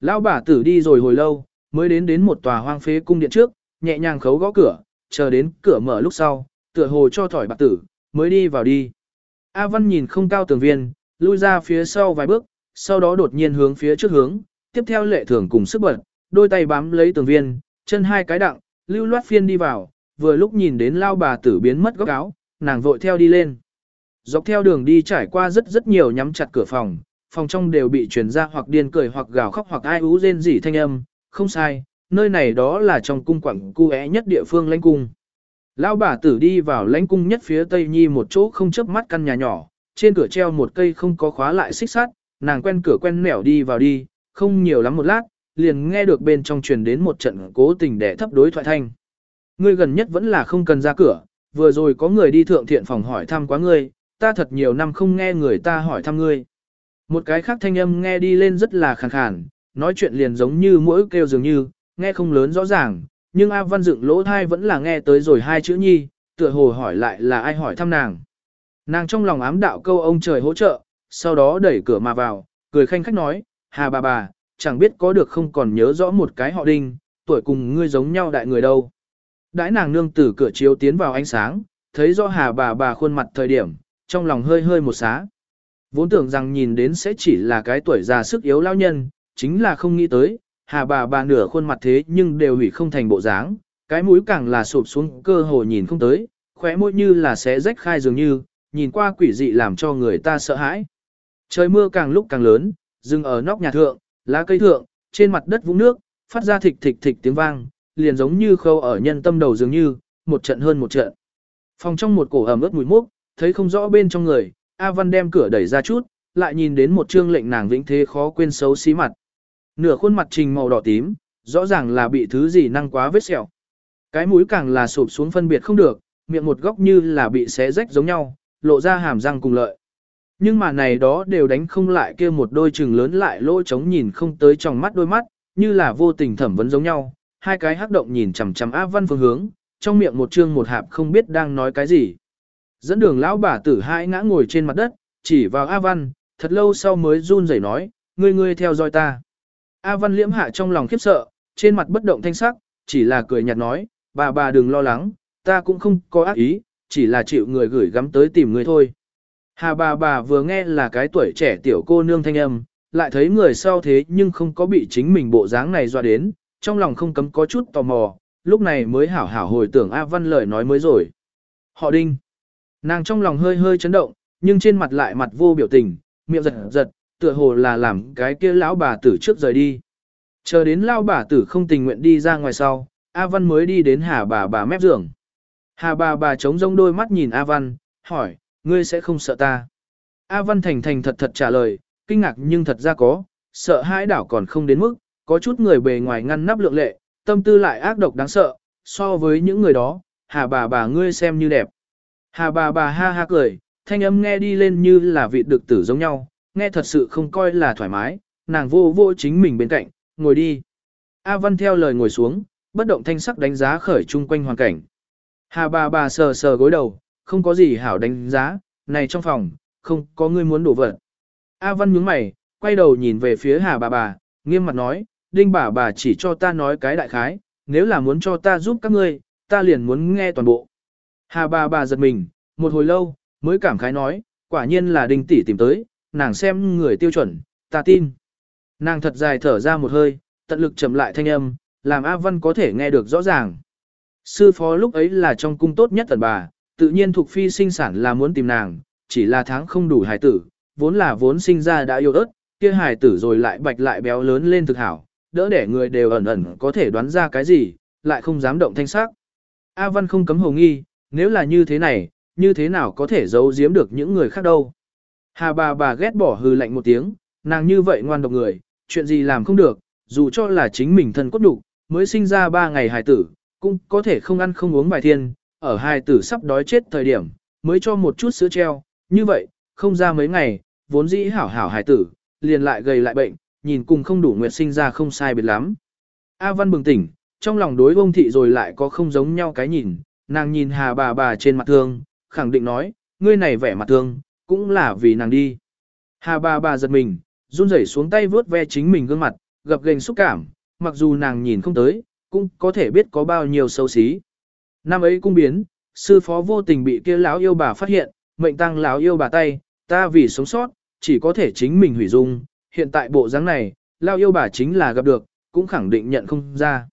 Lão bà tử đi rồi hồi lâu, mới đến đến một tòa hoang phế cung điện trước, nhẹ nhàng khấu gõ cửa, chờ đến cửa mở lúc sau, tựa hồ cho thỏi bạc tử, mới đi vào đi. A Văn nhìn không cao tường viên, lui ra phía sau vài bước, sau đó đột nhiên hướng phía trước hướng, tiếp theo lệ thường cùng sức bật, đôi tay bám lấy tường viên, chân hai cái đặng, lưu loát phiên đi vào, vừa lúc nhìn đến lao bà tử biến mất góc áo, nàng vội theo đi lên. Dọc theo đường đi trải qua rất rất nhiều nhắm chặt cửa phòng, phòng trong đều bị truyền ra hoặc điên cười hoặc gào khóc hoặc ai ú rên rỉ thanh âm, không sai, nơi này đó là trong cung quảng cu é nhất địa phương lãnh cung. Lão bà tử đi vào lãnh cung nhất phía tây nhi một chỗ không chớp mắt căn nhà nhỏ, trên cửa treo một cây không có khóa lại xích sắt, nàng quen cửa quen nẻo đi vào đi, không nhiều lắm một lát, liền nghe được bên trong truyền đến một trận cố tình để thấp đối thoại thanh. Ngươi gần nhất vẫn là không cần ra cửa, vừa rồi có người đi thượng thiện phòng hỏi thăm quá ngươi, ta thật nhiều năm không nghe người ta hỏi thăm ngươi. Một cái khác thanh âm nghe đi lên rất là khàn khàn, nói chuyện liền giống như mỗi kêu dường như, nghe không lớn rõ ràng, nhưng A Văn dựng lỗ thai vẫn là nghe tới rồi hai chữ nhi, tựa hồ hỏi lại là ai hỏi thăm nàng. Nàng trong lòng ám đạo câu ông trời hỗ trợ, sau đó đẩy cửa mà vào, cười khanh khách nói, hà bà bà, chẳng biết có được không còn nhớ rõ một cái họ đinh, tuổi cùng ngươi giống nhau đại người đâu. Đãi nàng nương từ cửa chiếu tiến vào ánh sáng, thấy rõ hà bà bà khuôn mặt thời điểm, trong lòng hơi hơi một xá. Vốn tưởng rằng nhìn đến sẽ chỉ là cái tuổi già sức yếu lao nhân, chính là không nghĩ tới, hà bà bà nửa khuôn mặt thế nhưng đều hủy không thành bộ dáng, cái mũi càng là sụp xuống cơ hồ nhìn không tới, khóe môi như là sẽ rách khai dường như, nhìn qua quỷ dị làm cho người ta sợ hãi. Trời mưa càng lúc càng lớn, dừng ở nóc nhà thượng, lá cây thượng, trên mặt đất vũng nước, phát ra thịch thịch thịch tiếng vang, liền giống như khâu ở nhân tâm đầu dường như, một trận hơn một trận. Phòng trong một cổ ẩm ướt mùi mốc, thấy không rõ bên trong người, A Văn đem cửa đẩy ra chút, lại nhìn đến một trương lệnh nàng vĩnh thế khó quên xấu xí mặt. Nửa khuôn mặt trình màu đỏ tím, rõ ràng là bị thứ gì năng quá vết sẹo. Cái mũi càng là sụp xuống phân biệt không được, miệng một góc như là bị xé rách giống nhau, lộ ra hàm răng cùng lợi. Nhưng mà này đó đều đánh không lại kia một đôi trừng lớn lại lỗ trống nhìn không tới trong mắt đôi mắt, như là vô tình thẩm vấn giống nhau, hai cái hắc động nhìn chằm chằm A Văn phương hướng, trong miệng một trương một hạp không biết đang nói cái gì. Dẫn đường lão bà tử hai ngã ngồi trên mặt đất, chỉ vào A Văn, thật lâu sau mới run rẩy nói, ngươi ngươi theo dõi ta. A Văn liễm hạ trong lòng khiếp sợ, trên mặt bất động thanh sắc, chỉ là cười nhạt nói, bà bà đừng lo lắng, ta cũng không có ác ý, chỉ là chịu người gửi gắm tới tìm người thôi. Hà bà bà vừa nghe là cái tuổi trẻ tiểu cô nương thanh âm, lại thấy người sau thế nhưng không có bị chính mình bộ dáng này dọa đến, trong lòng không cấm có chút tò mò, lúc này mới hảo hảo hồi tưởng A Văn lời nói mới rồi. Họ đinh. Nàng trong lòng hơi hơi chấn động, nhưng trên mặt lại mặt vô biểu tình, miệng giật giật, tựa hồ là làm cái kia lão bà tử trước rời đi. Chờ đến lão bà tử không tình nguyện đi ra ngoài sau, A Văn mới đi đến hà bà bà mép giường. Hà bà bà chống rông đôi mắt nhìn A Văn, hỏi, ngươi sẽ không sợ ta. A Văn thành thành thật thật trả lời, kinh ngạc nhưng thật ra có, sợ hãi đảo còn không đến mức, có chút người bề ngoài ngăn nắp lượng lệ, tâm tư lại ác độc đáng sợ, so với những người đó, hà bà bà ngươi xem như đẹp. Hà bà bà ha ha cười, thanh âm nghe đi lên như là vị được tử giống nhau, nghe thật sự không coi là thoải mái, nàng vô vô chính mình bên cạnh, ngồi đi. A Văn theo lời ngồi xuống, bất động thanh sắc đánh giá khởi chung quanh hoàn cảnh. Hà bà bà sờ sờ gối đầu, không có gì hảo đánh giá, này trong phòng, không có người muốn đổ vật. A Văn nhướng mày, quay đầu nhìn về phía Hà bà bà, nghiêm mặt nói, đinh bà bà chỉ cho ta nói cái đại khái, nếu là muốn cho ta giúp các ngươi, ta liền muốn nghe toàn bộ. Hà bà bà giật mình, một hồi lâu, mới cảm khái nói, quả nhiên là đình tỷ tìm tới, nàng xem người tiêu chuẩn, ta tin. Nàng thật dài thở ra một hơi, tận lực chậm lại thanh âm, làm A Văn có thể nghe được rõ ràng. Sư phó lúc ấy là trong cung tốt nhất tần bà, tự nhiên thuộc phi sinh sản là muốn tìm nàng, chỉ là tháng không đủ hài tử, vốn là vốn sinh ra đã yêu ớt, kia hài tử rồi lại bạch lại béo lớn lên thực hảo, đỡ để người đều ẩn ẩn có thể đoán ra cái gì, lại không dám động thanh sắc. A Văn không cấm hồ nghi, nếu là như thế này, như thế nào có thể giấu giếm được những người khác đâu. Hà bà bà ghét bỏ hư lạnh một tiếng, nàng như vậy ngoan độc người, chuyện gì làm không được, dù cho là chính mình thân cốt đủ, mới sinh ra ba ngày hài tử, cũng có thể không ăn không uống bài thiên, ở hài tử sắp đói chết thời điểm, mới cho một chút sữa treo, như vậy, không ra mấy ngày, vốn dĩ hảo hảo hài tử, liền lại gầy lại bệnh, nhìn cùng không đủ nguyệt sinh ra không sai biệt lắm. A Văn bừng tỉnh, trong lòng đối ông thị rồi lại có không giống nhau cái nhìn, nàng nhìn hà bà bà trên mặt thương, khẳng định nói, ngươi này vẻ mặt thương, cũng là vì nàng đi. Hà bà bà giật mình, run rẩy xuống tay vướt ve chính mình gương mặt, gập gềnh xúc cảm, mặc dù nàng nhìn không tới, cũng có thể biết có bao nhiêu xấu xí. Năm ấy cung biến, sư phó vô tình bị kia lão yêu bà phát hiện, mệnh tăng lão yêu bà tay, ta vì sống sót, chỉ có thể chính mình hủy dung, hiện tại bộ dáng này, lão yêu bà chính là gặp được, cũng khẳng định nhận không ra.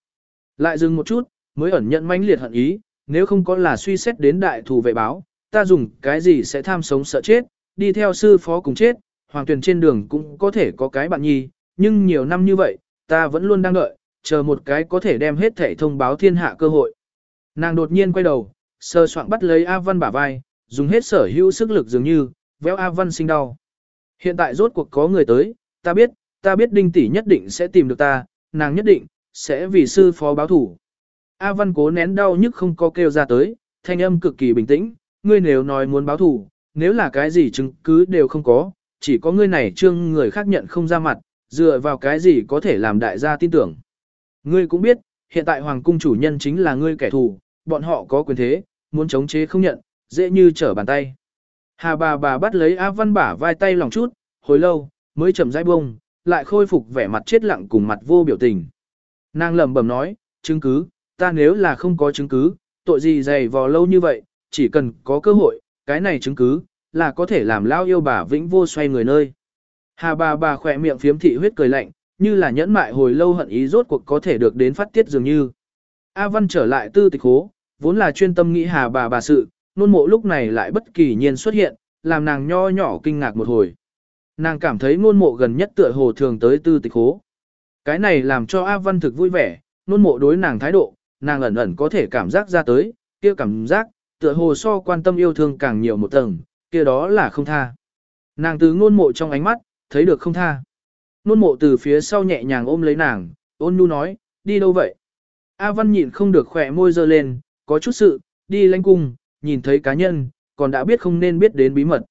Lại dừng một chút, mới ẩn nhận mãnh liệt hận ý, nếu không có là suy xét đến đại thù vệ báo, ta dùng cái gì sẽ tham sống sợ chết, đi theo sư phó cùng chết, hoàng tuyển trên đường cũng có thể có cái bạn nhi, nhưng nhiều năm như vậy, ta vẫn luôn đang đợi, chờ một cái có thể đem hết thể thông báo thiên hạ cơ hội. Nàng đột nhiên quay đầu, sơ soạn bắt lấy A Văn bả vai, dùng hết sở hữu sức lực dường như, véo A Văn sinh đau. Hiện tại rốt cuộc có người tới, ta biết, ta biết đinh tỷ nhất định sẽ tìm được ta, nàng nhất định, sẽ vì sư phó báo thủ. A Văn cố nén đau nhức không có kêu ra tới, thanh âm cực kỳ bình tĩnh, ngươi nếu nói muốn báo thù, nếu là cái gì chứng cứ đều không có, chỉ có ngươi này trương người khác nhận không ra mặt, dựa vào cái gì có thể làm đại gia tin tưởng. Ngươi cũng biết, hiện tại hoàng cung chủ nhân chính là ngươi kẻ thù, bọn họ có quyền thế, muốn chống chế không nhận, dễ như trở bàn tay. Hà bà bà bắt lấy A Văn bả vai tay lòng chút, hồi lâu, mới chậm rãi bông, lại khôi phục vẻ mặt chết lặng cùng mặt vô biểu tình. Nàng lẩm bẩm nói, chứng cứ, ta nếu là không có chứng cứ, tội gì dày vò lâu như vậy, chỉ cần có cơ hội, cái này chứng cứ, là có thể làm lao yêu bà vĩnh vô xoay người nơi. Hà bà bà khỏe miệng phiếm thị huyết cười lạnh, như là nhẫn mại hồi lâu hận ý rốt cuộc có thể được đến phát tiết dường như. A Văn trở lại tư tịch hố, vốn là chuyên tâm nghĩ hà bà bà sự, nôn mộ lúc này lại bất kỳ nhiên xuất hiện, làm nàng nho nhỏ kinh ngạc một hồi. Nàng cảm thấy nôn mộ gần nhất tựa hồ thường tới tư tịch hố. Cái này làm cho A Văn thực vui vẻ, nôn mộ đối nàng thái độ, nàng ẩn ẩn có thể cảm giác ra tới, kia cảm giác, tựa hồ so quan tâm yêu thương càng nhiều một tầng, kia đó là không tha. Nàng từ ngôn mộ trong ánh mắt, thấy được không tha. Ngôn mộ từ phía sau nhẹ nhàng ôm lấy nàng, ôn nhu nói, đi đâu vậy? A Văn nhịn không được khỏe môi dơ lên, có chút sự, đi lanh cung, nhìn thấy cá nhân, còn đã biết không nên biết đến bí mật.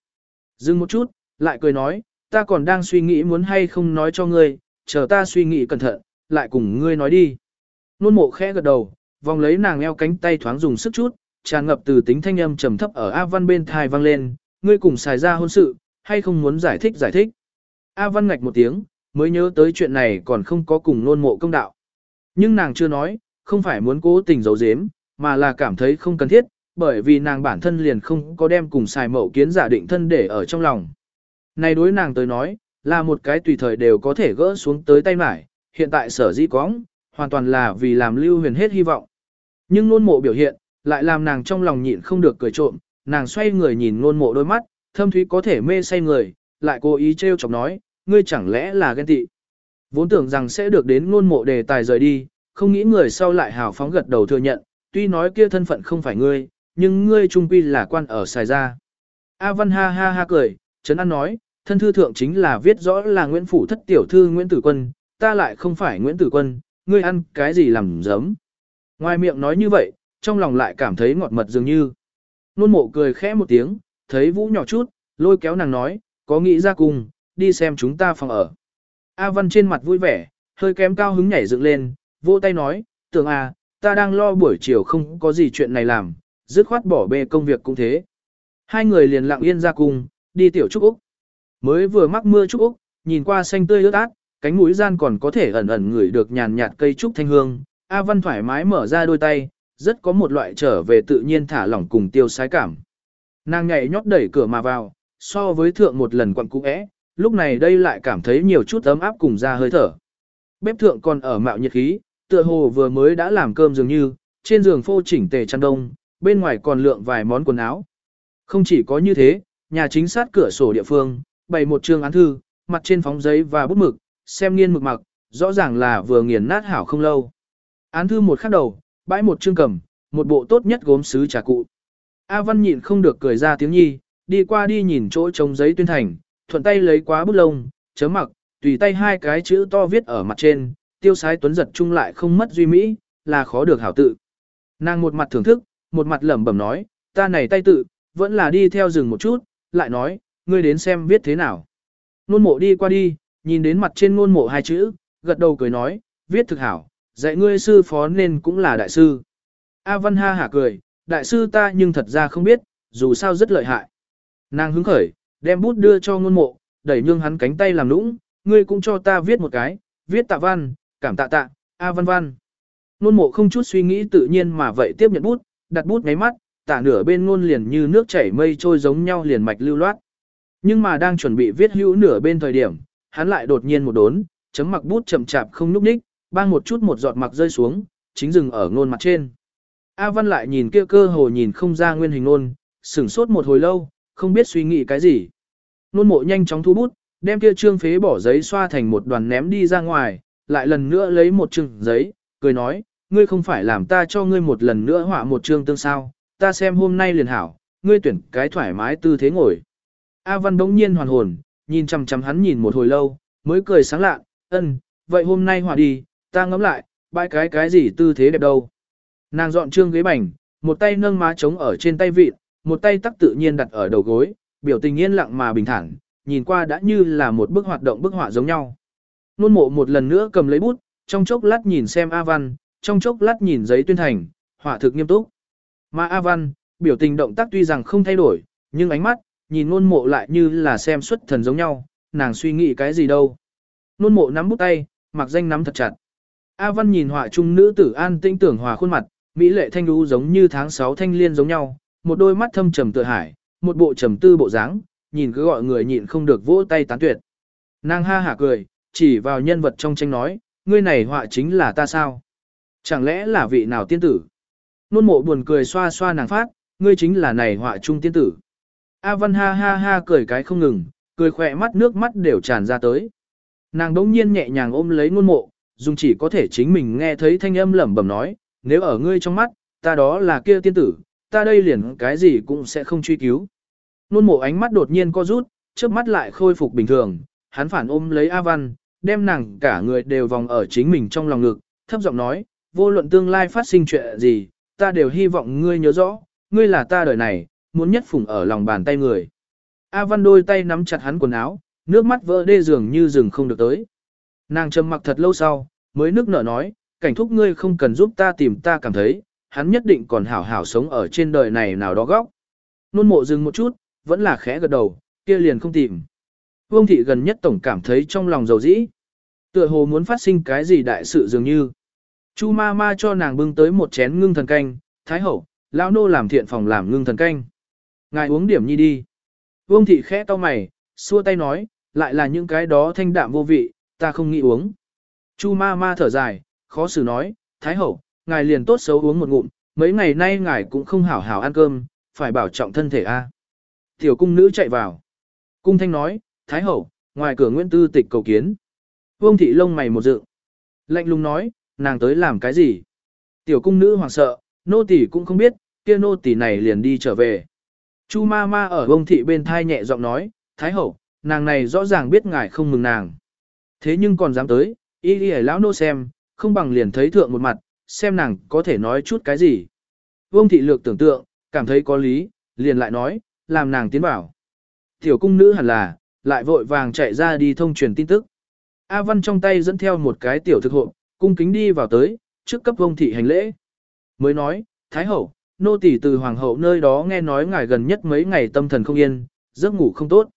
Dừng một chút, lại cười nói, ta còn đang suy nghĩ muốn hay không nói cho ngươi, chờ ta suy nghĩ cẩn thận, lại cùng ngươi nói đi. Nôn mộ khẽ gật đầu, vòng lấy nàng eo cánh tay thoáng dùng sức chút, tràn ngập từ tính thanh âm trầm thấp ở A Văn bên thai vang lên, ngươi cùng xài ra hôn sự, hay không muốn giải thích giải thích. A Văn ngạch một tiếng, mới nhớ tới chuyện này còn không có cùng nôn mộ công đạo. Nhưng nàng chưa nói, không phải muốn cố tình giấu giếm, mà là cảm thấy không cần thiết, bởi vì nàng bản thân liền không có đem cùng xài mậu kiến giả định thân để ở trong lòng. Này đối nàng tới nói, là một cái tùy thời đều có thể gỡ xuống tới tay mải, hiện tại sở di cóng, hoàn toàn là vì làm lưu huyền hết hy vọng. Nhưng nôn mộ biểu hiện, lại làm nàng trong lòng nhịn không được cười trộm, nàng xoay người nhìn nôn mộ đôi mắt, thâm thúy có thể mê say người, lại cố ý trêu chọc nói, ngươi chẳng lẽ là ghen tị. Vốn tưởng rằng sẽ được đến nôn mộ đề tài rời đi, không nghĩ người sau lại hào phóng gật đầu thừa nhận, tuy nói kia thân phận không phải ngươi, nhưng ngươi trung quy là quan ở xài ra. A Văn ha ha ha cười, Trấn An nói, thân thư thượng chính là viết rõ là Nguyễn Phủ thất tiểu thư Nguyễn Tử Quân, ta lại không phải Nguyễn Tử Quân, ngươi ăn cái gì làm giấm. Ngoài miệng nói như vậy, trong lòng lại cảm thấy ngọt mật dường như. Nôn mộ cười khẽ một tiếng, thấy Vũ nhỏ chút, lôi kéo nàng nói, có nghĩ ra cùng, đi xem chúng ta phòng ở. A Văn trên mặt vui vẻ, hơi kém cao hứng nhảy dựng lên, vỗ tay nói, tưởng à, ta đang lo buổi chiều không có gì chuyện này làm, dứt khoát bỏ bê công việc cũng thế. Hai người liền lặng yên ra cùng, đi tiểu Trúc Úc. Mới vừa mắc mưa Trúc Úc, nhìn qua xanh tươi ướt át, cánh mũi gian còn có thể ẩn ẩn ngửi được nhàn nhạt cây trúc thanh hương. A Văn thoải mái mở ra đôi tay, rất có một loại trở về tự nhiên thả lỏng cùng tiêu sái cảm. Nàng nhảy nhót đẩy cửa mà vào, so với thượng một lần quặn cũ é, lúc này đây lại cảm thấy nhiều chút ấm áp cùng ra hơi thở. Bếp thượng còn ở mạo nhiệt khí, tựa hồ vừa mới đã làm cơm dường như, trên giường phô chỉnh tề chăn đông, bên ngoài còn lượng vài món quần áo. Không chỉ có như thế, nhà chính sát cửa sổ địa phương, bày một trường án thư, mặt trên phóng giấy và bút mực, xem nghiên mực mặc, rõ ràng là vừa nghiền nát hảo không lâu. Án thư một khắc đầu, bãi một chương cầm, một bộ tốt nhất gốm sứ trà cụ. A Văn nhịn không được cười ra tiếng nhi, đi qua đi nhìn chỗ trống giấy tuyên thành, thuận tay lấy quá bút lông, chấm mặc, tùy tay hai cái chữ to viết ở mặt trên, tiêu sái tuấn giật chung lại không mất duy mỹ, là khó được hảo tự. Nàng một mặt thưởng thức, một mặt lẩm bẩm nói, ta này tay tự, vẫn là đi theo rừng một chút, lại nói, ngươi đến xem viết thế nào. Nôn mộ đi qua đi, nhìn đến mặt trên nôn mộ hai chữ, gật đầu cười nói, viết thực hảo, dạy ngươi sư phó nên cũng là đại sư. A Văn ha hả cười, đại sư ta nhưng thật ra không biết, dù sao rất lợi hại. Nàng hứng khởi, đem bút đưa cho ngôn mộ, đẩy nhương hắn cánh tay làm nũng, ngươi cũng cho ta viết một cái, viết tạ văn, cảm tạ tạ, A văn văn. ngôn mộ không chút suy nghĩ tự nhiên mà vậy tiếp nhận bút, đặt bút ngáy mắt, tạ nửa bên ngôn liền như nước chảy mây trôi giống nhau liền mạch lưu loát. Nhưng mà đang chuẩn bị viết hữu nửa bên thời điểm, hắn lại đột nhiên một đốn, chấm mặc bút chậm chạp không núp ních, bang một chút một giọt mặc rơi xuống, chính dừng ở ngôn mặt trên. A Văn lại nhìn kia cơ hồ nhìn không ra nguyên hình ngôn, sửng sốt một hồi lâu, không biết suy nghĩ cái gì. Nôn mộ nhanh chóng thu bút, đem kia trương phế bỏ giấy xoa thành một đoàn ném đi ra ngoài, lại lần nữa lấy một trương giấy, cười nói, ngươi không phải làm ta cho ngươi một lần nữa họa một trương tương sao, ta xem hôm nay liền hảo, ngươi tuyển cái thoải mái tư thế ngồi. A Văn đống nhiên hoàn hồn, nhìn chằm chằm hắn nhìn một hồi lâu, mới cười sáng lạ, ân, vậy hôm nay họa đi, ta ngẫm lại, bãi cái cái gì tư thế đẹp đâu. Nàng dọn trương ghế bành, một tay nâng má trống ở trên tay vịt, một tay tắc tự nhiên đặt ở đầu gối, biểu tình yên lặng mà bình thản, nhìn qua đã như là một bức hoạt động bức họa giống nhau. Nôn mộ một lần nữa cầm lấy bút, trong chốc lát nhìn xem A Văn, trong chốc lát nhìn giấy tuyên thành, họa thực nghiêm túc. Mà A Văn, biểu tình động tác tuy rằng không thay đổi, nhưng ánh mắt, nhìn nôn mộ lại như là xem xuất thần giống nhau, nàng suy nghĩ cái gì đâu. Nôn mộ nắm bút tay, mặc danh nắm thật chặt. A Văn nhìn họa trung nữ tử an tĩnh tưởng hòa khuôn mặt, mỹ lệ thanh đu giống như tháng 6 thanh liên giống nhau, một đôi mắt thâm trầm tựa hải, một bộ trầm tư bộ dáng, nhìn cứ gọi người nhịn không được vỗ tay tán tuyệt. Nàng ha hả cười, chỉ vào nhân vật trong tranh nói, ngươi này họa chính là ta sao? Chẳng lẽ là vị nào tiên tử? Nôn mộ buồn cười xoa xoa nàng phát, ngươi chính là này họa trung tiên tử. A Văn ha ha ha cười cái không ngừng, cười khỏe mắt nước mắt đều tràn ra tới. Nàng đống nhiên nhẹ nhàng ôm lấy nôn mộ, dùng chỉ có thể chính mình nghe thấy thanh âm lẩm bẩm nói, nếu ở ngươi trong mắt, ta đó là kia tiên tử, ta đây liền cái gì cũng sẽ không truy cứu. Nôn mộ ánh mắt đột nhiên co rút, trước mắt lại khôi phục bình thường, hắn phản ôm lấy A Văn, đem nàng cả người đều vòng ở chính mình trong lòng ngực, thấp giọng nói, vô luận tương lai phát sinh chuyện gì, ta đều hy vọng ngươi nhớ rõ, ngươi là ta đời này, muốn nhất phủng ở lòng bàn tay người. A Văn đôi tay nắm chặt hắn quần áo, nước mắt vỡ đê dường như rừng không được tới. Nàng trầm mặc thật lâu sau, mới nước nở nói, cảnh thúc ngươi không cần giúp ta tìm ta cảm thấy, hắn nhất định còn hảo hảo sống ở trên đời này nào đó góc. Nôn mộ dừng một chút, vẫn là khẽ gật đầu, kia liền không tìm. Vương thị gần nhất tổng cảm thấy trong lòng dầu dĩ. Tựa hồ muốn phát sinh cái gì đại sự dường như. Chu ma ma cho nàng bưng tới một chén ngưng thần canh, thái hậu, lão nô làm thiện phòng làm ngưng thần canh. Ngài uống điểm nhi đi. Vương thị khẽ to mày, xua tay nói, lại là những cái đó thanh đạm vô vị, ta không nghĩ uống. Chu ma ma thở dài, khó xử nói, thái hậu, ngài liền tốt xấu uống một ngụm, mấy ngày nay ngài cũng không hảo hảo ăn cơm, phải bảo trọng thân thể a. Tiểu cung nữ chạy vào. Cung thanh nói, thái hậu, ngoài cửa Nguyễn Tư tịch cầu kiến. Vương thị lông mày một dựng. Lạnh lùng nói, nàng tới làm cái gì? Tiểu cung nữ hoảng sợ, nô tỳ cũng không biết, kia nô tỳ này liền đi trở về. Chu ma ma ở vương thị bên thai nhẹ giọng nói, thái hậu, nàng này rõ ràng biết ngài không mừng nàng. Thế nhưng còn dám tới, y đi lão nô xem, không bằng liền thấy thượng một mặt, xem nàng có thể nói chút cái gì. Vương thị lược tưởng tượng, cảm thấy có lý, liền lại nói, làm nàng tiến bảo. Tiểu cung nữ hẳn là, lại vội vàng chạy ra đi thông truyền tin tức. A Văn trong tay dẫn theo một cái tiểu thực hộ, cung kính đi vào tới, trước cấp vông thị hành lễ. Mới nói, Thái hậu, nô tỳ từ hoàng hậu nơi đó nghe nói ngài gần nhất mấy ngày tâm thần không yên, giấc ngủ không tốt.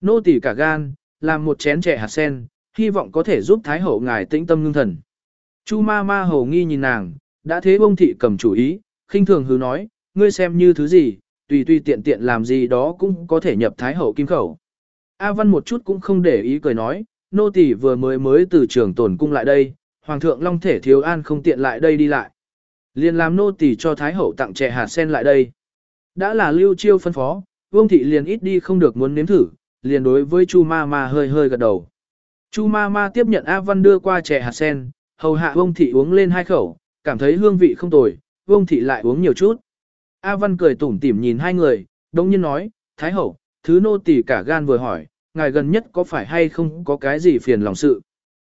Nô tỳ cả gan, làm một chén trẻ hạt sen, hy vọng có thể giúp Thái hậu ngài tĩnh tâm ngưng thần. Chu ma ma hầu nghi nhìn nàng, đã thế bông thị cầm chủ ý, khinh thường hứ nói, ngươi xem như thứ gì, tùy tùy tiện tiện làm gì đó cũng có thể nhập thái hậu kim khẩu. A Văn một chút cũng không để ý cười nói, nô tỳ vừa mới mới từ trường tổn cung lại đây, hoàng thượng long thể thiếu an không tiện lại đây đi lại. Liền làm nô tỳ cho thái hậu tặng trẻ hạt sen lại đây. Đã là lưu chiêu phân phó, vương thị liền ít đi không được muốn nếm thử, liền đối với chu ma ma hơi hơi gật đầu. Chu ma ma tiếp nhận A Văn đưa qua chè hạt sen, hầu hạ vông thị uống lên hai khẩu, cảm thấy hương vị không tồi, vông thị lại uống nhiều chút. A Văn cười tủm tỉm nhìn hai người, đồng nhiên nói, Thái Hậu, thứ nô tỳ cả gan vừa hỏi, ngài gần nhất có phải hay không có cái gì phiền lòng sự.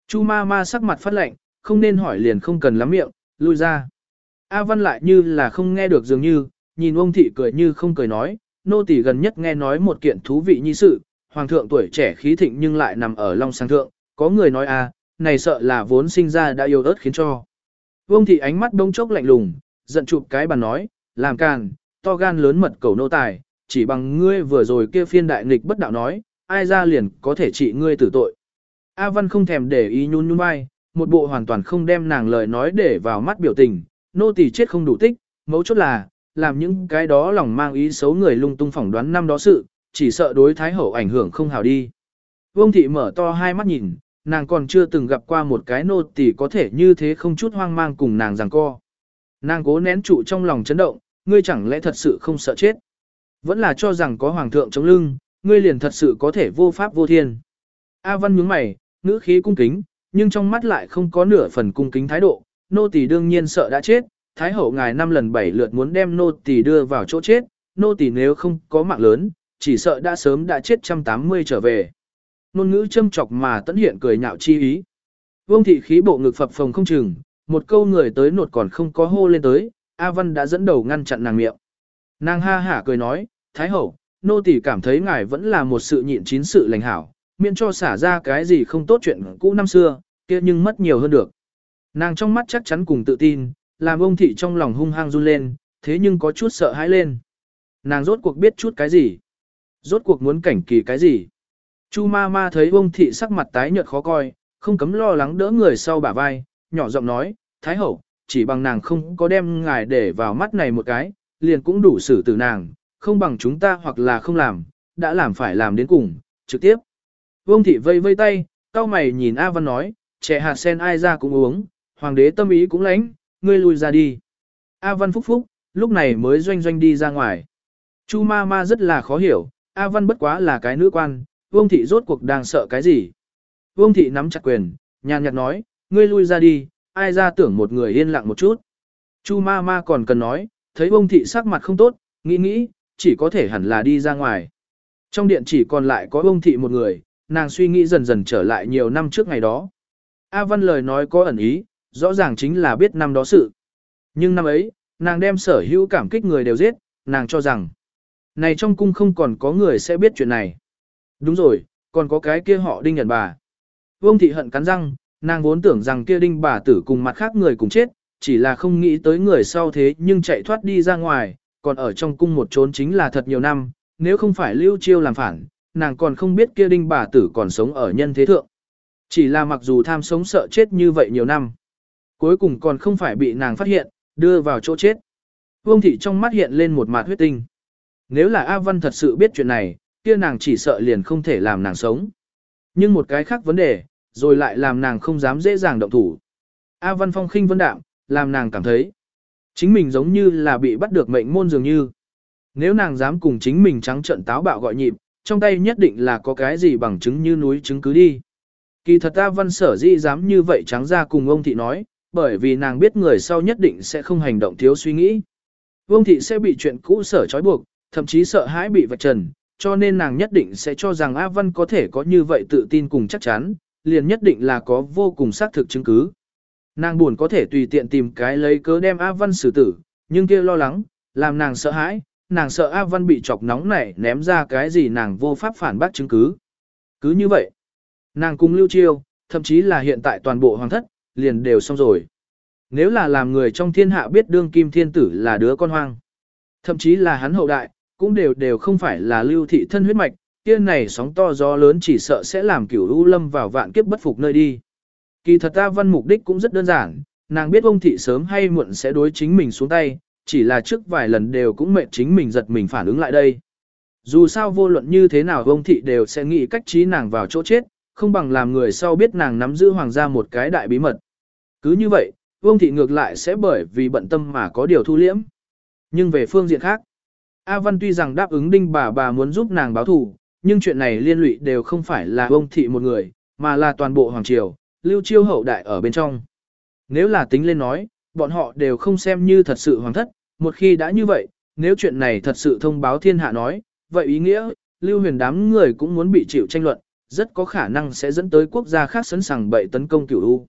Chu ma ma sắc mặt phát lạnh, không nên hỏi liền không cần lắm miệng, lui ra. A Văn lại như là không nghe được dường như, nhìn ông thị cười như không cười nói, nô tỳ gần nhất nghe nói một kiện thú vị như sự, hoàng thượng tuổi trẻ khí thịnh nhưng lại nằm ở long sang thượng, có người nói a, này sợ là vốn sinh ra đã yêu ớt khiến cho. Vương thị ánh mắt đông chốc lạnh lùng, giận chụp cái bàn nói, làm càn, to gan lớn mật cầu nô tài, chỉ bằng ngươi vừa rồi kia phiên đại nghịch bất đạo nói, ai ra liền có thể trị ngươi tử tội. A Văn không thèm để ý nhún nhún vai, một bộ hoàn toàn không đem nàng lời nói để vào mắt biểu tình, nô tỳ chết không đủ tích, mấu chốt là, làm những cái đó lòng mang ý xấu người lung tung phỏng đoán năm đó sự, chỉ sợ đối thái hậu ảnh hưởng không hào đi. Vương thị mở to hai mắt nhìn, nàng còn chưa từng gặp qua một cái nô tỳ có thể như thế không chút hoang mang cùng nàng giằng co. Nàng cố nén trụ trong lòng chấn động, ngươi chẳng lẽ thật sự không sợ chết. Vẫn là cho rằng có hoàng thượng chống lưng, ngươi liền thật sự có thể vô pháp vô thiên. A Văn nhướng mày, ngữ khí cung kính, nhưng trong mắt lại không có nửa phần cung kính thái độ, nô tỳ đương nhiên sợ đã chết, thái hậu ngài năm lần bảy lượt muốn đem nô tỳ đưa vào chỗ chết, nô tỳ nếu không có mạng lớn, chỉ sợ đã sớm đã chết trăm tám mươi trở về. Nôn ngữ châm chọc mà tẫn hiện cười nhạo chi ý. Vương thị khí bộ ngực phập phồng không chừng, một câu người tới nột còn không có hô lên tới, A Văn đã dẫn đầu ngăn chặn nàng miệng. Nàng ha hả cười nói, Thái hậu, nô tỳ cảm thấy ngài vẫn là một sự nhịn chín sự lành hảo, miễn cho xả ra cái gì không tốt chuyện cũ năm xưa, kia nhưng mất nhiều hơn được. Nàng trong mắt chắc chắn cùng tự tin, làm ông thị trong lòng hung hăng run lên, thế nhưng có chút sợ hãi lên. Nàng rốt cuộc biết chút cái gì? Rốt cuộc muốn cảnh kỳ cái gì? Chu ma ma thấy ông thị sắc mặt tái nhợt khó coi, không cấm lo lắng đỡ người sau bả vai, nhỏ giọng nói, Thái hậu, chỉ bằng nàng không có đem ngài để vào mắt này một cái, liền cũng đủ xử tử nàng, không bằng chúng ta hoặc là không làm, đã làm phải làm đến cùng, trực tiếp. Vương thị vây vây tay, cao mày nhìn A Văn nói, trẻ hạt sen ai ra cũng uống, hoàng đế tâm ý cũng lãnh, ngươi lui ra đi. A Văn phúc phúc, lúc này mới doanh doanh đi ra ngoài. Chu ma ma rất là khó hiểu, A Văn bất quá là cái nữ quan, Vương thị rốt cuộc đang sợ cái gì. Vương thị nắm chặt quyền, nhàn nhạt nói, ngươi lui ra đi, ai ra tưởng một người yên lặng một chút. Chu ma ma còn cần nói, thấy Vương thị sắc mặt không tốt, nghĩ nghĩ, chỉ có thể hẳn là đi ra ngoài. Trong điện chỉ còn lại có Vương thị một người, nàng suy nghĩ dần dần trở lại nhiều năm trước ngày đó. A Văn lời nói có ẩn ý, rõ ràng chính là biết năm đó sự. Nhưng năm ấy, nàng đem sở hữu cảm kích người đều giết, nàng cho rằng, này trong cung không còn có người sẽ biết chuyện này. Đúng rồi, còn có cái kia họ đinh nhận bà. Vương thị hận cắn răng, nàng vốn tưởng rằng kia đinh bà tử cùng mặt khác người cùng chết, chỉ là không nghĩ tới người sau thế nhưng chạy thoát đi ra ngoài, còn ở trong cung một trốn chính là thật nhiều năm, nếu không phải lưu chiêu làm phản, nàng còn không biết kia đinh bà tử còn sống ở nhân thế thượng. Chỉ là mặc dù tham sống sợ chết như vậy nhiều năm, cuối cùng còn không phải bị nàng phát hiện, đưa vào chỗ chết. Vương thị trong mắt hiện lên một mạt huyết tinh. Nếu là A Văn thật sự biết chuyện này, kia nàng chỉ sợ liền không thể làm nàng sống. Nhưng một cái khác vấn đề, rồi lại làm nàng không dám dễ dàng động thủ. A Văn Phong khinh vấn đạm, làm nàng cảm thấy chính mình giống như là bị bắt được mệnh môn dường như. Nếu nàng dám cùng chính mình trắng trận táo bạo gọi nhịp, trong tay nhất định là có cái gì bằng chứng như núi chứng cứ đi. Kỳ thật A Văn sở dĩ dám như vậy trắng ra cùng ông thị nói, bởi vì nàng biết người sau nhất định sẽ không hành động thiếu suy nghĩ. Vương thị sẽ bị chuyện cũ sở trói buộc, thậm chí sợ hãi bị vạch trần, cho nên nàng nhất định sẽ cho rằng A Văn có thể có như vậy tự tin cùng chắc chắn, liền nhất định là có vô cùng xác thực chứng cứ. Nàng buồn có thể tùy tiện tìm cái lấy cớ đem A Văn xử tử, nhưng kia lo lắng, làm nàng sợ hãi, nàng sợ A Văn bị chọc nóng này ném ra cái gì nàng vô pháp phản bác chứng cứ. Cứ như vậy, nàng cùng lưu chiêu, thậm chí là hiện tại toàn bộ hoàng thất, liền đều xong rồi. Nếu là làm người trong thiên hạ biết đương kim thiên tử là đứa con hoang, thậm chí là hắn hậu đại, cũng đều đều không phải là lưu thị thân huyết mạch, kia này sóng to gió lớn chỉ sợ sẽ làm cửu u lâm vào vạn kiếp bất phục nơi đi. Kỳ thật ta văn mục đích cũng rất đơn giản, nàng biết ông thị sớm hay muộn sẽ đối chính mình xuống tay, chỉ là trước vài lần đều cũng mệt chính mình giật mình phản ứng lại đây. Dù sao vô luận như thế nào ông thị đều sẽ nghĩ cách trí nàng vào chỗ chết, không bằng làm người sau biết nàng nắm giữ hoàng gia một cái đại bí mật. Cứ như vậy, ông thị ngược lại sẽ bởi vì bận tâm mà có điều thu liễm. Nhưng về phương diện khác, A Văn tuy rằng đáp ứng đinh bà bà muốn giúp nàng báo thù, nhưng chuyện này liên lụy đều không phải là ông thị một người, mà là toàn bộ hoàng triều, lưu chiêu hậu đại ở bên trong. Nếu là tính lên nói, bọn họ đều không xem như thật sự hoàng thất, một khi đã như vậy, nếu chuyện này thật sự thông báo thiên hạ nói, vậy ý nghĩa, lưu huyền đám người cũng muốn bị chịu tranh luận, rất có khả năng sẽ dẫn tới quốc gia khác sẵn sàng bậy tấn công cửu U.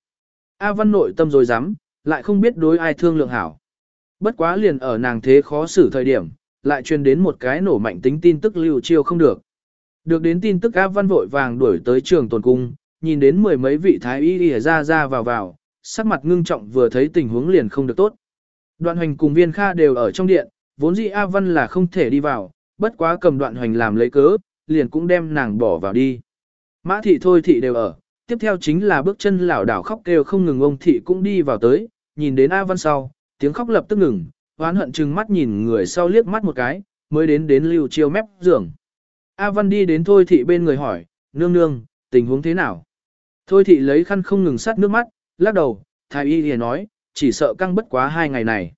A Văn nội tâm rồi dám, lại không biết đối ai thương lượng hảo. Bất quá liền ở nàng thế khó xử thời điểm, lại truyền đến một cái nổ mạnh tính tin tức lưu chiêu không được. Được đến tin tức A Văn vội vàng đuổi tới trường tồn cung, nhìn đến mười mấy vị thái y y ra ra vào vào, sắc mặt ngưng trọng vừa thấy tình huống liền không được tốt. Đoạn hoành cùng viên kha đều ở trong điện, vốn dĩ A Văn là không thể đi vào, bất quá cầm đoạn hoành làm lấy cớ, liền cũng đem nàng bỏ vào đi. Mã thị thôi thị đều ở, tiếp theo chính là bước chân lảo đảo khóc kêu không ngừng ông thị cũng đi vào tới, nhìn đến A Văn sau, tiếng khóc lập tức ngừng, oán hận chừng mắt nhìn người sau liếc mắt một cái, mới đến đến lưu chiêu mép giường. A Văn đi đến Thôi Thị bên người hỏi, nương nương, tình huống thế nào? Thôi Thị lấy khăn không ngừng sát nước mắt, lắc đầu, thái y liền nói, chỉ sợ căng bất quá hai ngày này.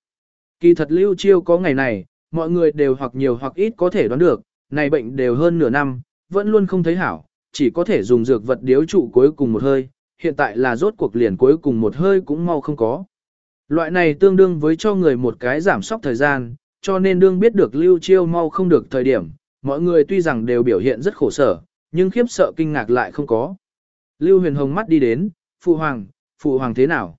Kỳ thật lưu chiêu có ngày này, mọi người đều hoặc nhiều hoặc ít có thể đoán được, này bệnh đều hơn nửa năm, vẫn luôn không thấy hảo, chỉ có thể dùng dược vật điếu trụ cuối cùng một hơi, hiện tại là rốt cuộc liền cuối cùng một hơi cũng mau không có. Loại này tương đương với cho người một cái giảm sóc thời gian, cho nên đương biết được lưu chiêu mau không được thời điểm, mọi người tuy rằng đều biểu hiện rất khổ sở, nhưng khiếp sợ kinh ngạc lại không có. Lưu huyền hồng mắt đi đến, phụ hoàng, phụ hoàng thế nào?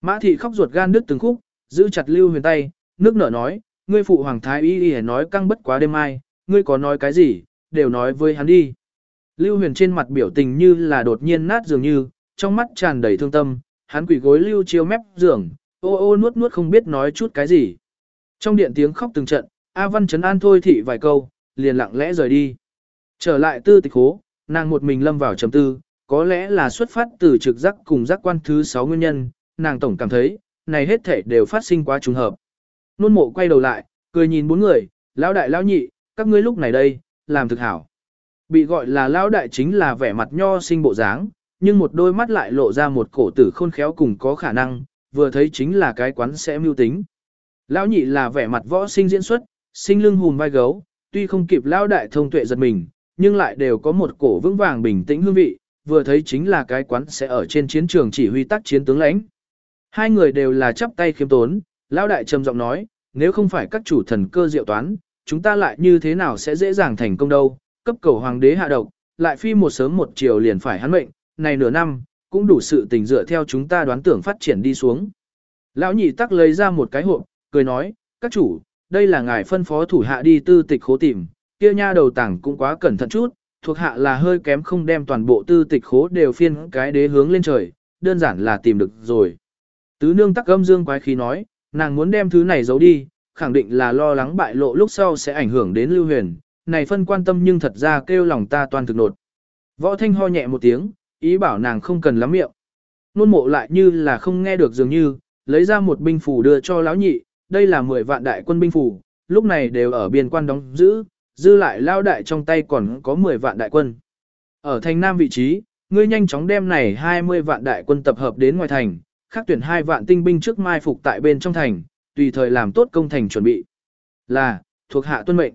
Mã thị khóc ruột gan đứt từng khúc, giữ chặt lưu huyền tay, nước nở nói, ngươi phụ hoàng thái y y nói căng bất quá đêm mai, ngươi có nói cái gì, đều nói với hắn đi. Lưu huyền trên mặt biểu tình như là đột nhiên nát dường như, trong mắt tràn đầy thương tâm, hắn quỷ gối lưu chiêu mép giường, ô ô nuốt nuốt không biết nói chút cái gì. Trong điện tiếng khóc từng trận, A Văn chấn an thôi thị vài câu, liền lặng lẽ rời đi. Trở lại tư tịch hố, nàng một mình lâm vào trầm tư, có lẽ là xuất phát từ trực giác cùng giác quan thứ 6 nguyên nhân, nàng tổng cảm thấy, này hết thể đều phát sinh quá trùng hợp. Nôn mộ quay đầu lại, cười nhìn bốn người, lão đại lão nhị, các ngươi lúc này đây, làm thực hảo. Bị gọi là lão đại chính là vẻ mặt nho sinh bộ dáng, nhưng một đôi mắt lại lộ ra một cổ tử khôn khéo cùng có khả năng, vừa thấy chính là cái quán sẽ mưu tính. Lão nhị là vẻ mặt võ sinh diễn xuất, sinh lưng hùm vai gấu, tuy không kịp lão đại thông tuệ giật mình, nhưng lại đều có một cổ vững vàng bình tĩnh hương vị, vừa thấy chính là cái quán sẽ ở trên chiến trường chỉ huy tác chiến tướng lãnh. Hai người đều là chắp tay khiêm tốn, lão đại trầm giọng nói, nếu không phải các chủ thần cơ diệu toán, chúng ta lại như thế nào sẽ dễ dàng thành công đâu, cấp cầu hoàng đế hạ độc, lại phi một sớm một chiều liền phải hắn mệnh, này nửa năm, cũng đủ sự tình dựa theo chúng ta đoán tưởng phát triển đi xuống. Lão nhị tắc lấy ra một cái hộp, cười nói, các chủ, đây là ngài phân phó thủ hạ đi tư tịch khố tìm, kia nha đầu tảng cũng quá cẩn thận chút, thuộc hạ là hơi kém không đem toàn bộ tư tịch khố đều phiên cái đế hướng lên trời, đơn giản là tìm được rồi. Tứ nương tắc âm dương quái khí nói, nàng muốn đem thứ này giấu đi, khẳng định là lo lắng bại lộ lúc sau sẽ ảnh hưởng đến lưu huyền, này phân quan tâm nhưng thật ra kêu lòng ta toàn thực nột. Võ thanh ho nhẹ một tiếng, ý bảo nàng không cần lắm miệng. Nôn mộ lại như là không nghe được dường như, lấy ra một binh phủ đưa cho lão nhị, đây là 10 vạn đại quân binh phủ, lúc này đều ở biên quan đóng giữ, dư lại lao đại trong tay còn có 10 vạn đại quân. Ở thành nam vị trí, ngươi nhanh chóng đem này 20 vạn đại quân tập hợp đến ngoài thành, khắc tuyển hai vạn tinh binh trước mai phục tại bên trong thành, tùy thời làm tốt công thành chuẩn bị. Là, thuộc hạ tuân mệnh.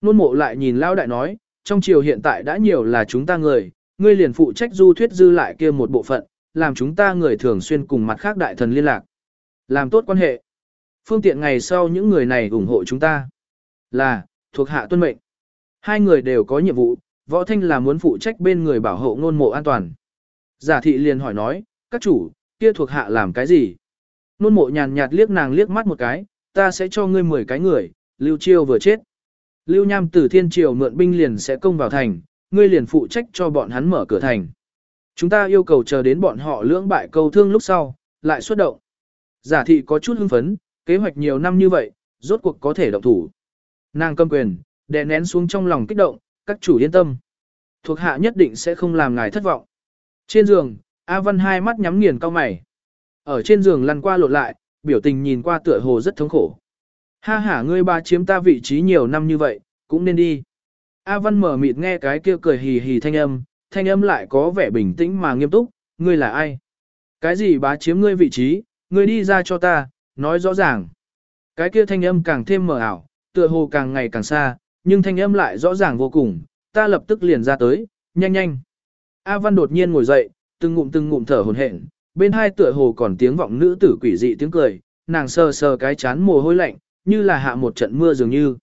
Nôn mộ lại nhìn lao đại nói, trong triều hiện tại đã nhiều là chúng ta người, ngươi liền phụ trách du thuyết dư lại kia một bộ phận, làm chúng ta người thường xuyên cùng mặt khác đại thần liên lạc. Làm tốt quan hệ. Phương tiện ngày sau những người này ủng hộ chúng ta. Là, thuộc hạ tuân mệnh. Hai người đều có nhiệm vụ, võ thanh là muốn phụ trách bên người bảo hộ ngôn mộ an toàn. Giả thị liền hỏi nói, các chủ, kia thuộc hạ làm cái gì? Nôn mộ nhàn nhạt liếc nàng liếc mắt một cái, ta sẽ cho ngươi 10 cái người, lưu chiêu vừa chết. Lưu nham từ thiên triều mượn binh liền sẽ công vào thành, ngươi liền phụ trách cho bọn hắn mở cửa thành. Chúng ta yêu cầu chờ đến bọn họ lưỡng bại câu thương lúc sau, lại xuất động. Giả thị có chút hưng phấn, kế hoạch nhiều năm như vậy, rốt cuộc có thể động thủ. Nàng cầm quyền, đè nén xuống trong lòng kích động, các chủ yên tâm. Thuộc hạ nhất định sẽ không làm ngài thất vọng. Trên giường, A Văn hai mắt nhắm nghiền cao mày. Ở trên giường lăn qua lộn lại, biểu tình nhìn qua tựa hồ rất thống khổ. Ha ha ngươi ba chiếm ta vị trí nhiều năm như vậy, cũng nên đi. A Văn mở mịt nghe cái kia cười hì hì thanh âm, thanh âm lại có vẻ bình tĩnh mà nghiêm túc, ngươi là ai? Cái gì bá chiếm ngươi vị trí, ngươi đi ra cho ta, nói rõ ràng. Cái kia thanh âm càng thêm mờ ảo, tựa hồ càng ngày càng xa, nhưng thanh âm lại rõ ràng vô cùng, ta lập tức liền ra tới, nhanh nhanh. A Văn đột nhiên ngồi dậy, từng ngụm từng ngụm thở hổn hển, bên hai tựa hồ còn tiếng vọng nữ tử quỷ dị tiếng cười, nàng sờ sờ cái chán mồ hôi lạnh, như là hạ một trận mưa dường như.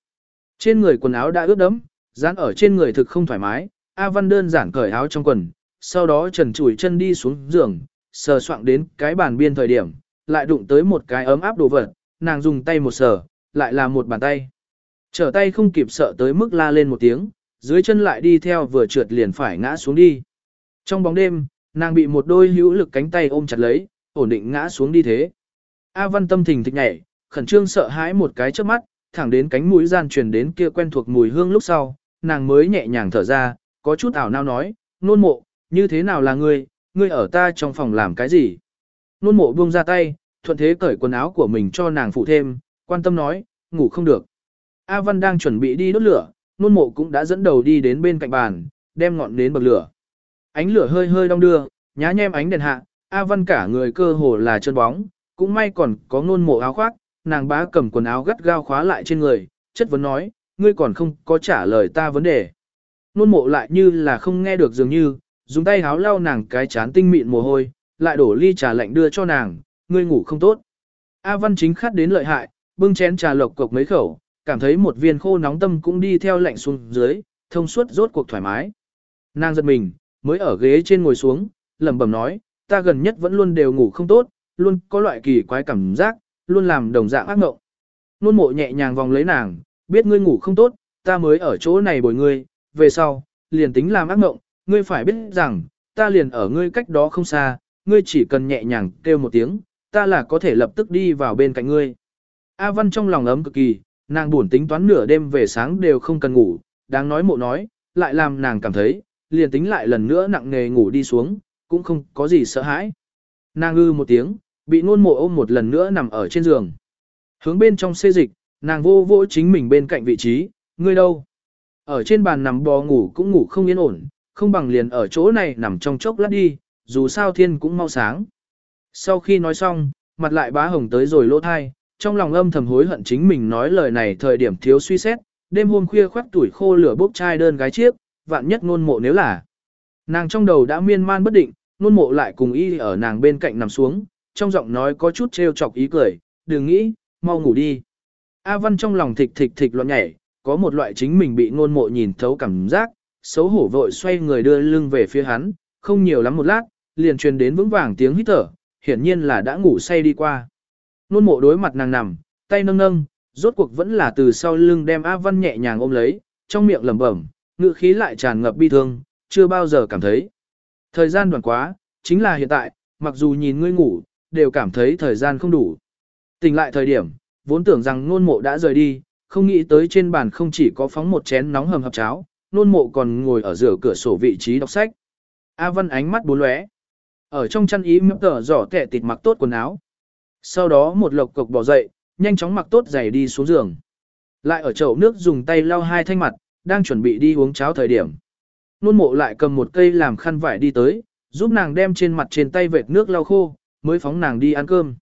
Trên người quần áo đã ướt đẫm, dán ở trên người thực không thoải mái, A Văn đơn giản cởi áo trong quần, sau đó trần chùi chân đi xuống giường, sờ soạng đến cái bàn biên thời điểm, lại đụng tới một cái ấm áp đồ vật, nàng dùng tay một sờ, lại là một bàn tay. Trở tay không kịp sợ tới mức la lên một tiếng, dưới chân lại đi theo vừa trượt liền phải ngã xuống đi. Trong bóng đêm, nàng bị một đôi hữu lực cánh tay ôm chặt lấy, ổn định ngã xuống đi thế. A Văn tâm thình thịch nhảy, khẩn trương sợ hãi một cái trước mắt, thẳng đến cánh mũi gian truyền đến kia quen thuộc mùi hương lúc sau, nàng mới nhẹ nhàng thở ra, có chút ảo nao nói, nôn mộ, như thế nào là ngươi, ngươi ở ta trong phòng làm cái gì? Nôn mộ buông ra tay, thuận thế cởi quần áo của mình cho nàng phụ thêm, quan tâm nói, ngủ không được. A Văn đang chuẩn bị đi đốt lửa, nôn mộ cũng đã dẫn đầu đi đến bên cạnh bàn, đem ngọn nến bậc lửa. Ánh lửa hơi hơi đong đưa, nhá nhem ánh đèn hạ, A Văn cả người cơ hồ là chân bóng, cũng may còn có nôn mộ áo khoác, nàng bá cầm quần áo gắt gao khóa lại trên người, chất vấn nói, ngươi còn không có trả lời ta vấn đề. Nôn mộ lại như là không nghe được dường như, dùng tay háo lau nàng cái chán tinh mịn mồ hôi, lại đổ ly trà lạnh đưa cho nàng, ngươi ngủ không tốt. A Văn chính khát đến lợi hại, bưng chén trà lộc cộc mấy khẩu, cảm thấy một viên khô nóng tâm cũng đi theo lạnh xuống dưới, thông suốt rốt cuộc thoải mái. Nàng giật mình, mới ở ghế trên ngồi xuống, lẩm bẩm nói, ta gần nhất vẫn luôn đều ngủ không tốt, luôn có loại kỳ quái cảm giác, luôn làm đồng dạng ác ngộng. Nôn mộ nhẹ nhàng vòng lấy nàng, biết ngươi ngủ không tốt, ta mới ở chỗ này bồi ngươi, về sau, liền tính làm ác ngộng, ngươi phải biết rằng, ta liền ở ngươi cách đó không xa, ngươi chỉ cần nhẹ nhàng kêu một tiếng, ta là có thể lập tức đi vào bên cạnh ngươi. A Văn trong lòng ấm cực kỳ, nàng buồn tính toán nửa đêm về sáng đều không cần ngủ, đáng nói mộ nói, lại làm nàng cảm thấy, liền tính lại lần nữa nặng nề ngủ đi xuống, cũng không có gì sợ hãi. Nàng ư một tiếng, bị nôn mộ ôm một lần nữa nằm ở trên giường. Hướng bên trong xê dịch, nàng vô vô chính mình bên cạnh vị trí, ngươi đâu? Ở trên bàn nằm bò ngủ cũng ngủ không yên ổn, không bằng liền ở chỗ này nằm trong chốc lát đi, dù sao thiên cũng mau sáng. Sau khi nói xong, mặt lại bá hồng tới rồi lỗ thai, trong lòng âm thầm hối hận chính mình nói lời này thời điểm thiếu suy xét, đêm hôm khuya khoác tuổi khô lửa bốc chai đơn gái chiếc, vạn nhất ngôn mộ nếu là. Nàng trong đầu đã miên man bất định, ngôn mộ lại cùng y ở nàng bên cạnh nằm xuống, trong giọng nói có chút trêu chọc ý cười, đừng nghĩ, mau ngủ đi. A Văn trong lòng thịch thịch thịch loạn nhảy, có một loại chính mình bị ngôn mộ nhìn thấu cảm giác, xấu hổ vội xoay người đưa lưng về phía hắn, không nhiều lắm một lát, liền truyền đến vững vàng tiếng hít thở, hiển nhiên là đã ngủ say đi qua. Nôn mộ đối mặt nàng nằm, tay nâng nâng, rốt cuộc vẫn là từ sau lưng đem A Văn nhẹ nhàng ôm lấy, trong miệng lẩm bẩm, ngữ khí lại tràn ngập bi thương, chưa bao giờ cảm thấy. Thời gian đoạn quá, chính là hiện tại, mặc dù nhìn ngươi ngủ, đều cảm thấy thời gian không đủ. Tỉnh lại thời điểm, vốn tưởng rằng nôn mộ đã rời đi, không nghĩ tới trên bàn không chỉ có phóng một chén nóng hầm hập cháo, nôn mộ còn ngồi ở giữa cửa sổ vị trí đọc sách. A Văn ánh mắt bốn lóe. Ở trong chăn ý mấp tờ giỏ kẻ tịt mặc tốt quần áo. Sau đó một lộc cộc bỏ dậy, nhanh chóng mặc tốt giày đi xuống giường. Lại ở chậu nước dùng tay lau hai thanh mặt, đang chuẩn bị đi uống cháo thời điểm. Nôn mộ lại cầm một cây làm khăn vải đi tới, giúp nàng đem trên mặt trên tay vệt nước lau khô, mới phóng nàng đi ăn cơm.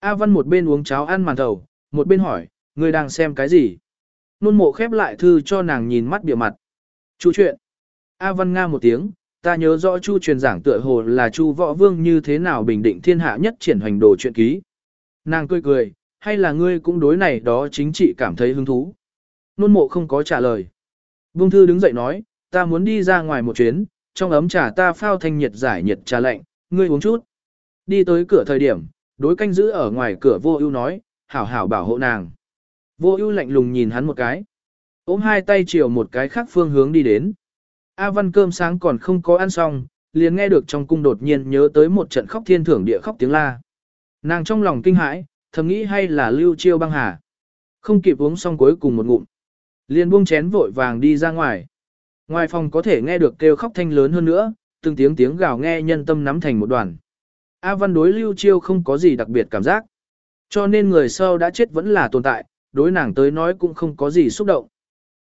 A Văn một bên uống cháo ăn màn thầu, một bên hỏi, ngươi đang xem cái gì? Nôn mộ khép lại thư cho nàng nhìn mắt biểu mặt. Chu chuyện. A Văn Nga một tiếng, ta nhớ rõ Chu truyền giảng tựa hồ là Chu võ vương như thế nào bình định thiên hạ nhất triển hoành đồ chuyện ký. Nàng cười cười, hay là ngươi cũng đối này đó chính trị cảm thấy hứng thú. Nôn mộ không có trả lời. Vương thư đứng dậy nói, ta muốn đi ra ngoài một chuyến, trong ấm trà ta phao thanh nhiệt giải nhiệt trà lạnh, ngươi uống chút. Đi tới cửa thời điểm, đối canh giữ ở ngoài cửa vô ưu nói, hảo hảo bảo hộ nàng. Vô ưu lạnh lùng nhìn hắn một cái. ôm hai tay chiều một cái khác phương hướng đi đến. A văn cơm sáng còn không có ăn xong, liền nghe được trong cung đột nhiên nhớ tới một trận khóc thiên thưởng địa khóc tiếng la. Nàng trong lòng kinh hãi, thầm nghĩ hay là lưu chiêu băng hà. Không kịp uống xong cuối cùng một ngụm. Liền buông chén vội vàng đi ra ngoài. Ngoài phòng có thể nghe được kêu khóc thanh lớn hơn nữa, từng tiếng tiếng gào nghe nhân tâm nắm thành một đoàn. A văn đối lưu chiêu không có gì đặc biệt cảm giác. Cho nên người sau đã chết vẫn là tồn tại, đối nàng tới nói cũng không có gì xúc động.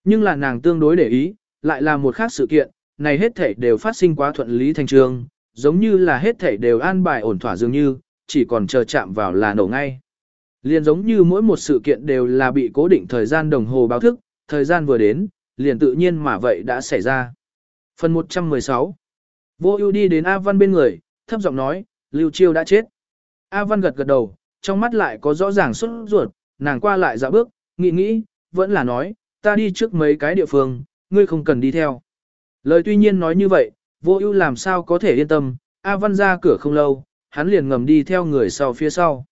Nhưng là nàng tương đối để ý, lại là một khác sự kiện, này hết thảy đều phát sinh quá thuận lý thành trường, giống như là hết thảy đều an bài ổn thỏa dường như, chỉ còn chờ chạm vào là nổ ngay. Liền giống như mỗi một sự kiện đều là bị cố định thời gian đồng hồ báo thức, thời gian vừa đến, liền tự nhiên mà vậy đã xảy ra. Phần 116 Vô ưu đi đến A Văn bên người, thấp giọng nói, Lưu Chiêu đã chết. A Văn gật gật đầu, trong mắt lại có rõ ràng xuất ruột, nàng qua lại dạo bước, nghĩ nghĩ, vẫn là nói, ta đi trước mấy cái địa phương, ngươi không cần đi theo. Lời tuy nhiên nói như vậy, vô ưu làm sao có thể yên tâm, A Văn ra cửa không lâu, hắn liền ngầm đi theo người sau phía sau.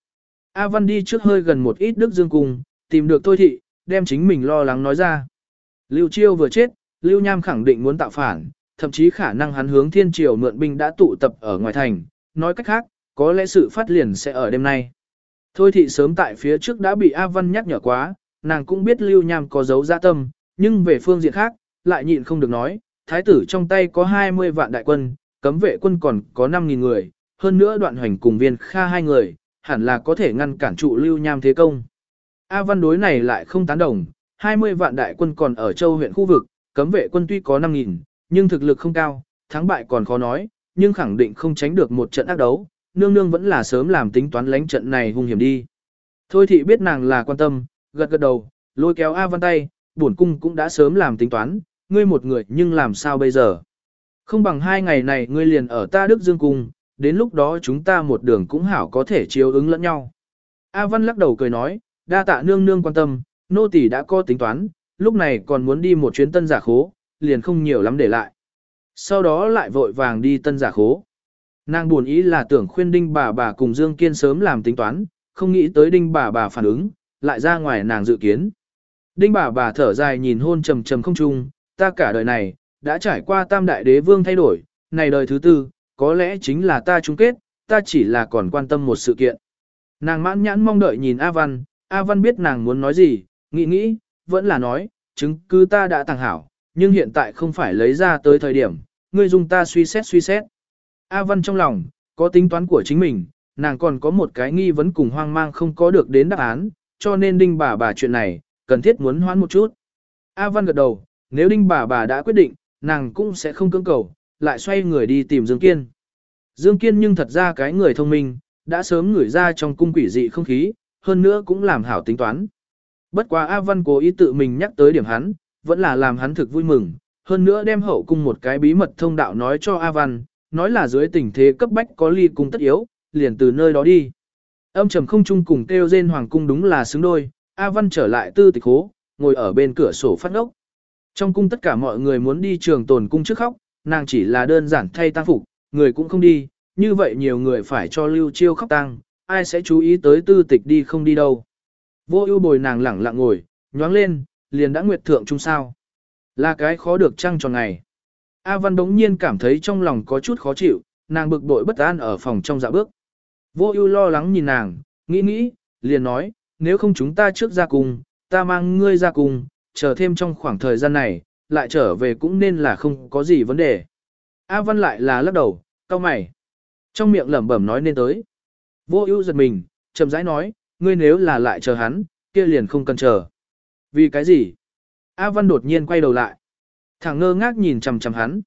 A Văn đi trước hơi gần một ít Đức Dương Cung, tìm được Thôi Thị, đem chính mình lo lắng nói ra. Lưu Chiêu vừa chết, Lưu Nham khẳng định muốn tạo phản, thậm chí khả năng hắn hướng Thiên Triều mượn binh đã tụ tập ở ngoài thành, nói cách khác, có lẽ sự phát liền sẽ ở đêm nay. Thôi Thị sớm tại phía trước đã bị A Văn nhắc nhở quá, nàng cũng biết Lưu Nham có dấu dạ tâm, nhưng về phương diện khác, lại nhịn không được nói, thái tử trong tay có 20 vạn đại quân, cấm vệ quân còn có 5.000 người, hơn nữa đoạn hoành cùng viên kha hai người, hẳn là có thể ngăn cản trụ lưu nham thế công. A Văn đối này lại không tán đồng, 20 vạn đại quân còn ở châu huyện khu vực, cấm vệ quân tuy có 5.000, nhưng thực lực không cao, thắng bại còn khó nói, nhưng khẳng định không tránh được một trận ác đấu, nương nương vẫn là sớm làm tính toán lánh trận này hung hiểm đi. Thôi thị biết nàng là quan tâm, gật gật đầu, lôi kéo A Văn tay, bổn cung cũng đã sớm làm tính toán, ngươi một người nhưng làm sao bây giờ? Không bằng hai ngày này ngươi liền ở ta Đức Dương Cung, đến lúc đó chúng ta một đường cũng hảo có thể chiếu ứng lẫn nhau. A Văn lắc đầu cười nói, đa tạ nương nương quan tâm, nô tỳ đã có tính toán, lúc này còn muốn đi một chuyến tân giả khố, liền không nhiều lắm để lại. Sau đó lại vội vàng đi tân giả khố. Nàng buồn ý là tưởng khuyên đinh bà bà cùng Dương Kiên sớm làm tính toán, không nghĩ tới đinh bà bà phản ứng, lại ra ngoài nàng dự kiến. Đinh bà bà thở dài nhìn hôn trầm trầm không trung, ta cả đời này, đã trải qua tam đại đế vương thay đổi, này đời thứ tư, có lẽ chính là ta chung kết, ta chỉ là còn quan tâm một sự kiện. Nàng mãn nhãn mong đợi nhìn A Văn, A Văn biết nàng muốn nói gì, nghĩ nghĩ, vẫn là nói, chứng cứ ta đã tàng hảo, nhưng hiện tại không phải lấy ra tới thời điểm, ngươi dùng ta suy xét suy xét. A Văn trong lòng, có tính toán của chính mình, nàng còn có một cái nghi vấn cùng hoang mang không có được đến đáp án, cho nên đinh bà bà chuyện này, cần thiết muốn hoãn một chút. A Văn gật đầu, nếu đinh bà bà đã quyết định, nàng cũng sẽ không cưỡng cầu, lại xoay người đi tìm Dương Kiên. Dương Kiên nhưng thật ra cái người thông minh, đã sớm ngửi ra trong cung quỷ dị không khí, hơn nữa cũng làm hảo tính toán. Bất quá A Văn cố ý tự mình nhắc tới điểm hắn, vẫn là làm hắn thực vui mừng, hơn nữa đem hậu cung một cái bí mật thông đạo nói cho A Văn, nói là dưới tình thế cấp bách có ly cung tất yếu, liền từ nơi đó đi. Âm trầm không chung cùng kêu rên hoàng cung đúng là xứng đôi, A Văn trở lại tư tịch hố, ngồi ở bên cửa sổ phát ngốc. Trong cung tất cả mọi người muốn đi trường tồn cung trước khóc, nàng chỉ là đơn giản thay tang phục, người cũng không đi, như vậy nhiều người phải cho lưu chiêu khóc tang, ai sẽ chú ý tới tư tịch đi không đi đâu. Vô ưu bồi nàng lẳng lặng ngồi, nhoáng lên, liền đã nguyệt thượng chung sao. Là cái khó được trăng tròn ngày. A Văn đống nhiên cảm thấy trong lòng có chút khó chịu, nàng bực bội bất an ở phòng trong dạ bước. Vô ưu lo lắng nhìn nàng, nghĩ nghĩ, liền nói, nếu không chúng ta trước ra cùng, ta mang ngươi ra cùng, chờ thêm trong khoảng thời gian này, lại trở về cũng nên là không có gì vấn đề. A Văn lại là lắc đầu, cau mày. Trong miệng lẩm bẩm nói nên tới. Vô ưu giật mình, chậm rãi nói, ngươi nếu là lại chờ hắn, kia liền không cần chờ. Vì cái gì? A Văn đột nhiên quay đầu lại. Thằng ngơ ngác nhìn chằm chằm hắn.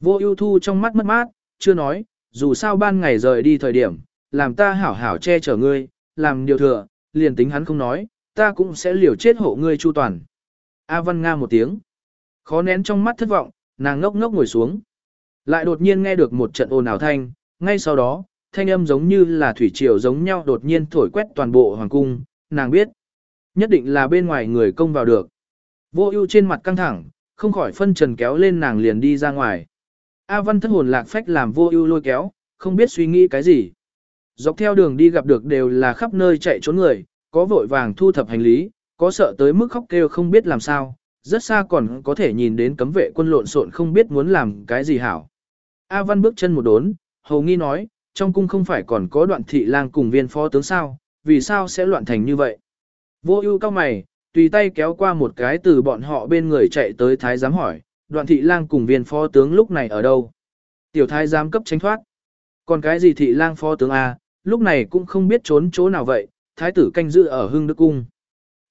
Vô ưu thu trong mắt mất mát, chưa nói, dù sao ban ngày rời đi thời điểm, làm ta hảo hảo che chở ngươi, làm điều thừa, liền tính hắn không nói, ta cũng sẽ liều chết hộ ngươi chu toàn. A Văn Nga một tiếng. Khó nén trong mắt thất vọng, nàng ngốc ngốc ngồi xuống. Lại đột nhiên nghe được một trận ồn ào thanh, ngay sau đó, thanh âm giống như là thủy triều giống nhau đột nhiên thổi quét toàn bộ hoàng cung, nàng biết. Nhất định là bên ngoài người công vào được. Vô ưu trên mặt căng thẳng, không khỏi phân trần kéo lên nàng liền đi ra ngoài. A Văn thất hồn lạc phách làm vô ưu lôi kéo, không biết suy nghĩ cái gì. Dọc theo đường đi gặp được đều là khắp nơi chạy trốn người, có vội vàng thu thập hành lý, có sợ tới mức khóc kêu không biết làm sao, rất xa còn có thể nhìn đến cấm vệ quân lộn xộn không biết muốn làm cái gì hảo. A Văn bước chân một đốn, hầu nghi nói, trong cung không phải còn có đoạn thị lang cùng viên phó tướng sao, vì sao sẽ loạn thành như vậy. Vô ưu cao mày, tùy tay kéo qua một cái từ bọn họ bên người chạy tới thái giám hỏi, đoạn thị lang cùng viên phó tướng lúc này ở đâu? Tiểu thái giám cấp tránh thoát. Còn cái gì thị lang phó tướng A, lúc này cũng không biết trốn chỗ nào vậy, thái tử canh giữ ở hưng đức cung.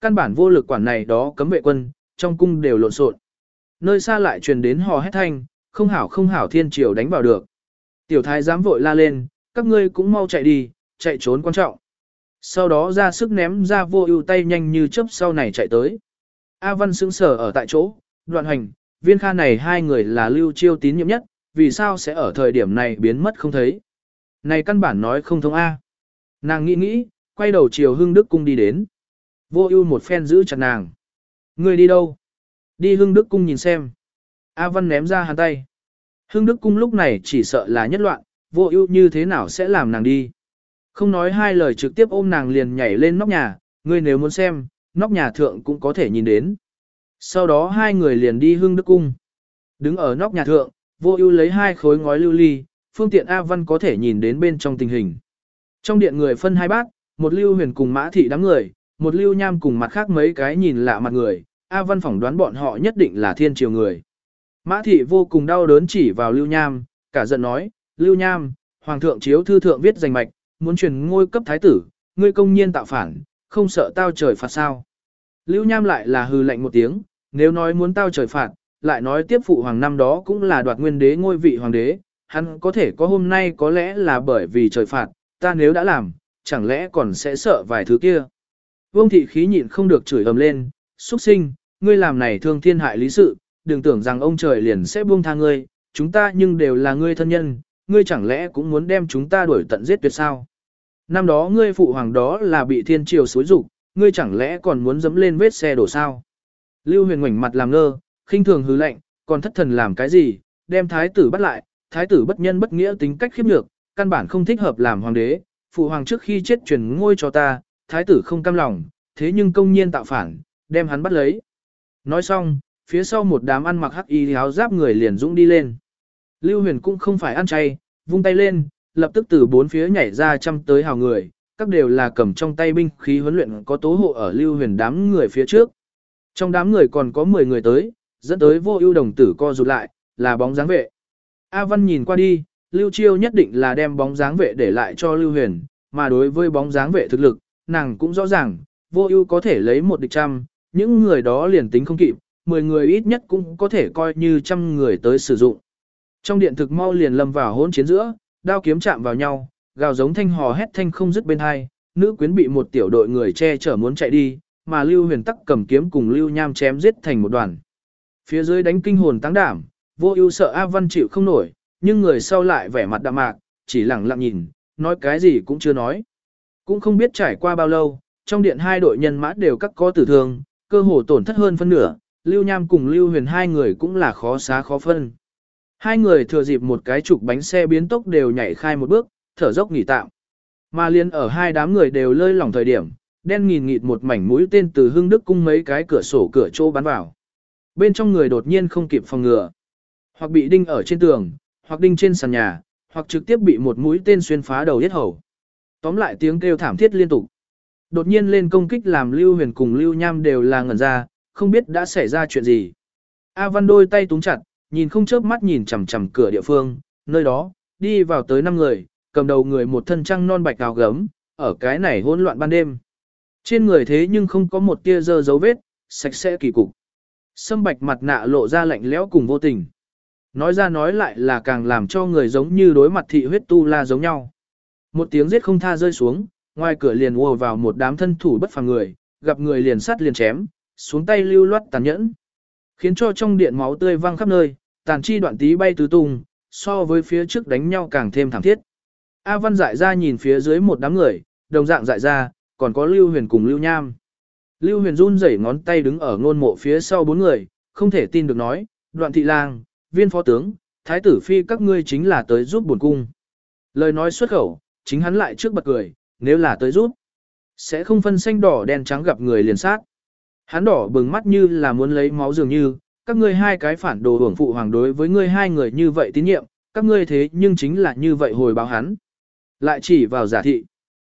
Căn bản vô lực quản này đó cấm vệ quân, trong cung đều lộn xộn. Nơi xa lại truyền đến hò hét thanh, không hảo không hảo thiên triều đánh vào được. Tiểu thái giám vội la lên, các ngươi cũng mau chạy đi, chạy trốn quan trọng. Sau đó ra sức ném ra vô ưu tay nhanh như chớp sau này chạy tới. A Văn sững sờ ở tại chỗ, đoạn hành, viên kha này hai người là lưu chiêu tín nhiệm nhất, vì sao sẽ ở thời điểm này biến mất không thấy. Này căn bản nói không thông A. Nàng nghĩ nghĩ, quay đầu chiều hưng đức cung đi đến. Vô ưu một phen giữ chặt nàng. Người đi đâu? Đi hưng đức cung nhìn xem. A Văn ném ra hàn tay. Hưng đức cung lúc này chỉ sợ là nhất loạn, vô ưu như thế nào sẽ làm nàng đi. Không nói hai lời trực tiếp ôm nàng liền nhảy lên nóc nhà, ngươi nếu muốn xem, nóc nhà thượng cũng có thể nhìn đến. Sau đó hai người liền đi hương đức cung. Đứng ở nóc nhà thượng, vô ưu lấy hai khối ngói lưu ly, phương tiện A Văn có thể nhìn đến bên trong tình hình. Trong điện người phân hai bát, một lưu huyền cùng mã thị đám người, một lưu nham cùng mặt khác mấy cái nhìn lạ mặt người, A Văn phỏng đoán bọn họ nhất định là thiên triều người. Mã thị vô cùng đau đớn chỉ vào lưu nham, cả giận nói, Lưu Nham, Hoàng thượng chiếu thư thượng viết danh mạch, muốn truyền ngôi cấp thái tử, ngươi công nhiên tạo phản, không sợ tao trời phạt sao. Lưu Nham lại là hư lạnh một tiếng, nếu nói muốn tao trời phạt, lại nói tiếp phụ hoàng năm đó cũng là đoạt nguyên đế ngôi vị hoàng đế, hắn có thể có hôm nay có lẽ là bởi vì trời phạt, ta nếu đã làm, chẳng lẽ còn sẽ sợ vài thứ kia. Vương thị khí nhịn không được chửi ầm lên, xuất sinh, ngươi làm này thương thiên hại lý sự, đừng tưởng rằng ông trời liền sẽ buông tha ngươi, chúng ta nhưng đều là ngươi thân nhân, ngươi chẳng lẽ cũng muốn đem chúng ta đuổi tận giết tuyệt sao? Năm đó ngươi phụ hoàng đó là bị thiên triều xối rục, ngươi chẳng lẽ còn muốn dẫm lên vết xe đổ sao? Lưu huyền ngoảnh mặt làm ngơ, khinh thường hứ lạnh, còn thất thần làm cái gì, đem thái tử bắt lại, thái tử bất nhân bất nghĩa tính cách khiếp nhược, căn bản không thích hợp làm hoàng đế, phụ hoàng trước khi chết truyền ngôi cho ta, thái tử không cam lòng, thế nhưng công nhiên tạo phản, đem hắn bắt lấy. Nói xong, phía sau một đám ăn mặc hắc y áo giáp người liền dũng đi lên. Lưu huyền cũng không phải ăn chay, vung tay lên, lập tức từ bốn phía nhảy ra trăm tới hào người, các đều là cầm trong tay binh khí huấn luyện có tố hộ ở lưu huyền đám người phía trước. Trong đám người còn có 10 người tới, dẫn tới vô ưu đồng tử co rụt lại, là bóng dáng vệ. A Văn nhìn qua đi, Lưu Chiêu nhất định là đem bóng dáng vệ để lại cho Lưu Huyền, mà đối với bóng dáng vệ thực lực, nàng cũng rõ ràng, vô ưu có thể lấy một địch trăm, những người đó liền tính không kịp, 10 người ít nhất cũng có thể coi như trăm người tới sử dụng. Trong điện thực mau liền lâm vào hỗn chiến giữa, đao kiếm chạm vào nhau, gào giống thanh hò hét thanh không dứt bên hai, nữ quyến bị một tiểu đội người che chở muốn chạy đi, mà Lưu Huyền Tắc cầm kiếm cùng Lưu Nham chém giết thành một đoàn. Phía dưới đánh kinh hồn tăng đảm, vô ưu sợ A Văn chịu không nổi, nhưng người sau lại vẻ mặt đạm mạc, chỉ lặng lặng nhìn, nói cái gì cũng chưa nói. Cũng không biết trải qua bao lâu, trong điện hai đội nhân mã đều các có tử thương, cơ hồ tổn thất hơn phân nửa, Lưu Nham cùng Lưu Huyền hai người cũng là khó xá khó phân. Hai người thừa dịp một cái trục bánh xe biến tốc đều nhảy khai một bước, thở dốc nghỉ tạm. Mà liên ở hai đám người đều lơi lỏng thời điểm, đen nghìn nghịt một mảnh mũi tên từ hưng đức cung mấy cái cửa sổ cửa chỗ bắn vào. Bên trong người đột nhiên không kịp phòng ngừa. Hoặc bị đinh ở trên tường, hoặc đinh trên sàn nhà, hoặc trực tiếp bị một mũi tên xuyên phá đầu yết hầu. Tóm lại tiếng kêu thảm thiết liên tục. Đột nhiên lên công kích làm Lưu Huyền cùng Lưu Nham đều là ngẩn ra, không biết đã xảy ra chuyện gì. A Văn đôi tay túng chặt, nhìn không chớp mắt nhìn chằm chằm cửa địa phương, nơi đó, đi vào tới năm người, cầm đầu người một thân trăng non bạch áo gấm, ở cái này hỗn loạn ban đêm. Trên người thế nhưng không có một tia dơ dấu vết, sạch sẽ kỳ cục. Sâm bạch mặt nạ lộ ra lạnh lẽo cùng vô tình. Nói ra nói lại là càng làm cho người giống như đối mặt thị huyết tu la giống nhau. Một tiếng giết không tha rơi xuống, ngoài cửa liền ùa vào một đám thân thủ bất phàm người, gặp người liền sát liền chém, xuống tay lưu loát tàn nhẫn. Khiến cho trong điện máu tươi văng khắp nơi, tàn chi đoạn tí bay tứ tung, so với phía trước đánh nhau càng thêm thảm thiết. A Văn dại ra nhìn phía dưới một đám người, đồng dạng dại ra, còn có Lưu Huyền cùng Lưu Nham. Lưu Huyền run rẩy ngón tay đứng ở ngôn mộ phía sau bốn người, không thể tin được nói, đoạn thị lang, viên phó tướng, thái tử phi các ngươi chính là tới giúp buồn cung. Lời nói xuất khẩu, chính hắn lại trước bật cười, nếu là tới giúp, sẽ không phân xanh đỏ đen trắng gặp người liền sát. Hắn đỏ bừng mắt như là muốn lấy máu dường như, các ngươi hai cái phản đồ hưởng phụ hoàng đối với ngươi hai người như vậy tín nhiệm, các ngươi thế nhưng chính là như vậy hồi báo hắn. Lại chỉ vào giả thị.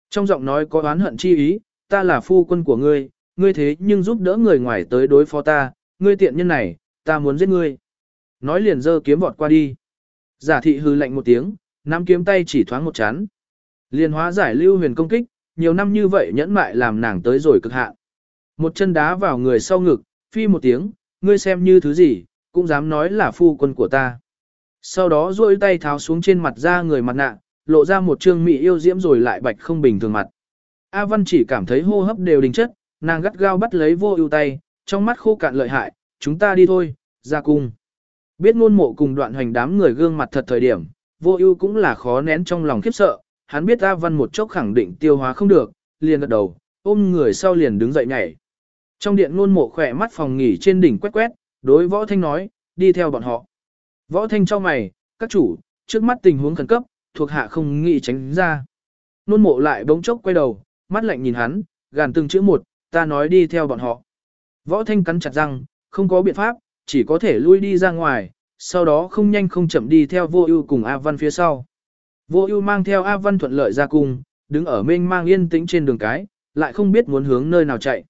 Trong giọng nói có oán hận chi ý, ta là phu quân của ngươi, ngươi thế nhưng giúp đỡ người ngoài tới đối phó ta, ngươi tiện nhân này, ta muốn giết ngươi. Nói liền giơ kiếm vọt qua đi. Giả thị hư lạnh một tiếng, nắm kiếm tay chỉ thoáng một chán. Liên hóa giải lưu huyền công kích, nhiều năm như vậy nhẫn mại làm nàng tới rồi cực hạn. Một chân đá vào người sau ngực, phi một tiếng, ngươi xem như thứ gì, cũng dám nói là phu quân của ta. Sau đó duỗi tay tháo xuống trên mặt ra người mặt nạ, lộ ra một trương mỹ yêu diễm rồi lại bạch không bình thường mặt. A Văn chỉ cảm thấy hô hấp đều đình chất, nàng gắt gao bắt lấy vô ưu tay, trong mắt khô cạn lợi hại, chúng ta đi thôi, ra cung. Biết ngôn mộ cùng đoạn hoành đám người gương mặt thật thời điểm, vô ưu cũng là khó nén trong lòng khiếp sợ, hắn biết A Văn một chốc khẳng định tiêu hóa không được, liền gật đầu, ôm người sau liền đứng dậy nhảy. Trong điện ngôn mộ khỏe mắt phòng nghỉ trên đỉnh quét quét, đối võ thanh nói, đi theo bọn họ. Võ thanh cho mày, các chủ, trước mắt tình huống khẩn cấp, thuộc hạ không nghĩ tránh ra. Nôn mộ lại bỗng chốc quay đầu, mắt lạnh nhìn hắn, gàn từng chữ một, ta nói đi theo bọn họ. Võ thanh cắn chặt răng, không có biện pháp, chỉ có thể lui đi ra ngoài, sau đó không nhanh không chậm đi theo vô ưu cùng A Văn phía sau. Vô ưu mang theo A Văn thuận lợi ra cung, đứng ở mênh mang yên tĩnh trên đường cái, lại không biết muốn hướng nơi nào chạy.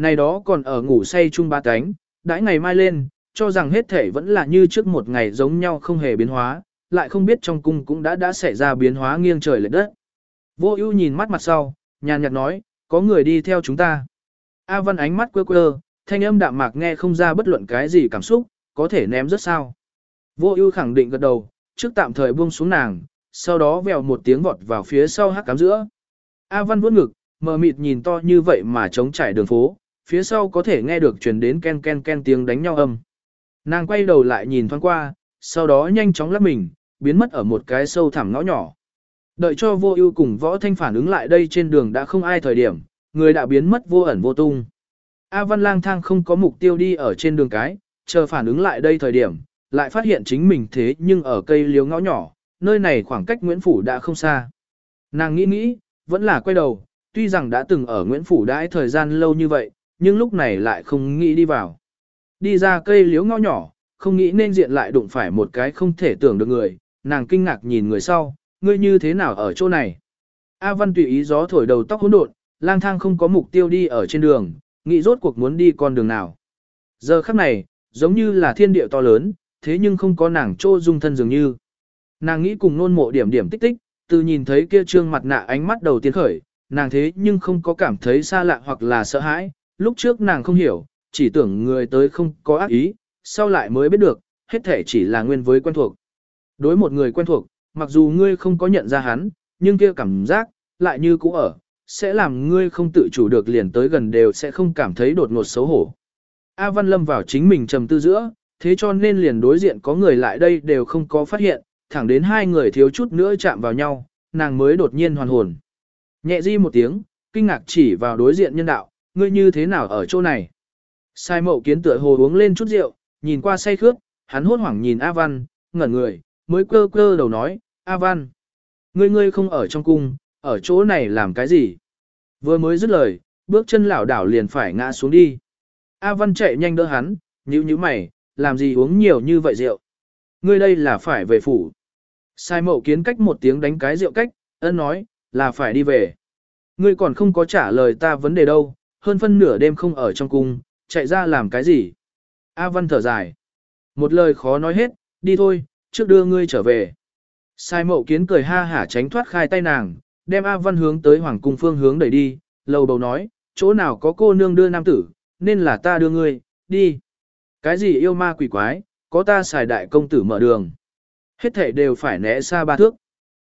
Này đó còn ở ngủ say chung ba cánh, đãi ngày mai lên, cho rằng hết thể vẫn là như trước một ngày giống nhau không hề biến hóa, lại không biết trong cung cũng đã đã xảy ra biến hóa nghiêng trời lệch đất. Vô ưu nhìn mắt mặt sau, nhàn nhạt nói, có người đi theo chúng ta. A Văn ánh mắt quơ quơ, thanh âm đạm mạc nghe không ra bất luận cái gì cảm xúc, có thể ném rất sao. Vô ưu khẳng định gật đầu, trước tạm thời buông xuống nàng, sau đó vèo một tiếng vọt vào phía sau hắc cám giữa. A Văn vuốt ngực, mờ mịt nhìn to như vậy mà trống trải đường phố, phía sau có thể nghe được truyền đến ken ken ken tiếng đánh nhau âm. Nàng quay đầu lại nhìn thoáng qua, sau đó nhanh chóng lắp mình, biến mất ở một cái sâu thẳm ngõ nhỏ. Đợi cho vô ưu cùng võ thanh phản ứng lại đây trên đường đã không ai thời điểm, người đã biến mất vô ẩn vô tung. A Văn lang thang không có mục tiêu đi ở trên đường cái, chờ phản ứng lại đây thời điểm, lại phát hiện chính mình thế nhưng ở cây liếu ngõ nhỏ, nơi này khoảng cách Nguyễn Phủ đã không xa. Nàng nghĩ nghĩ, vẫn là quay đầu, tuy rằng đã từng ở Nguyễn Phủ đãi thời gian lâu như vậy, nhưng lúc này lại không nghĩ đi vào. Đi ra cây liếu ngõ nhỏ, không nghĩ nên diện lại đụng phải một cái không thể tưởng được người, nàng kinh ngạc nhìn người sau, ngươi như thế nào ở chỗ này. A Văn tùy ý gió thổi đầu tóc hỗn độn, lang thang không có mục tiêu đi ở trên đường, nghĩ rốt cuộc muốn đi con đường nào. Giờ khắc này, giống như là thiên địa to lớn, thế nhưng không có nàng trô dung thân dường như. Nàng nghĩ cùng nôn mộ điểm điểm tích tích, từ nhìn thấy kia trương mặt nạ ánh mắt đầu tiên khởi, nàng thế nhưng không có cảm thấy xa lạ hoặc là sợ hãi, lúc trước nàng không hiểu, chỉ tưởng người tới không có ác ý, sau lại mới biết được, hết thể chỉ là nguyên với quen thuộc. Đối một người quen thuộc, mặc dù ngươi không có nhận ra hắn, nhưng kia cảm giác, lại như cũ ở, sẽ làm ngươi không tự chủ được liền tới gần đều sẽ không cảm thấy đột ngột xấu hổ. A Văn Lâm vào chính mình trầm tư giữa, thế cho nên liền đối diện có người lại đây đều không có phát hiện, thẳng đến hai người thiếu chút nữa chạm vào nhau, nàng mới đột nhiên hoàn hồn. Nhẹ di một tiếng, kinh ngạc chỉ vào đối diện nhân đạo, ngươi như thế nào ở chỗ này? Sai mậu kiến tựa hồ uống lên chút rượu, nhìn qua say khướt, hắn hốt hoảng nhìn A Văn, ngẩn người, mới cơ cơ đầu nói, A Văn, ngươi ngươi không ở trong cung, ở chỗ này làm cái gì? Vừa mới dứt lời, bước chân lảo đảo liền phải ngã xuống đi. A Văn chạy nhanh đỡ hắn, nhíu nhíu mày, làm gì uống nhiều như vậy rượu? Ngươi đây là phải về phủ. Sai mậu kiến cách một tiếng đánh cái rượu cách, ân nói, là phải đi về. Ngươi còn không có trả lời ta vấn đề đâu, hơn phân nửa đêm không ở trong cung, chạy ra làm cái gì? A Văn thở dài. Một lời khó nói hết, đi thôi, trước đưa ngươi trở về. Sai mậu kiến cười ha hả tránh thoát khai tay nàng, đem A Văn hướng tới Hoàng Cung phương hướng đẩy đi, lầu bầu nói, chỗ nào có cô nương đưa nam tử, nên là ta đưa ngươi, đi. Cái gì yêu ma quỷ quái, có ta xài đại công tử mở đường. Hết thể đều phải né xa ba thước.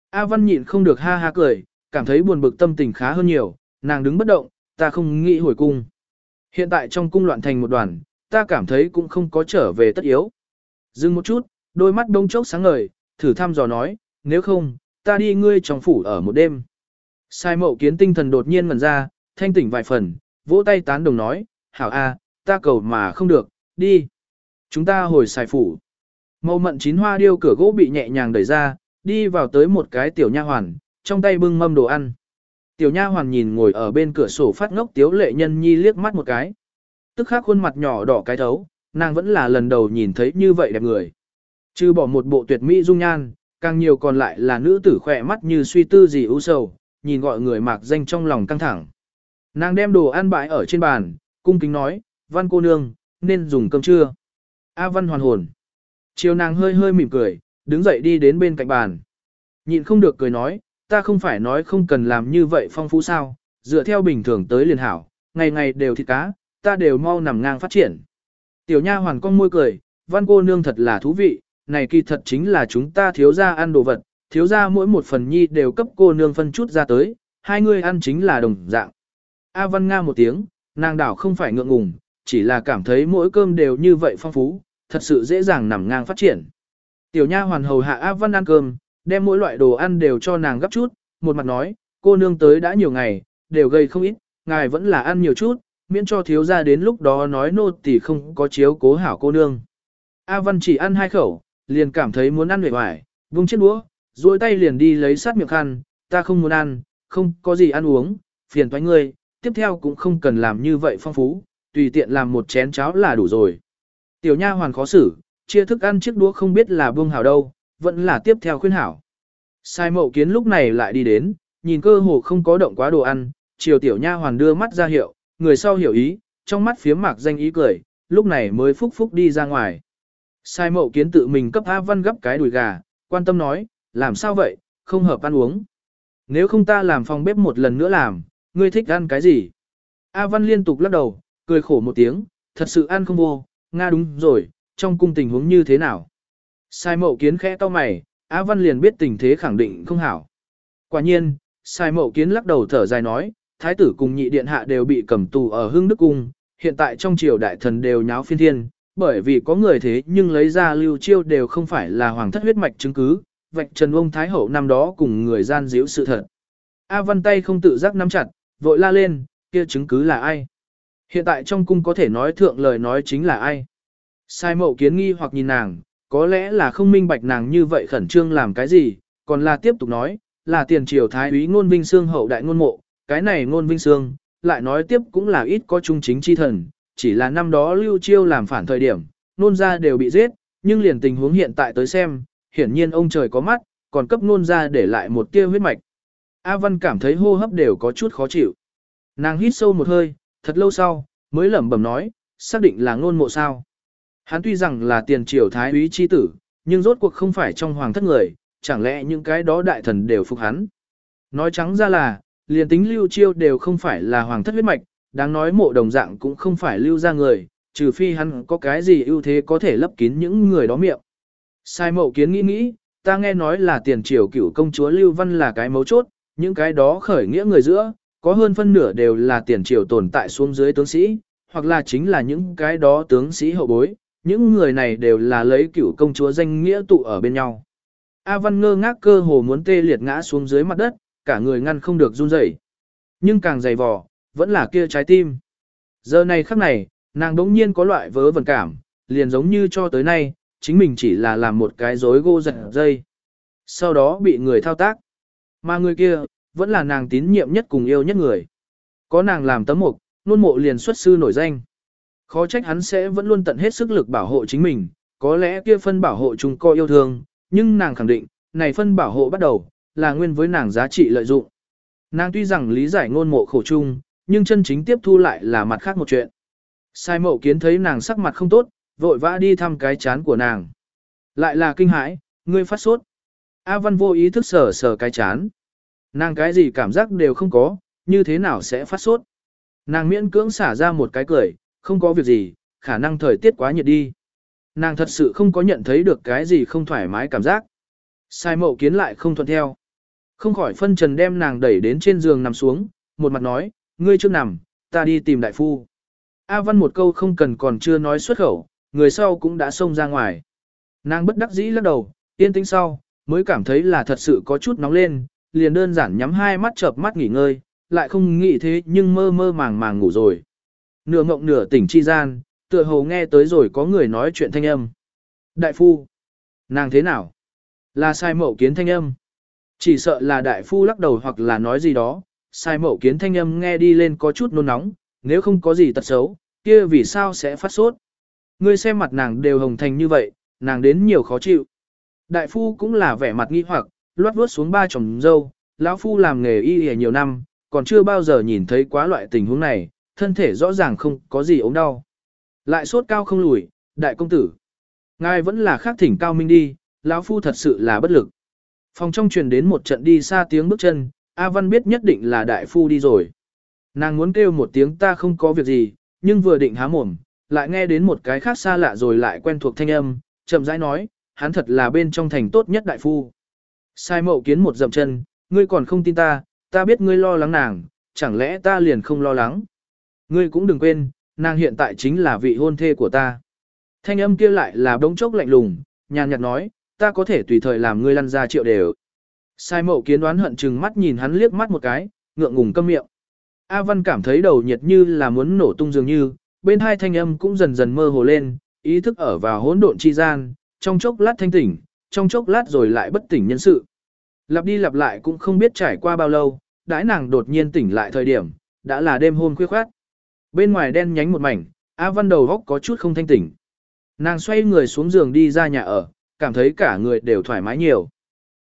A Văn nhịn không được ha ha cười, cảm thấy buồn bực tâm tình khá hơn nhiều, nàng đứng bất động, ta không nghĩ hồi cung. Hiện tại trong cung loạn thành một đoàn, ta cảm thấy cũng không có trở về tất yếu. Dừng một chút, đôi mắt đông chốc sáng ngời, thử thăm dò nói, nếu không, ta đi ngươi trong phủ ở một đêm. Sai mậu kiến tinh thần đột nhiên ngẩn ra, thanh tỉnh vài phần, vỗ tay tán đồng nói, hảo a, ta cầu mà không được, đi. Chúng ta hồi xài phủ. Mậu mận chín hoa điêu cửa gỗ bị nhẹ nhàng đẩy ra, đi vào tới một cái tiểu nha hoàn, trong tay bưng mâm đồ ăn. Tiểu nha hoàn nhìn ngồi ở bên cửa sổ phát ngốc tiếu lệ nhân nhi liếc mắt một cái. Tức khắc khuôn mặt nhỏ đỏ cái thấu, nàng vẫn là lần đầu nhìn thấy như vậy đẹp người. Chứ bỏ một bộ tuyệt mỹ dung nhan, càng nhiều còn lại là nữ tử khỏe mắt như suy tư gì ưu sầu, nhìn gọi người mạc danh trong lòng căng thẳng. Nàng đem đồ ăn bãi ở trên bàn, cung kính nói, văn cô nương, nên dùng cơm trưa. A văn hoàn hồn. Chiều nàng hơi hơi mỉm cười, đứng dậy đi đến bên cạnh bàn. Nhịn không được cười nói, ta không phải nói không cần làm như vậy phong phú sao, dựa theo bình thường tới liền hảo, ngày ngày đều thịt cá, ta đều mau nằm ngang phát triển. Tiểu nha hoàn con môi cười, văn cô nương thật là thú vị, này kỳ thật chính là chúng ta thiếu ra ăn đồ vật, thiếu ra mỗi một phần nhi đều cấp cô nương phân chút ra tới, hai người ăn chính là đồng dạng. A văn nga một tiếng, nàng đảo không phải ngượng ngùng, chỉ là cảm thấy mỗi cơm đều như vậy phong phú, thật sự dễ dàng nằm ngang phát triển. Tiểu nha hoàn hầu hạ A văn ăn cơm, đem mỗi loại đồ ăn đều cho nàng gấp chút, một mặt nói, cô nương tới đã nhiều ngày, đều gây không ít, ngài vẫn là ăn nhiều chút, miễn cho thiếu ra đến lúc đó nói nô tỳ không có chiếu cố hảo cô nương. A Văn chỉ ăn hai khẩu, liền cảm thấy muốn ăn huệ hoài, vung chiếc đũa, duỗi tay liền đi lấy sát miệng khăn, ta không muốn ăn, không có gì ăn uống, phiền toái ngươi, tiếp theo cũng không cần làm như vậy phong phú, tùy tiện làm một chén cháo là đủ rồi. Tiểu nha hoàn khó xử, chia thức ăn chiếc đũa không biết là buông hảo đâu, vẫn là tiếp theo khuyên hảo. Sai mậu kiến lúc này lại đi đến, nhìn cơ hồ không có động quá đồ ăn, chiều tiểu nha hoàn đưa mắt ra hiệu, người sau hiểu ý, trong mắt phía mạc danh ý cười, lúc này mới phúc phúc đi ra ngoài. Sai mậu kiến tự mình cấp A Văn gấp cái đùi gà, quan tâm nói, làm sao vậy, không hợp ăn uống. Nếu không ta làm phòng bếp một lần nữa làm, ngươi thích ăn cái gì? A Văn liên tục lắc đầu, cười khổ một tiếng, thật sự ăn không vô, Nga đúng rồi, trong cung tình huống như thế nào? Sai mậu kiến khẽ to mày, A Văn liền biết tình thế khẳng định không hảo. Quả nhiên, sai mậu kiến lắc đầu thở dài nói, thái tử cùng nhị điện hạ đều bị cầm tù ở hương đức cung, hiện tại trong triều đại thần đều nháo phiên thiên, bởi vì có người thế nhưng lấy ra lưu chiêu đều không phải là hoàng thất huyết mạch chứng cứ, vạch trần ông thái hậu năm đó cùng người gian díu sự thật. A Văn tay không tự giác nắm chặt, vội la lên, kia chứng cứ là ai? Hiện tại trong cung có thể nói thượng lời nói chính là ai? Sai mậu kiến nghi hoặc nhìn nàng, có lẽ là không minh bạch nàng như vậy khẩn trương làm cái gì, còn là tiếp tục nói, là tiền triều thái úy ngôn vinh xương hậu đại ngôn mộ, cái này ngôn vinh xương, lại nói tiếp cũng là ít có trung chính chi thần, chỉ là năm đó lưu chiêu làm phản thời điểm, nôn ra đều bị giết, nhưng liền tình huống hiện tại tới xem, hiển nhiên ông trời có mắt, còn cấp nôn ra để lại một tia huyết mạch. A Văn cảm thấy hô hấp đều có chút khó chịu. Nàng hít sâu một hơi, thật lâu sau, mới lẩm bẩm nói, xác định là ngôn mộ sao. Hắn tuy rằng là tiền triều thái úy chi tử, nhưng rốt cuộc không phải trong hoàng thất người, chẳng lẽ những cái đó đại thần đều phục hắn. Nói trắng ra là, liền tính lưu chiêu đều không phải là hoàng thất huyết mạch, đáng nói mộ đồng dạng cũng không phải lưu ra người, trừ phi hắn có cái gì ưu thế có thể lấp kín những người đó miệng. Sai mậu kiến nghĩ nghĩ, ta nghe nói là tiền triều cửu công chúa Lưu Văn là cái mấu chốt, những cái đó khởi nghĩa người giữa, có hơn phân nửa đều là tiền triều tồn tại xuống dưới tướng sĩ, hoặc là chính là những cái đó tướng sĩ hậu bối, những người này đều là lấy cửu công chúa danh nghĩa tụ ở bên nhau. A Văn ngơ ngác cơ hồ muốn tê liệt ngã xuống dưới mặt đất, cả người ngăn không được run rẩy. Nhưng càng dày vò, vẫn là kia trái tim. Giờ này khắc này, nàng đống nhiên có loại vớ vẩn cảm, liền giống như cho tới nay, chính mình chỉ là làm một cái rối gô giật dây. Sau đó bị người thao tác. Mà người kia, vẫn là nàng tín nhiệm nhất cùng yêu nhất người. Có nàng làm tấm mục, nôn mộ liền xuất sư nổi danh. Khó trách hắn sẽ vẫn luôn tận hết sức lực bảo hộ chính mình, có lẽ kia phân bảo hộ chúng co yêu thương, nhưng nàng khẳng định, này phân bảo hộ bắt đầu, là nguyên với nàng giá trị lợi dụng. Nàng tuy rằng lý giải ngôn mộ khổ chung, nhưng chân chính tiếp thu lại là mặt khác một chuyện. Sai mậu kiến thấy nàng sắc mặt không tốt, vội vã đi thăm cái chán của nàng. Lại là kinh hãi, ngươi phát sốt. A Văn vô ý thức sờ sờ cái chán. Nàng cái gì cảm giác đều không có, như thế nào sẽ phát sốt. Nàng miễn cưỡng xả ra một cái cười, không có việc gì, khả năng thời tiết quá nhiệt đi. Nàng thật sự không có nhận thấy được cái gì không thoải mái cảm giác. Sai mậu kiến lại không thuận theo. Không khỏi phân trần đem nàng đẩy đến trên giường nằm xuống, một mặt nói, ngươi chưa nằm, ta đi tìm đại phu. A Văn một câu không cần còn chưa nói xuất khẩu, người sau cũng đã xông ra ngoài. Nàng bất đắc dĩ lắc đầu, yên tĩnh sau, mới cảm thấy là thật sự có chút nóng lên, liền đơn giản nhắm hai mắt chợp mắt nghỉ ngơi, lại không nghĩ thế nhưng mơ mơ màng màng ngủ rồi. Nửa mộng nửa tỉnh chi gian, tựa hồ nghe tới rồi có người nói chuyện thanh âm. Đại phu, nàng thế nào? Là sai mậu kiến thanh âm. Chỉ sợ là đại phu lắc đầu hoặc là nói gì đó, sai mậu kiến thanh âm nghe đi lên có chút nôn nóng, nếu không có gì tật xấu, kia vì sao sẽ phát sốt. Ngươi xem mặt nàng đều hồng thành như vậy, nàng đến nhiều khó chịu. Đại phu cũng là vẻ mặt nghi hoặc, loát vuốt xuống ba chồng dâu, lão phu làm nghề y y nhiều năm, còn chưa bao giờ nhìn thấy quá loại tình huống này, thân thể rõ ràng không có gì ốm đau. Lại sốt cao không lùi, đại công tử. Ngài vẫn là khác thỉnh cao minh đi, lão phu thật sự là bất lực. Phòng trong truyền đến một trận đi xa tiếng bước chân, A Văn biết nhất định là đại phu đi rồi. Nàng muốn kêu một tiếng ta không có việc gì, nhưng vừa định há mồm, lại nghe đến một cái khác xa lạ rồi lại quen thuộc thanh âm, chậm rãi nói, hắn thật là bên trong thành tốt nhất đại phu. Sai mậu kiến một dậm chân, ngươi còn không tin ta, ta biết ngươi lo lắng nàng, chẳng lẽ ta liền không lo lắng. Ngươi cũng đừng quên, nàng hiện tại chính là vị hôn thê của ta. Thanh âm kia lại là đống chốc lạnh lùng, nhàn nhạt nói, ta có thể tùy thời làm ngươi lăn ra triệu đều. Sai mậu kiến đoán hận chừng mắt nhìn hắn liếc mắt một cái, ngượng ngùng câm miệng. A Văn cảm thấy đầu nhiệt như là muốn nổ tung dường như, bên hai thanh âm cũng dần dần mơ hồ lên, ý thức ở vào hỗn độn chi gian, trong chốc lát thanh tỉnh, trong chốc lát rồi lại bất tỉnh nhân sự. Lặp đi lặp lại cũng không biết trải qua bao lâu, đãi nàng đột nhiên tỉnh lại thời điểm, đã là đêm hôm khuya khoát. Bên ngoài đen nhánh một mảnh, A Văn đầu góc có chút không thanh tỉnh. Nàng xoay người xuống giường đi ra nhà ở, cảm thấy cả người đều thoải mái nhiều.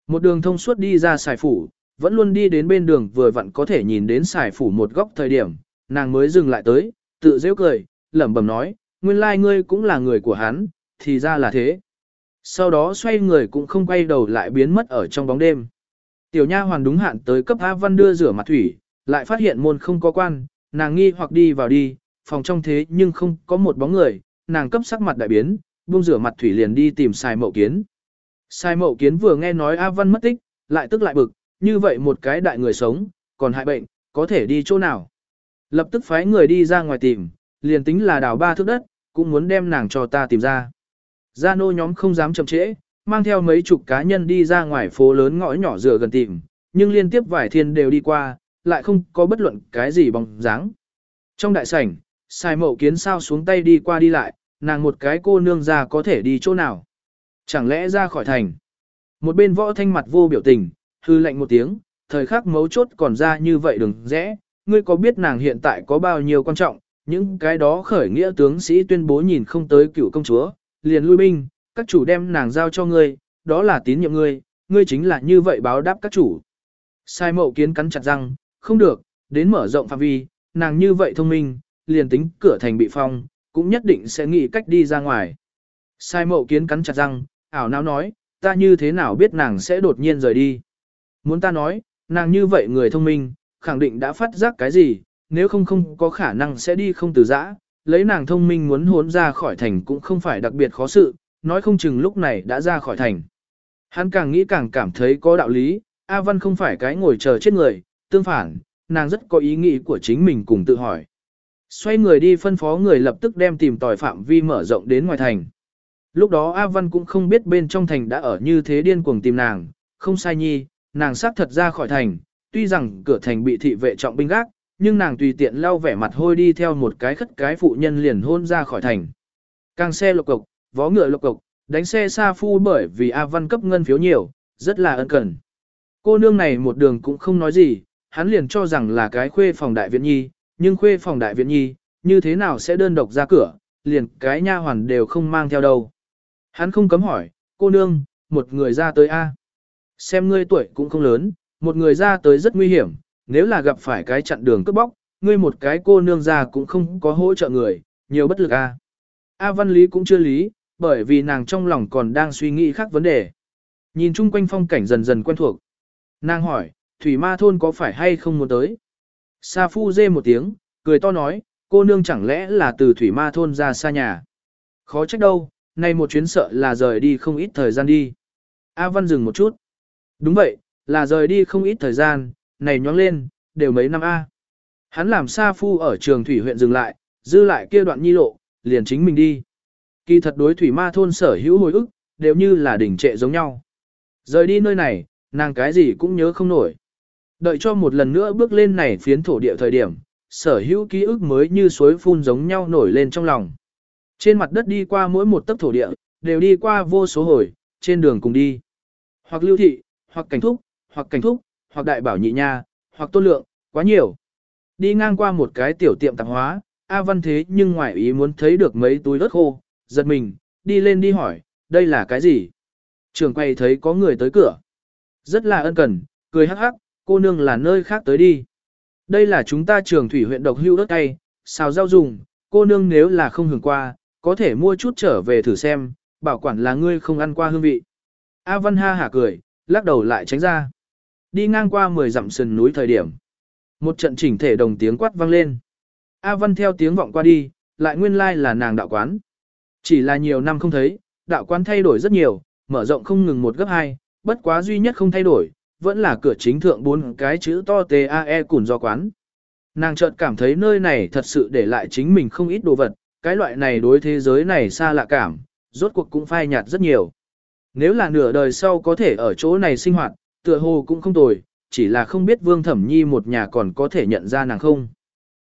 Một đường thông suốt đi ra xài phủ, vẫn luôn đi đến bên đường vừa vặn có thể nhìn đến xài phủ một góc thời điểm, nàng mới dừng lại tới, tự dễ cười, lẩm bẩm nói, nguyên lai like ngươi cũng là người của hắn, thì ra là thế. Sau đó xoay người cũng không quay đầu lại biến mất ở trong bóng đêm. Tiểu nha hoàn đúng hạn tới cấp A Văn đưa rửa mặt thủy, lại phát hiện môn không có quan, nàng nghi hoặc đi vào đi, phòng trong thế nhưng không có một bóng người, nàng cấp sắc mặt đại biến, buông rửa mặt thủy liền đi tìm xài mậu kiến. Sai mậu kiến vừa nghe nói A Văn mất tích, lại tức lại bực, như vậy một cái đại người sống, còn hại bệnh, có thể đi chỗ nào. Lập tức phái người đi ra ngoài tìm, liền tính là đào ba thước đất, cũng muốn đem nàng cho ta tìm ra. Gia nô nhóm không dám chậm trễ, mang theo mấy chục cá nhân đi ra ngoài phố lớn ngõ nhỏ rửa gần tìm, nhưng liên tiếp vài thiên đều đi qua, lại không có bất luận cái gì bóng dáng. Trong đại sảnh, sai mậu kiến sao xuống tay đi qua đi lại, nàng một cái cô nương ra có thể đi chỗ nào. Chẳng lẽ ra khỏi thành. Một bên võ thanh mặt vô biểu tình, hư lệnh một tiếng, thời khắc mấu chốt còn ra như vậy đừng rẽ, ngươi có biết nàng hiện tại có bao nhiêu quan trọng, những cái đó khởi nghĩa tướng sĩ tuyên bố nhìn không tới cựu công chúa, liền lui binh, các chủ đem nàng giao cho ngươi, đó là tín nhiệm ngươi, ngươi chính là như vậy báo đáp các chủ. Sai mậu kiến cắn chặt răng, không được, đến mở rộng phạm vi, nàng như vậy thông minh, liền tính cửa thành bị phong, cũng nhất định sẽ nghĩ cách đi ra ngoài. Sai mậu kiến cắn chặt răng, ảo não nói, ta như thế nào biết nàng sẽ đột nhiên rời đi. Muốn ta nói, nàng như vậy người thông minh, khẳng định đã phát giác cái gì, nếu không không có khả năng sẽ đi không từ giã, lấy nàng thông minh muốn hốn ra khỏi thành cũng không phải đặc biệt khó sự, nói không chừng lúc này đã ra khỏi thành. Hắn càng nghĩ càng cảm thấy có đạo lý, A Văn không phải cái ngồi chờ chết người, tương phản, nàng rất có ý nghĩ của chính mình cùng tự hỏi. Xoay người đi phân phó người lập tức đem tìm tòi phạm vi mở rộng đến ngoài thành. Lúc đó A Văn cũng không biết bên trong thành đã ở như thế điên cuồng tìm nàng, không sai nhi, nàng xác thật ra khỏi thành, tuy rằng cửa thành bị thị vệ trọng binh gác, nhưng nàng tùy tiện lau vẻ mặt hôi đi theo một cái khất cái phụ nhân liền hôn ra khỏi thành. Càng xe lộc cộc, vó ngựa lộc cộc, đánh xe xa phu bởi vì A Văn cấp ngân phiếu nhiều, rất là ân cần. Cô nương này một đường cũng không nói gì, hắn liền cho rằng là cái khuê phòng đại viện nhi, nhưng khuê phòng đại viện nhi, như thế nào sẽ đơn độc ra cửa, liền cái nha hoàn đều không mang theo đâu. Hắn không cấm hỏi, cô nương, một người ra tới A. Xem ngươi tuổi cũng không lớn, một người ra tới rất nguy hiểm, nếu là gặp phải cái chặn đường cướp bóc, ngươi một cái cô nương ra cũng không có hỗ trợ người, nhiều bất lực A. A văn lý cũng chưa lý, bởi vì nàng trong lòng còn đang suy nghĩ khác vấn đề. Nhìn chung quanh phong cảnh dần dần quen thuộc. Nàng hỏi, thủy ma thôn có phải hay không muốn tới? Sa phu dê một tiếng, cười to nói, cô nương chẳng lẽ là từ thủy ma thôn ra xa nhà? Khó trách đâu, nay một chuyến sợ là rời đi không ít thời gian đi. A Văn dừng một chút. Đúng vậy, là rời đi không ít thời gian, này nhoáng lên, đều mấy năm A. Hắn làm Sa Phu ở trường thủy huyện dừng lại, dư lại kia đoạn nhi lộ, liền chính mình đi. Kỳ thật đối thủy ma thôn sở hữu hồi ức, đều như là đỉnh trệ giống nhau. Rời đi nơi này, nàng cái gì cũng nhớ không nổi. Đợi cho một lần nữa bước lên này phiến thổ địa thời điểm, sở hữu ký ức mới như suối phun giống nhau nổi lên trong lòng. Trên mặt đất đi qua mỗi một tấc thổ địa, đều đi qua vô số hồi, trên đường cùng đi. Hoặc lưu thị, hoặc cảnh thúc, hoặc cảnh thúc, hoặc đại bảo nhị nha, hoặc tôn lượng, quá nhiều. Đi ngang qua một cái tiểu tiệm tạp hóa, A Văn thế nhưng ngoài ý muốn thấy được mấy túi đất khô, giật mình, đi lên đi hỏi, đây là cái gì? Trường quay thấy có người tới cửa. Rất là ân cần, cười hắc hắc, cô nương là nơi khác tới đi. Đây là chúng ta trường thủy huyện độc hưu đất tay, xào rau dùng, cô nương nếu là không hưởng qua, có thể mua chút trở về thử xem, bảo quản là ngươi không ăn qua hương vị. A Văn ha hả cười, lắc đầu lại tránh ra. Đi ngang qua 10 dặm sườn núi thời điểm. Một trận chỉnh thể đồng tiếng quát vang lên. A Văn theo tiếng vọng qua đi, lại nguyên lai like là nàng đạo quán. Chỉ là nhiều năm không thấy, đạo quán thay đổi rất nhiều, mở rộng không ngừng một gấp hai, bất quá duy nhất không thay đổi, vẫn là cửa chính thượng bốn cái chữ to T-A-E do quán. Nàng chợt cảm thấy nơi này thật sự để lại chính mình không ít đồ vật, cái loại này đối thế giới này xa lạ cảm, rốt cuộc cũng phai nhạt rất nhiều. Nếu là nửa đời sau có thể ở chỗ này sinh hoạt, tựa hồ cũng không tồi, chỉ là không biết Vương Thẩm Nhi một nhà còn có thể nhận ra nàng không.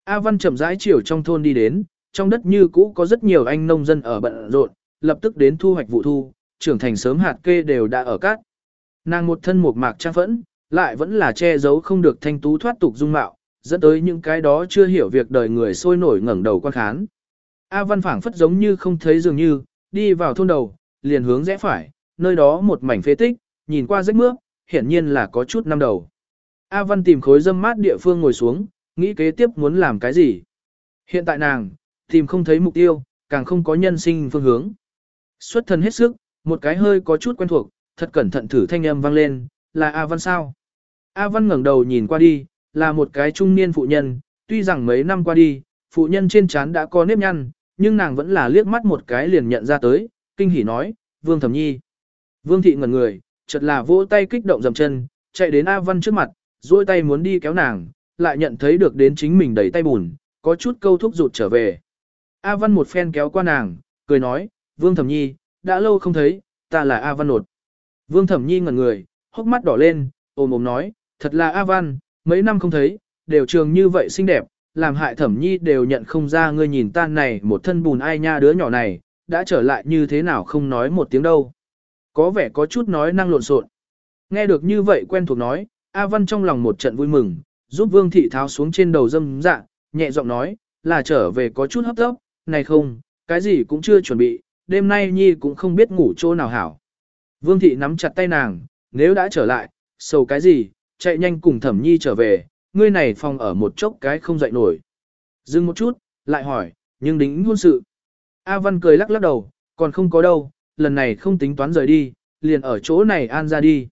A Văn chậm rãi chiều trong thôn đi đến, trong đất như cũ có rất nhiều anh nông dân ở bận rộn, lập tức đến thu hoạch vụ thu, trưởng thành sớm hạt kê đều đã ở cát. Nàng một thân một mạc trang phẫn, lại vẫn là che giấu không được thanh tú thoát tục dung mạo, dẫn tới những cái đó chưa hiểu việc đời người sôi nổi ngẩng đầu quan khán. A Văn phảng phất giống như không thấy dường như, đi vào thôn đầu, liền hướng rẽ phải, nơi đó một mảnh phế tích, nhìn qua rách mướp, hiển nhiên là có chút năm đầu. A Văn tìm khối dâm mát địa phương ngồi xuống, nghĩ kế tiếp muốn làm cái gì. Hiện tại nàng, tìm không thấy mục tiêu, càng không có nhân sinh phương hướng. Xuất thân hết sức, một cái hơi có chút quen thuộc, thật cẩn thận thử thanh âm vang lên, là A Văn sao? A Văn ngẩng đầu nhìn qua đi, là một cái trung niên phụ nhân, tuy rằng mấy năm qua đi, phụ nhân trên trán đã có nếp nhăn, nhưng nàng vẫn là liếc mắt một cái liền nhận ra tới, kinh hỉ nói, Vương Thẩm Nhi. Vương Thị ngẩn người, chợt là vỗ tay kích động dầm chân, chạy đến A Văn trước mặt, duỗi tay muốn đi kéo nàng, lại nhận thấy được đến chính mình đẩy tay bùn, có chút câu thúc rụt trở về. A Văn một phen kéo qua nàng, cười nói, Vương Thẩm Nhi, đã lâu không thấy, ta là A Văn nột. Vương Thẩm Nhi ngẩn người, hốc mắt đỏ lên, ôm ôm nói, thật là A Văn, mấy năm không thấy, đều trường như vậy xinh đẹp, làm hại Thẩm Nhi đều nhận không ra ngươi nhìn ta này một thân bùn ai nha đứa nhỏ này, đã trở lại như thế nào không nói một tiếng đâu. Có vẻ có chút nói năng lộn xộn. Nghe được như vậy quen thuộc nói, A Văn trong lòng một trận vui mừng, giúp Vương Thị tháo xuống trên đầu dâm dạ, nhẹ giọng nói, là trở về có chút hấp tấp, này không, cái gì cũng chưa chuẩn bị, đêm nay Nhi cũng không biết ngủ chỗ nào hảo. Vương Thị nắm chặt tay nàng, nếu đã trở lại, sầu cái gì, chạy nhanh cùng Thẩm Nhi trở về, ngươi này phòng ở một chốc cái không dậy nổi. Dừng một chút, lại hỏi, nhưng đính hôn sự. A Văn cười lắc lắc đầu, còn không có đâu, lần này không tính toán rời đi, liền ở chỗ này an ra đi.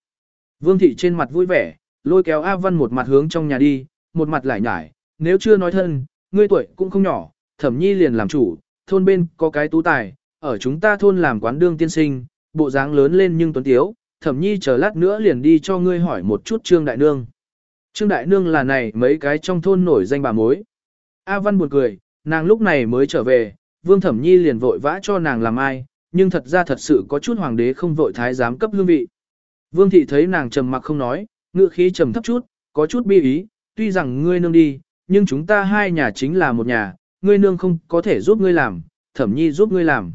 Vương thị trên mặt vui vẻ, lôi kéo A Văn một mặt hướng trong nhà đi, một mặt lại nhải, nếu chưa nói thân, ngươi tuổi cũng không nhỏ, thẩm nhi liền làm chủ, thôn bên có cái tú tài, ở chúng ta thôn làm quán đương tiên sinh, bộ dáng lớn lên nhưng tuấn tiếu, thẩm nhi chờ lát nữa liền đi cho ngươi hỏi một chút trương đại nương. Trương đại nương là này mấy cái trong thôn nổi danh bà mối. A Văn buồn cười, nàng lúc này mới trở về, vương thẩm nhi liền vội vã cho nàng làm ai, nhưng thật ra thật sự có chút hoàng đế không vội thái giám cấp hương vị. Vương thị thấy nàng trầm mặc không nói, ngựa khí trầm thấp chút, có chút bi ý, tuy rằng ngươi nương đi, nhưng chúng ta hai nhà chính là một nhà, ngươi nương không có thể giúp ngươi làm, thẩm nhi giúp ngươi làm.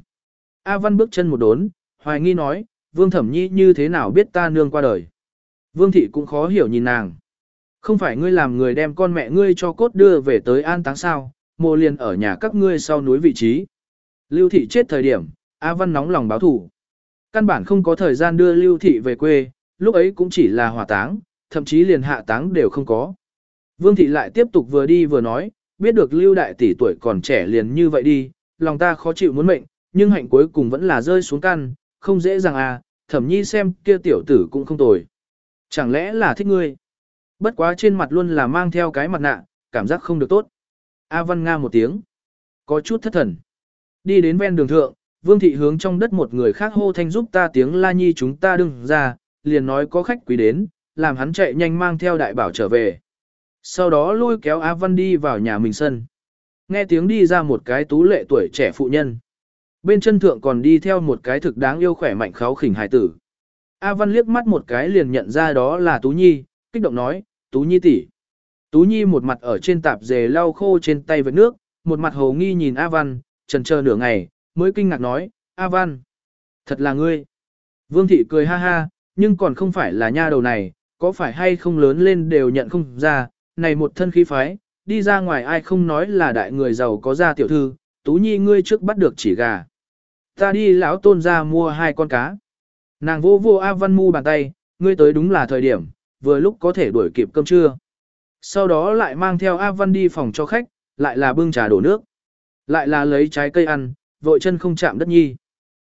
A Văn bước chân một đốn, hoài nghi nói, vương thẩm nhi như thế nào biết ta nương qua đời. Vương thị cũng khó hiểu nhìn nàng. Không phải ngươi làm người đem con mẹ ngươi cho cốt đưa về tới an táng sao, mộ liền ở nhà các ngươi sau núi vị trí. Lưu thị chết thời điểm, A Văn nóng lòng báo thủ. Căn bản không có thời gian đưa Lưu thị về quê, lúc ấy cũng chỉ là hỏa táng, thậm chí liền hạ táng đều không có. Vương thị lại tiếp tục vừa đi vừa nói, biết được Lưu đại tỷ tuổi còn trẻ liền như vậy đi, lòng ta khó chịu muốn mệnh, nhưng hạnh cuối cùng vẫn là rơi xuống căn, không dễ dàng à, thẩm nhi xem kia tiểu tử cũng không tồi. Chẳng lẽ là thích ngươi? Bất quá trên mặt luôn là mang theo cái mặt nạ, cảm giác không được tốt. A Văn Nga một tiếng. Có chút thất thần. Đi đến ven đường thượng, Vương thị hướng trong đất một người khác hô thanh giúp ta tiếng la nhi chúng ta đừng ra, liền nói có khách quý đến, làm hắn chạy nhanh mang theo đại bảo trở về. Sau đó lôi kéo A Văn đi vào nhà mình sân. Nghe tiếng đi ra một cái tú lệ tuổi trẻ phụ nhân. Bên chân thượng còn đi theo một cái thực đáng yêu khỏe mạnh kháo khỉnh hài tử. A Văn liếc mắt một cái liền nhận ra đó là Tú Nhi, kích động nói, Tú Nhi tỷ. Tú Nhi một mặt ở trên tạp dề lau khô trên tay với nước, một mặt hồ nghi nhìn A Văn, trần chờ nửa ngày, mới kinh ngạc nói, A Văn, thật là ngươi. Vương thị cười ha ha, nhưng còn không phải là nha đầu này, có phải hay không lớn lên đều nhận không ra, này một thân khí phái, đi ra ngoài ai không nói là đại người giàu có ra tiểu thư, Tú Nhi ngươi trước bắt được chỉ gà. Ta đi lão tôn ra mua hai con cá. Nàng vô vô A Văn mu bàn tay, ngươi tới đúng là thời điểm, vừa lúc có thể đuổi kịp cơm trưa. Sau đó lại mang theo A Văn đi phòng cho khách, lại là bưng trà đổ nước. Lại là lấy trái cây ăn, vội chân không chạm đất nhi.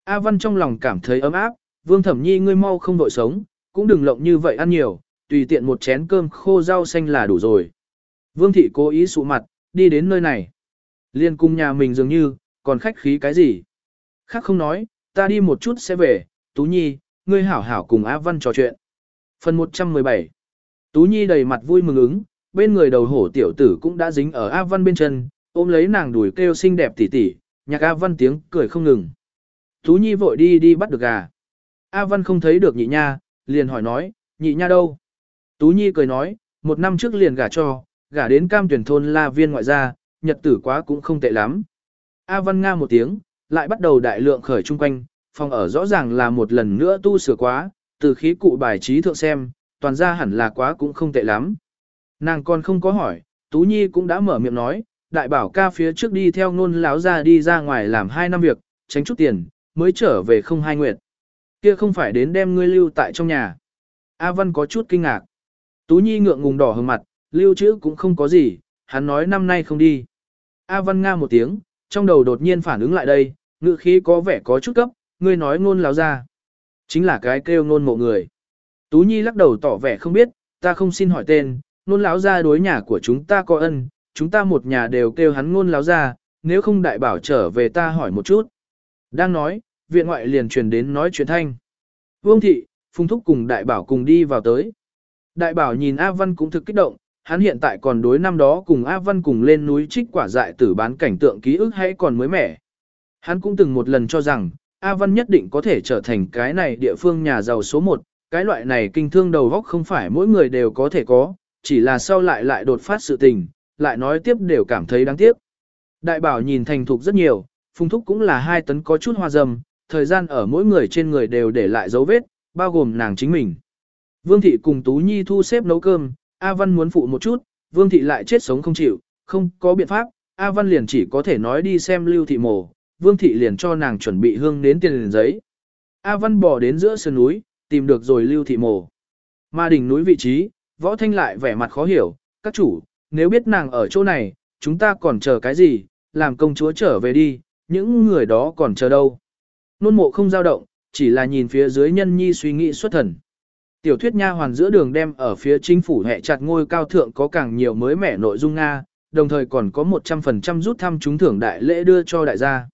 A Văn trong lòng cảm thấy ấm áp, Vương Thẩm Nhi ngươi mau không vội sống, cũng đừng lộng như vậy ăn nhiều, tùy tiện một chén cơm khô rau xanh là đủ rồi. Vương Thị cố ý sụ mặt, đi đến nơi này. Liên cung nhà mình dường như, còn khách khí cái gì. Khác không nói, ta đi một chút sẽ về, Tú Nhi, ngươi hảo hảo cùng A Văn trò chuyện. Phần 117 Tú Nhi đầy mặt vui mừng ứng, bên người đầu hổ tiểu tử cũng đã dính ở A Văn bên chân, ôm lấy nàng đùi kêu xinh đẹp tỉ tỉ, nhạc A Văn tiếng cười không ngừng. Tú Nhi vội đi đi bắt được gà. A Văn không thấy được nhị nha, liền hỏi nói, nhị nha đâu? Tú Nhi cười nói, một năm trước liền gả cho, gả đến cam tuyển thôn la viên ngoại gia, nhật tử quá cũng không tệ lắm. A Văn nga một tiếng, lại bắt đầu đại lượng khởi chung quanh, phòng ở rõ ràng là một lần nữa tu sửa quá, từ khí cụ bài trí thượng xem, toàn ra hẳn là quá cũng không tệ lắm. Nàng còn không có hỏi, Tú Nhi cũng đã mở miệng nói, đại bảo ca phía trước đi theo nôn láo ra đi ra ngoài làm hai năm việc, tránh chút tiền, mới trở về không hai nguyệt. Kia không phải đến đem ngươi lưu tại trong nhà. A Văn có chút kinh ngạc. Tú Nhi ngượng ngùng đỏ hừng mặt, lưu trữ cũng không có gì, hắn nói năm nay không đi. A Văn nga một tiếng, trong đầu đột nhiên phản ứng lại đây, ngự khí có vẻ có chút cấp, ngươi nói ngôn láo ra. Chính là cái kêu nôn mộ người. Tú Nhi lắc đầu tỏ vẻ không biết, ta không xin hỏi tên, nôn láo ra đối nhà của chúng ta có ân, chúng ta một nhà đều kêu hắn nôn láo ra, nếu không đại bảo trở về ta hỏi một chút. Đang nói, viện ngoại liền truyền đến nói chuyện thanh. Vương thị, Phùng Thúc cùng đại bảo cùng đi vào tới. Đại bảo nhìn A Văn cũng thực kích động, hắn hiện tại còn đối năm đó cùng A Văn cùng lên núi trích quả dại tử bán cảnh tượng ký ức hay còn mới mẻ. Hắn cũng từng một lần cho rằng, A Văn nhất định có thể trở thành cái này địa phương nhà giàu số một, cái loại này kinh thương đầu góc không phải mỗi người đều có thể có, chỉ là sau lại lại đột phát sự tình, lại nói tiếp đều cảm thấy đáng tiếc. Đại bảo nhìn thành thục rất nhiều, phung thúc cũng là hai tấn có chút hoa dầm, thời gian ở mỗi người trên người đều để lại dấu vết, bao gồm nàng chính mình. Vương thị cùng Tú Nhi thu xếp nấu cơm, A Văn muốn phụ một chút, Vương thị lại chết sống không chịu, không có biện pháp, A Văn liền chỉ có thể nói đi xem lưu thị mổ, Vương thị liền cho nàng chuẩn bị hương đến tiền liền giấy. A Văn bò đến giữa sườn núi, tìm được rồi lưu thị mổ. Mà đỉnh núi vị trí, võ thanh lại vẻ mặt khó hiểu, các chủ, nếu biết nàng ở chỗ này, chúng ta còn chờ cái gì, làm công chúa trở về đi, những người đó còn chờ đâu. Nôn mộ không dao động, chỉ là nhìn phía dưới nhân nhi suy nghĩ xuất thần. Tiểu thuyết nha hoàn giữa đường đem ở phía chính phủ hệ chặt ngôi cao thượng có càng nhiều mới mẻ nội dung Nga, đồng thời còn có 100% rút thăm trúng thưởng đại lễ đưa cho đại gia.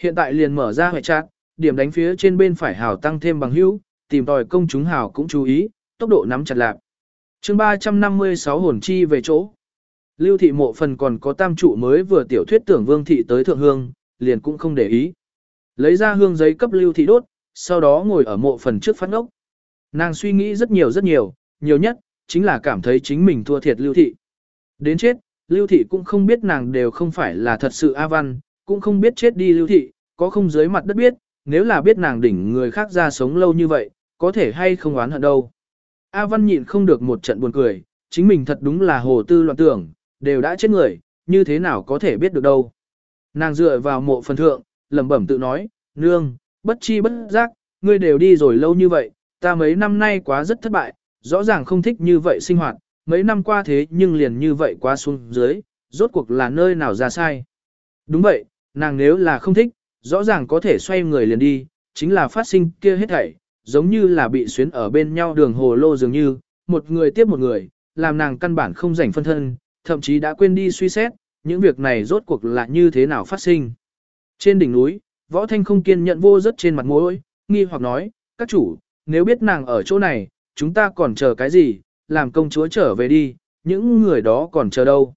Hiện tại liền mở ra hệ trạng, điểm đánh phía trên bên phải hào tăng thêm bằng hữu, tìm tòi công chúng hào cũng chú ý, tốc độ nắm chặt lạc. chương 356 hồn chi về chỗ. Lưu thị mộ phần còn có tam trụ mới vừa tiểu thuyết tưởng vương thị tới thượng hương, liền cũng không để ý. Lấy ra hương giấy cấp lưu thị đốt, sau đó ngồi ở mộ phần trước phát ngốc. Nàng suy nghĩ rất nhiều rất nhiều, nhiều nhất, chính là cảm thấy chính mình thua thiệt lưu thị. Đến chết, lưu thị cũng không biết nàng đều không phải là thật sự A Văn, cũng không biết chết đi lưu thị, có không dưới mặt đất biết, nếu là biết nàng đỉnh người khác ra sống lâu như vậy, có thể hay không oán hận đâu. A Văn nhịn không được một trận buồn cười, chính mình thật đúng là hồ tư loạn tưởng, đều đã chết người, như thế nào có thể biết được đâu. Nàng dựa vào mộ phần thượng, lẩm bẩm tự nói, nương, bất chi bất giác, ngươi đều đi rồi lâu như vậy, ta mấy năm nay quá rất thất bại, rõ ràng không thích như vậy sinh hoạt, mấy năm qua thế nhưng liền như vậy quá xuống dưới, rốt cuộc là nơi nào ra sai. Đúng vậy, nàng nếu là không thích, rõ ràng có thể xoay người liền đi, chính là phát sinh kia hết thảy, giống như là bị xuyến ở bên nhau đường hồ lô dường như, một người tiếp một người, làm nàng căn bản không rảnh phân thân, thậm chí đã quên đi suy xét, những việc này rốt cuộc là như thế nào phát sinh. Trên đỉnh núi, võ thanh không kiên nhận vô rất trên mặt mối, nghi hoặc nói, các chủ, nếu biết nàng ở chỗ này, chúng ta còn chờ cái gì, làm công chúa trở về đi, những người đó còn chờ đâu.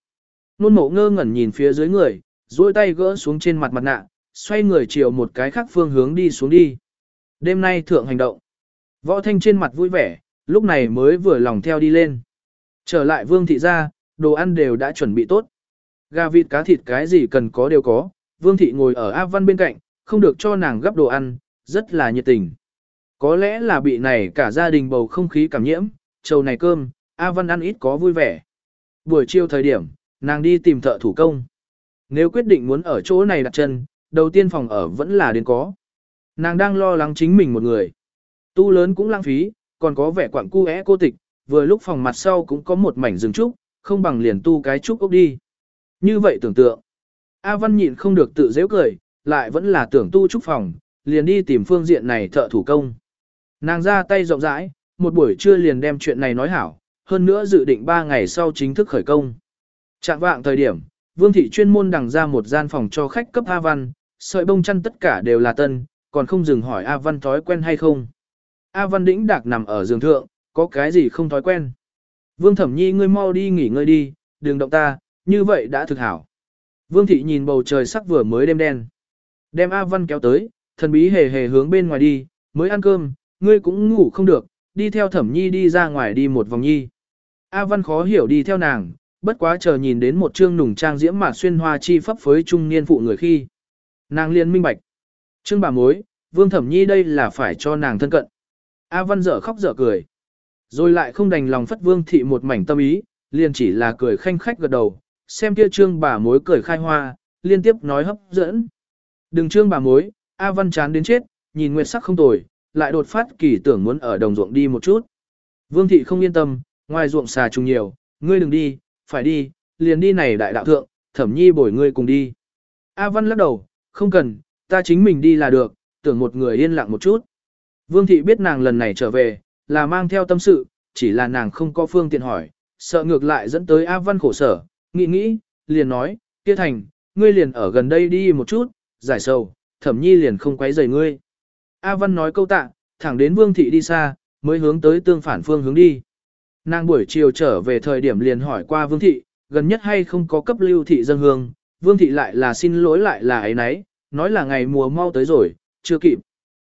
Nôn mộ ngơ ngẩn nhìn phía dưới người, duỗi tay gỡ xuống trên mặt mặt nạ, xoay người chiều một cái khác phương hướng đi xuống đi. Đêm nay thượng hành động. Võ thanh trên mặt vui vẻ, lúc này mới vừa lòng theo đi lên. Trở lại vương thị ra, đồ ăn đều đã chuẩn bị tốt. Gà vịt cá thịt cái gì cần có đều có, vương thị ngồi ở A Văn bên cạnh, không được cho nàng gấp đồ ăn, rất là nhiệt tình. Có lẽ là bị này cả gia đình bầu không khí cảm nhiễm, trầu này cơm, A Văn ăn ít có vui vẻ. Buổi chiều thời điểm, nàng đi tìm thợ thủ công. Nếu quyết định muốn ở chỗ này đặt chân, đầu tiên phòng ở vẫn là đến có. Nàng đang lo lắng chính mình một người. Tu lớn cũng lãng phí, còn có vẻ quặng cu é cô tịch, vừa lúc phòng mặt sau cũng có một mảnh rừng trúc, không bằng liền tu cái trúc ốc đi. Như vậy tưởng tượng. A Văn nhịn không được tự dễ cười, lại vẫn là tưởng tu trúc phòng, liền đi tìm phương diện này thợ thủ công. Nàng ra tay rộng rãi, một buổi trưa liền đem chuyện này nói hảo, hơn nữa dự định 3 ngày sau chính thức khởi công. Trạng vạng thời điểm, Vương thị chuyên môn đằng ra một gian phòng cho khách cấp A Văn, sợi bông chăn tất cả đều là tân, còn không dừng hỏi A Văn thói quen hay không. A Văn đĩnh đạc nằm ở giường thượng, có cái gì không thói quen. Vương Thẩm Nhi ngươi mau đi nghỉ ngơi đi, đừng động ta, như vậy đã thực hảo. Vương Thị nhìn bầu trời sắc vừa mới đêm đen. Đem A Văn kéo tới, thần bí hề hề hướng bên ngoài đi, mới ăn cơm, ngươi cũng ngủ không được, đi theo Thẩm Nhi đi ra ngoài đi một vòng nhi. A Văn khó hiểu đi theo nàng, bất quá chờ nhìn đến một trương nùng trang diễm mà xuyên hoa chi pháp phối trung niên phụ người khi. Nàng liền minh bạch. Trương bà mối, Vương Thẩm Nhi đây là phải cho nàng thân cận. A Văn dở khóc dở cười. Rồi lại không đành lòng phất Vương Thị một mảnh tâm ý, liền chỉ là cười khanh khách gật đầu, xem kia trương bà mối cười khai hoa, liên tiếp nói hấp dẫn. Đừng trương bà mối, A Văn chán đến chết, nhìn nguyệt sắc không tồi, lại đột phát kỳ tưởng muốn ở đồng ruộng đi một chút. Vương Thị không yên tâm, ngoài ruộng xà trùng nhiều, ngươi đừng đi, phải đi, liền đi này đại đạo thượng, thẩm nhi bồi ngươi cùng đi. A Văn lắc đầu, không cần, ta chính mình đi là được, tưởng một người yên lặng một chút. Vương thị biết nàng lần này trở về, là mang theo tâm sự, chỉ là nàng không có phương tiện hỏi, sợ ngược lại dẫn tới A Văn khổ sở, nghĩ nghĩ, liền nói, kia thành, ngươi liền ở gần đây đi một chút, giải sầu, thẩm nhi liền không quấy rầy ngươi. A Văn nói câu tạ, thẳng đến Vương thị đi xa, mới hướng tới tương phản phương hướng đi. Nàng buổi chiều trở về thời điểm liền hỏi qua Vương thị, gần nhất hay không có cấp lưu thị dân hương, Vương thị lại là xin lỗi lại là ấy nấy, nói là ngày mùa mau tới rồi, chưa kịp.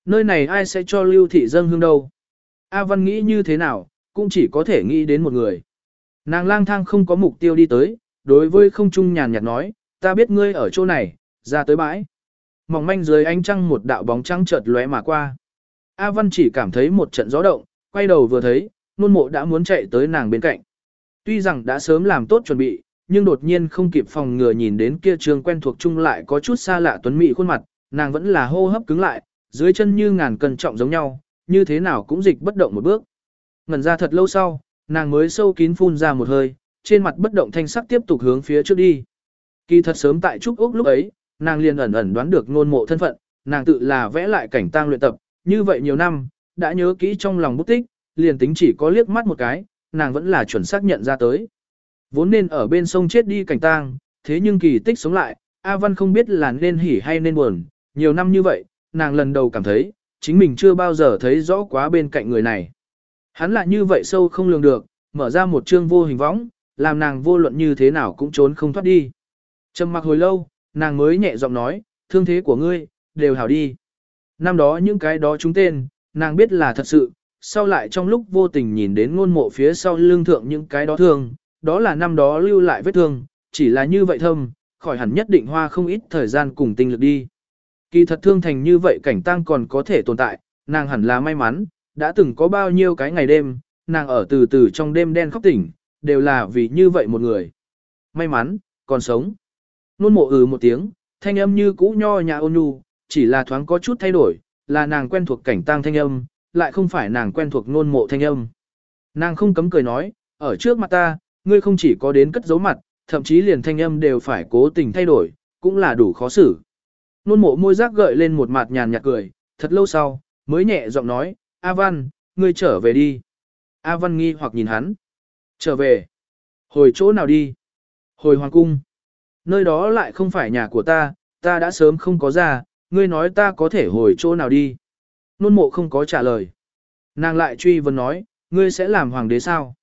Nơi này ai sẽ cho lưu thị dân hương đâu? A Văn nghĩ như thế nào, cũng chỉ có thể nghĩ đến một người. Nàng lang thang không có mục tiêu đi tới, đối với không trung nhàn nhạt nói, ta biết ngươi ở chỗ này, ra tới bãi. Mỏng manh dưới ánh trăng một đạo bóng trăng chợt lóe mà qua. A Văn chỉ cảm thấy một trận gió động, quay đầu vừa thấy, nôn mộ đã muốn chạy tới nàng bên cạnh. Tuy rằng đã sớm làm tốt chuẩn bị, nhưng đột nhiên không kịp phòng ngừa nhìn đến kia trường quen thuộc chung lại có chút xa lạ tuấn mỹ khuôn mặt, nàng vẫn là hô hấp cứng lại, dưới chân như ngàn cân trọng giống nhau, như thế nào cũng dịch bất động một bước. Ngần ra thật lâu sau, nàng mới sâu kín phun ra một hơi, trên mặt bất động thanh sắc tiếp tục hướng phía trước đi. Kỳ thật sớm tại Trúc Úc lúc ấy, nàng liền ẩn ẩn đoán được ngôn mộ thân phận, nàng tự là vẽ lại cảnh tang luyện tập, như vậy nhiều năm, đã nhớ kỹ trong lòng bút tích, liền tính chỉ có liếc mắt một cái, nàng vẫn là chuẩn xác nhận ra tới. Vốn nên ở bên sông chết đi cảnh tang, thế nhưng kỳ tích sống lại, A Văn không biết là nên hỉ hay nên buồn, nhiều năm như vậy, nàng lần đầu cảm thấy, chính mình chưa bao giờ thấy rõ quá bên cạnh người này. Hắn lại như vậy sâu không lường được, mở ra một chương vô hình võng, làm nàng vô luận như thế nào cũng trốn không thoát đi. Trầm mặc hồi lâu, nàng mới nhẹ giọng nói, thương thế của ngươi, đều hảo đi. Năm đó những cái đó chúng tên, nàng biết là thật sự, sau lại trong lúc vô tình nhìn đến ngôn mộ phía sau lưng thượng những cái đó thương, đó là năm đó lưu lại vết thương, chỉ là như vậy thâm, khỏi hẳn nhất định hoa không ít thời gian cùng tinh lực đi. Kỳ thật thương thành như vậy cảnh tang còn có thể tồn tại, nàng hẳn là may mắn, đã từng có bao nhiêu cái ngày đêm, nàng ở từ từ trong đêm đen khóc tỉnh, đều là vì như vậy một người. May mắn, còn sống. Nôn mộ ừ một tiếng, thanh âm như cũ nho nhã ôn nhu, chỉ là thoáng có chút thay đổi, là nàng quen thuộc cảnh tang thanh âm, lại không phải nàng quen thuộc nôn mộ thanh âm. Nàng không cấm cười nói, ở trước mặt ta, ngươi không chỉ có đến cất giấu mặt, thậm chí liền thanh âm đều phải cố tình thay đổi, cũng là đủ khó xử. Nôn mộ môi giác gợi lên một mặt nhàn nhạt cười, thật lâu sau, mới nhẹ giọng nói, A Văn, ngươi trở về đi. A Văn nghi hoặc nhìn hắn. Trở về. Hồi chỗ nào đi? Hồi hoàng cung. Nơi đó lại không phải nhà của ta, ta đã sớm không có ra, ngươi nói ta có thể hồi chỗ nào đi. Nôn mộ không có trả lời. Nàng lại truy vấn nói, ngươi sẽ làm hoàng đế sao?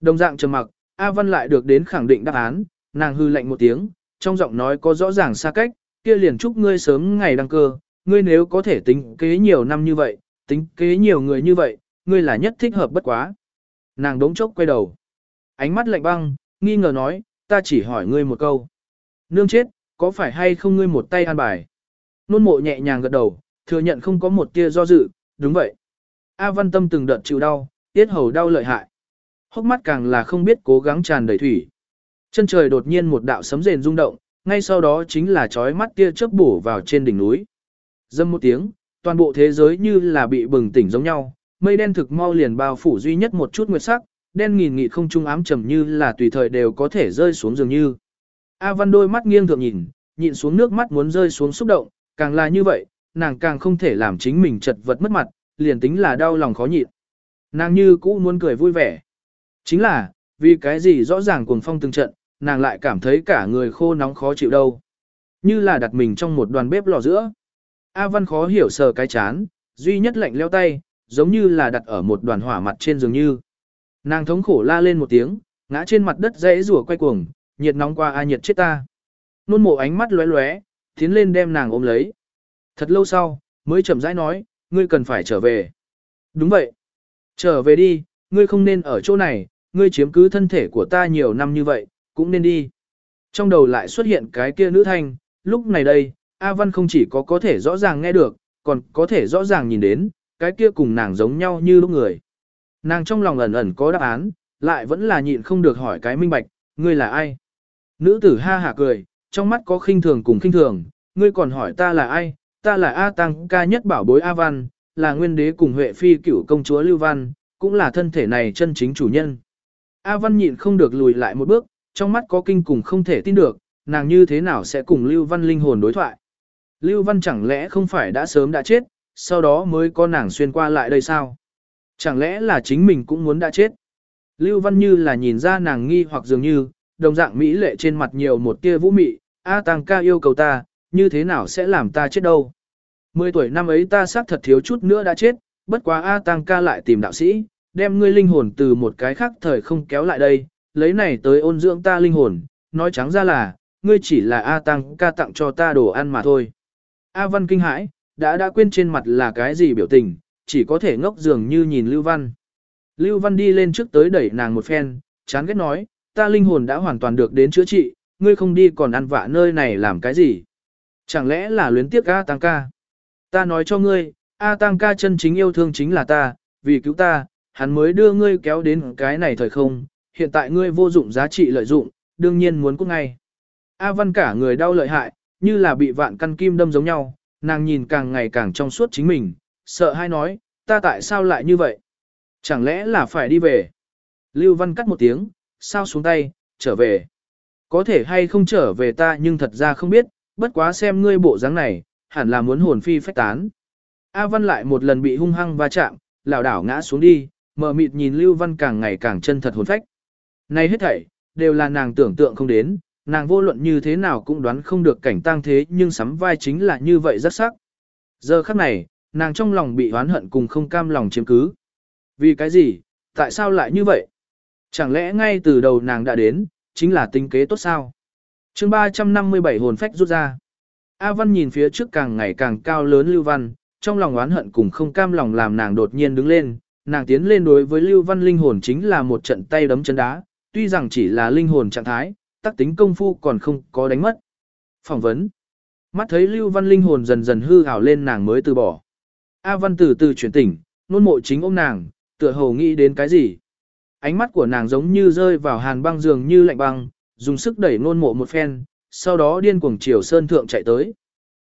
Đồng dạng trầm mặc, A Văn lại được đến khẳng định đáp án, nàng hư lạnh một tiếng, trong giọng nói có rõ ràng xa cách, kia liền chúc ngươi sớm ngày đăng cơ, ngươi nếu có thể tính kế nhiều năm như vậy, tính kế nhiều người như vậy, ngươi là nhất thích hợp bất quá. Nàng đống chốc quay đầu. Ánh mắt lạnh băng, nghi ngờ nói, ta chỉ hỏi ngươi một câu. Nương chết, có phải hay không ngươi một tay an bài? Nôn mộ nhẹ nhàng gật đầu, thừa nhận không có một tia do dự, đúng vậy. A văn tâm từng đợt chịu đau, tiết hầu đau lợi hại. Hốc mắt càng là không biết cố gắng tràn đầy thủy. Chân trời đột nhiên một đạo sấm rền rung động, ngay sau đó chính là chói mắt tia chớp bổ vào trên đỉnh núi. Dâm một tiếng, toàn bộ thế giới như là bị bừng tỉnh giống nhau, mây đen thực mau liền bao phủ duy nhất một chút nguyệt sắc, đen nghìn nghị không trung ám trầm như là tùy thời đều có thể rơi xuống dường như. A Văn đôi mắt nghiêng thượng nhìn, nhịn xuống nước mắt muốn rơi xuống xúc động, càng là như vậy, nàng càng không thể làm chính mình chật vật mất mặt, liền tính là đau lòng khó nhịn. Nàng như cũ muốn cười vui vẻ. Chính là, vì cái gì rõ ràng cuồng phong từng trận, nàng lại cảm thấy cả người khô nóng khó chịu đâu. Như là đặt mình trong một đoàn bếp lò giữa. A Văn khó hiểu sờ cái chán, duy nhất lạnh leo tay, giống như là đặt ở một đoàn hỏa mặt trên giường như. Nàng thống khổ la lên một tiếng, ngã trên mặt đất dãy rủa quay cuồng, nhiệt nóng qua a nhiệt chết ta. Nôn mộ ánh mắt lóe lóe, tiến lên đem nàng ôm lấy. Thật lâu sau, mới chậm rãi nói, ngươi cần phải trở về. Đúng vậy. Trở về đi, ngươi không nên ở chỗ này, ngươi chiếm cứ thân thể của ta nhiều năm như vậy, cũng nên đi. Trong đầu lại xuất hiện cái kia nữ thanh, lúc này đây, A Văn không chỉ có có thể rõ ràng nghe được, còn có thể rõ ràng nhìn đến, cái kia cùng nàng giống nhau như lúc người. Nàng trong lòng ẩn ẩn có đáp án, lại vẫn là nhịn không được hỏi cái minh bạch, ngươi là ai? Nữ tử ha hả cười, trong mắt có khinh thường cùng khinh thường, ngươi còn hỏi ta là ai? Ta là A Tăng ca nhất bảo bối A Văn, là nguyên đế cùng Huệ Phi cửu công chúa Lưu Văn, cũng là thân thể này chân chính chủ nhân. A Văn nhịn không được lùi lại một bước, trong mắt có kinh cùng không thể tin được, nàng như thế nào sẽ cùng Lưu Văn linh hồn đối thoại. Lưu Văn chẳng lẽ không phải đã sớm đã chết, sau đó mới có nàng xuyên qua lại đây sao? Chẳng lẽ là chính mình cũng muốn đã chết? Lưu Văn Như là nhìn ra nàng nghi hoặc dường như, đồng dạng mỹ lệ trên mặt nhiều một tia vũ mị, A Tăng ca yêu cầu ta, như thế nào sẽ làm ta chết đâu? Mười tuổi năm ấy ta xác thật thiếu chút nữa đã chết, bất quá A Tăng ca lại tìm đạo sĩ, đem ngươi linh hồn từ một cái khác thời không kéo lại đây, lấy này tới ôn dưỡng ta linh hồn, nói trắng ra là, ngươi chỉ là A Tăng ca tặng cho ta đồ ăn mà thôi. A Văn kinh hãi, đã đã quên trên mặt là cái gì biểu tình, chỉ có thể ngốc dường như nhìn Lưu Văn. Lưu Văn đi lên trước tới đẩy nàng một phen, chán ghét nói, ta linh hồn đã hoàn toàn được đến chữa trị, ngươi không đi còn ăn vạ nơi này làm cái gì? Chẳng lẽ là luyến tiếc A Tăng ca? Ta nói cho ngươi, A Tăng ca chân chính yêu thương chính là ta, vì cứu ta, hắn mới đưa ngươi kéo đến cái này thời không, hiện tại ngươi vô dụng giá trị lợi dụng, đương nhiên muốn cút ngay. A Văn cả người đau lợi hại, như là bị vạn căn kim đâm giống nhau, nàng nhìn càng ngày càng trong suốt chính mình, sợ hay nói, ta tại sao lại như vậy? Chẳng lẽ là phải đi về? Lưu Văn cắt một tiếng, sao xuống tay, trở về. Có thể hay không trở về ta nhưng thật ra không biết, bất quá xem ngươi bộ dáng này, hẳn là muốn hồn phi phách tán. A Văn lại một lần bị hung hăng va chạm, lảo đảo ngã xuống đi, mờ mịt nhìn Lưu Văn càng ngày càng chân thật hồn phách. Này hết thảy, đều là nàng tưởng tượng không đến, nàng vô luận như thế nào cũng đoán không được cảnh tang thế nhưng sắm vai chính là như vậy rất sắc. Giờ khắc này, nàng trong lòng bị oán hận cùng không cam lòng chiếm cứ. Vì cái gì, tại sao lại như vậy? Chẳng lẽ ngay từ đầu nàng đã đến, chính là tính kế tốt sao? Chương 357 hồn phách rút ra. A Văn nhìn phía trước càng ngày càng cao lớn Lưu Văn, trong lòng oán hận cùng không cam lòng làm nàng đột nhiên đứng lên, nàng tiến lên đối với Lưu Văn linh hồn chính là một trận tay đấm chân đá, tuy rằng chỉ là linh hồn trạng thái, tác tính công phu còn không có đánh mất. Phỏng vấn. Mắt thấy Lưu Văn linh hồn dần dần hư ảo lên nàng mới từ bỏ. A Văn từ từ chuyển tỉnh, nôn mộ chính ôm nàng, tựa hồ nghĩ đến cái gì. Ánh mắt của nàng giống như rơi vào hàn băng dường như lạnh băng, dùng sức đẩy nôn mộ một phen, sau đó điên cuồng chiều sơn thượng chạy tới.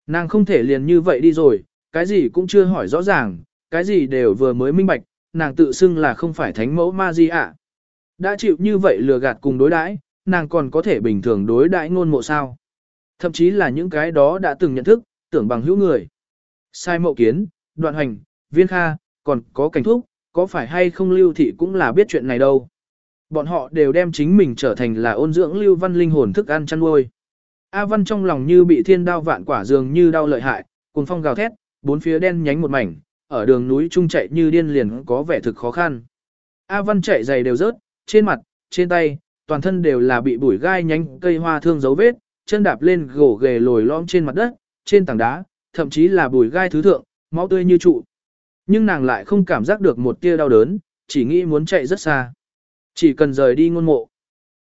Nàng không thể liền như vậy đi rồi, cái gì cũng chưa hỏi rõ ràng, cái gì đều vừa mới minh bạch, nàng tự xưng là không phải thánh mẫu ma di ạ. Đã chịu như vậy lừa gạt cùng đối đãi, nàng còn có thể bình thường đối đãi ngôn mộ sao. Thậm chí là những cái đó đã từng nhận thức, tưởng bằng hữu người. Sai mộ kiến, đoạn hành, viên kha, còn có cảnh thúc, có phải hay không lưu thị cũng là biết chuyện này đâu. Bọn họ đều đem chính mình trở thành là ôn dưỡng lưu văn linh hồn thức ăn chăn nuôi. A văn trong lòng như bị thiên đao vạn quả dường như đau lợi hại, cùng phong gào thét, bốn phía đen nhánh một mảnh, ở đường núi trung chạy như điên liền có vẻ thực khó khăn. A văn chạy giày đều rớt, trên mặt, trên tay, toàn thân đều là bị bụi gai nhánh cây hoa thương dấu vết, chân đạp lên gỗ ghề lồi lõm trên mặt đất, trên tảng đá, thậm chí là bụi gai thứ thượng, máu tươi như trụ. Nhưng nàng lại không cảm giác được một tia đau đớn, chỉ nghĩ muốn chạy rất xa. Chỉ cần rời đi ngôn mộ.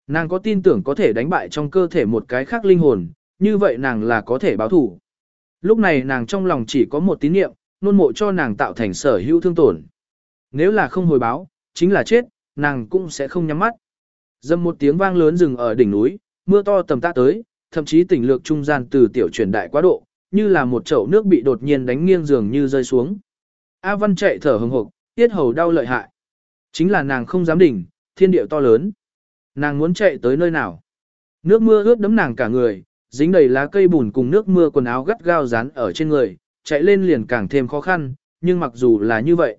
Nàng có tin tưởng có thể đánh bại trong cơ thể một cái khác linh hồn, như vậy nàng là có thể báo thủ. Lúc này nàng trong lòng chỉ có một tín niệm, ngôn mộ cho nàng tạo thành sở hữu thương tổn. Nếu là không hồi báo, chính là chết, nàng cũng sẽ không nhắm mắt. Dâm một tiếng vang lớn rừng ở đỉnh núi, mưa to tầm tạ tới, thậm chí tỉnh lược trung gian từ tiểu chuyển đại quá độ, như là một chậu nước bị đột nhiên đánh nghiêng dường như rơi xuống. A Văn chạy thở hừng hực, tiết hầu đau lợi hại. Chính là nàng không dám đỉnh, thiên địa to lớn. Nàng muốn chạy tới nơi nào? Nước mưa ướt đấm nàng cả người, dính đầy lá cây bùn cùng nước mưa quần áo gắt gao dán ở trên người, chạy lên liền càng thêm khó khăn, nhưng mặc dù là như vậy,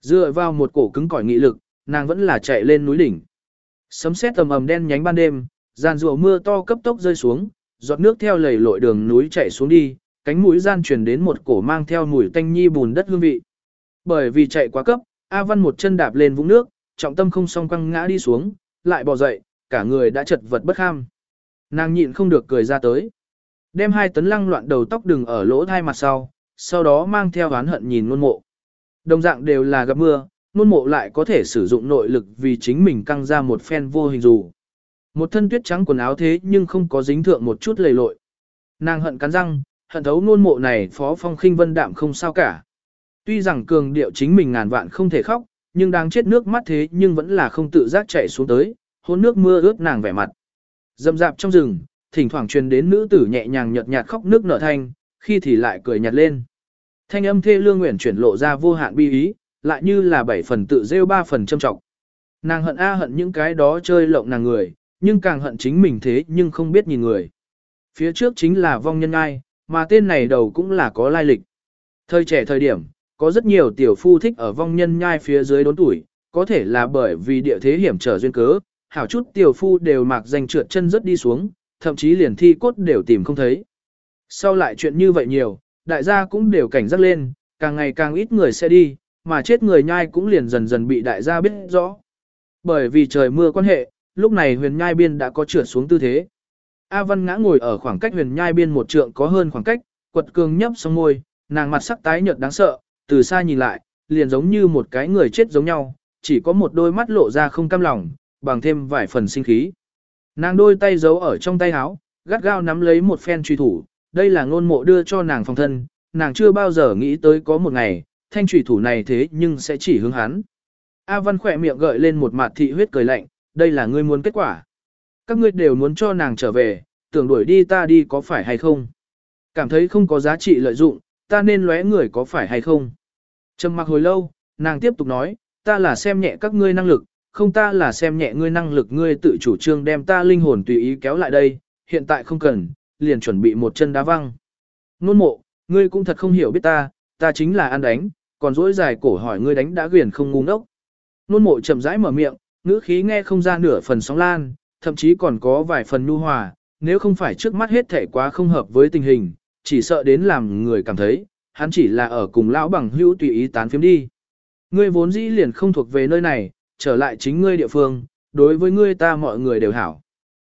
dựa vào một cổ cứng cỏi nghị lực, nàng vẫn là chạy lên núi đỉnh. Sấm sét tầm ầm đen nhánh ban đêm, giàn rùa mưa to cấp tốc rơi xuống, giọt nước theo lầy lội đường núi chạy xuống đi, cánh mũi gian truyền đến một cổ mang theo mùi tanh nhi bùn đất hương vị. Bởi vì chạy quá cấp, A Văn một chân đạp lên vũng nước, trọng tâm không song quăng ngã đi xuống, lại bò dậy, cả người đã chật vật bất kham. Nàng nhịn không được cười ra tới. Đem hai tấn lăng loạn đầu tóc đừng ở lỗ thai mặt sau, sau đó mang theo oán hận nhìn nôn mộ. Đồng dạng đều là gặp mưa, nôn mộ lại có thể sử dụng nội lực vì chính mình căng ra một phen vô hình dù. Một thân tuyết trắng quần áo thế nhưng không có dính thượng một chút lầy lội. Nàng hận cắn răng, hận thấu nôn mộ này phó phong khinh vân đạm không sao cả. Tuy rằng cường điệu chính mình ngàn vạn không thể khóc, nhưng đang chết nước mắt thế nhưng vẫn là không tự giác chạy xuống tới, hôn nước mưa ướt nàng vẻ mặt. Dầm dạp trong rừng, thỉnh thoảng truyền đến nữ tử nhẹ nhàng nhợt nhạt khóc nước nở thanh, khi thì lại cười nhạt lên. Thanh âm thê lương nguyện chuyển lộ ra vô hạn bi ý, lại như là bảy phần tự rêu ba phần châm trọng. Nàng hận a hận những cái đó chơi lộng nàng người, nhưng càng hận chính mình thế nhưng không biết nhìn người. Phía trước chính là vong nhân ai, mà tên này đầu cũng là có lai lịch. Thời trẻ thời điểm, có rất nhiều tiểu phu thích ở vong nhân nhai phía dưới đốn tuổi, có thể là bởi vì địa thế hiểm trở duyên cớ, hảo chút tiểu phu đều mặc danh trượt chân rất đi xuống, thậm chí liền thi cốt đều tìm không thấy. Sau lại chuyện như vậy nhiều, đại gia cũng đều cảnh giác lên, càng ngày càng ít người sẽ đi, mà chết người nhai cũng liền dần dần bị đại gia biết rõ. Bởi vì trời mưa quan hệ, lúc này huyền nhai biên đã có trượt xuống tư thế. A Văn ngã ngồi ở khoảng cách huyền nhai biên một trượng có hơn khoảng cách, quật cường nhấp xong môi, nàng mặt sắc tái nhợt đáng sợ, từ xa nhìn lại, liền giống như một cái người chết giống nhau, chỉ có một đôi mắt lộ ra không cam lòng, bằng thêm vài phần sinh khí. Nàng đôi tay giấu ở trong tay áo, gắt gao nắm lấy một phen truy thủ, đây là ngôn mộ đưa cho nàng phòng thân, nàng chưa bao giờ nghĩ tới có một ngày, thanh truy thủ này thế nhưng sẽ chỉ hướng hắn. A Văn khỏe miệng gợi lên một mặt thị huyết cười lạnh, đây là ngươi muốn kết quả. Các ngươi đều muốn cho nàng trở về, tưởng đuổi đi ta đi có phải hay không? Cảm thấy không có giá trị lợi dụng, ta nên lóe người có phải hay không? Trầm mặc hồi lâu, nàng tiếp tục nói, ta là xem nhẹ các ngươi năng lực, không ta là xem nhẹ ngươi năng lực ngươi tự chủ trương đem ta linh hồn tùy ý kéo lại đây, hiện tại không cần, liền chuẩn bị một chân đá văng. Nôn mộ, ngươi cũng thật không hiểu biết ta, ta chính là ăn đánh, còn dỗi dài cổ hỏi ngươi đánh đã quyền không ngu ngốc. Nôn mộ chậm rãi mở miệng, ngữ khí nghe không ra nửa phần sóng lan, thậm chí còn có vài phần nu hòa, nếu không phải trước mắt hết thể quá không hợp với tình hình, chỉ sợ đến làm người cảm thấy, hắn chỉ là ở cùng lão bằng hữu tùy ý tán phiếm đi. Ngươi vốn dĩ liền không thuộc về nơi này, trở lại chính ngươi địa phương, đối với ngươi ta mọi người đều hảo.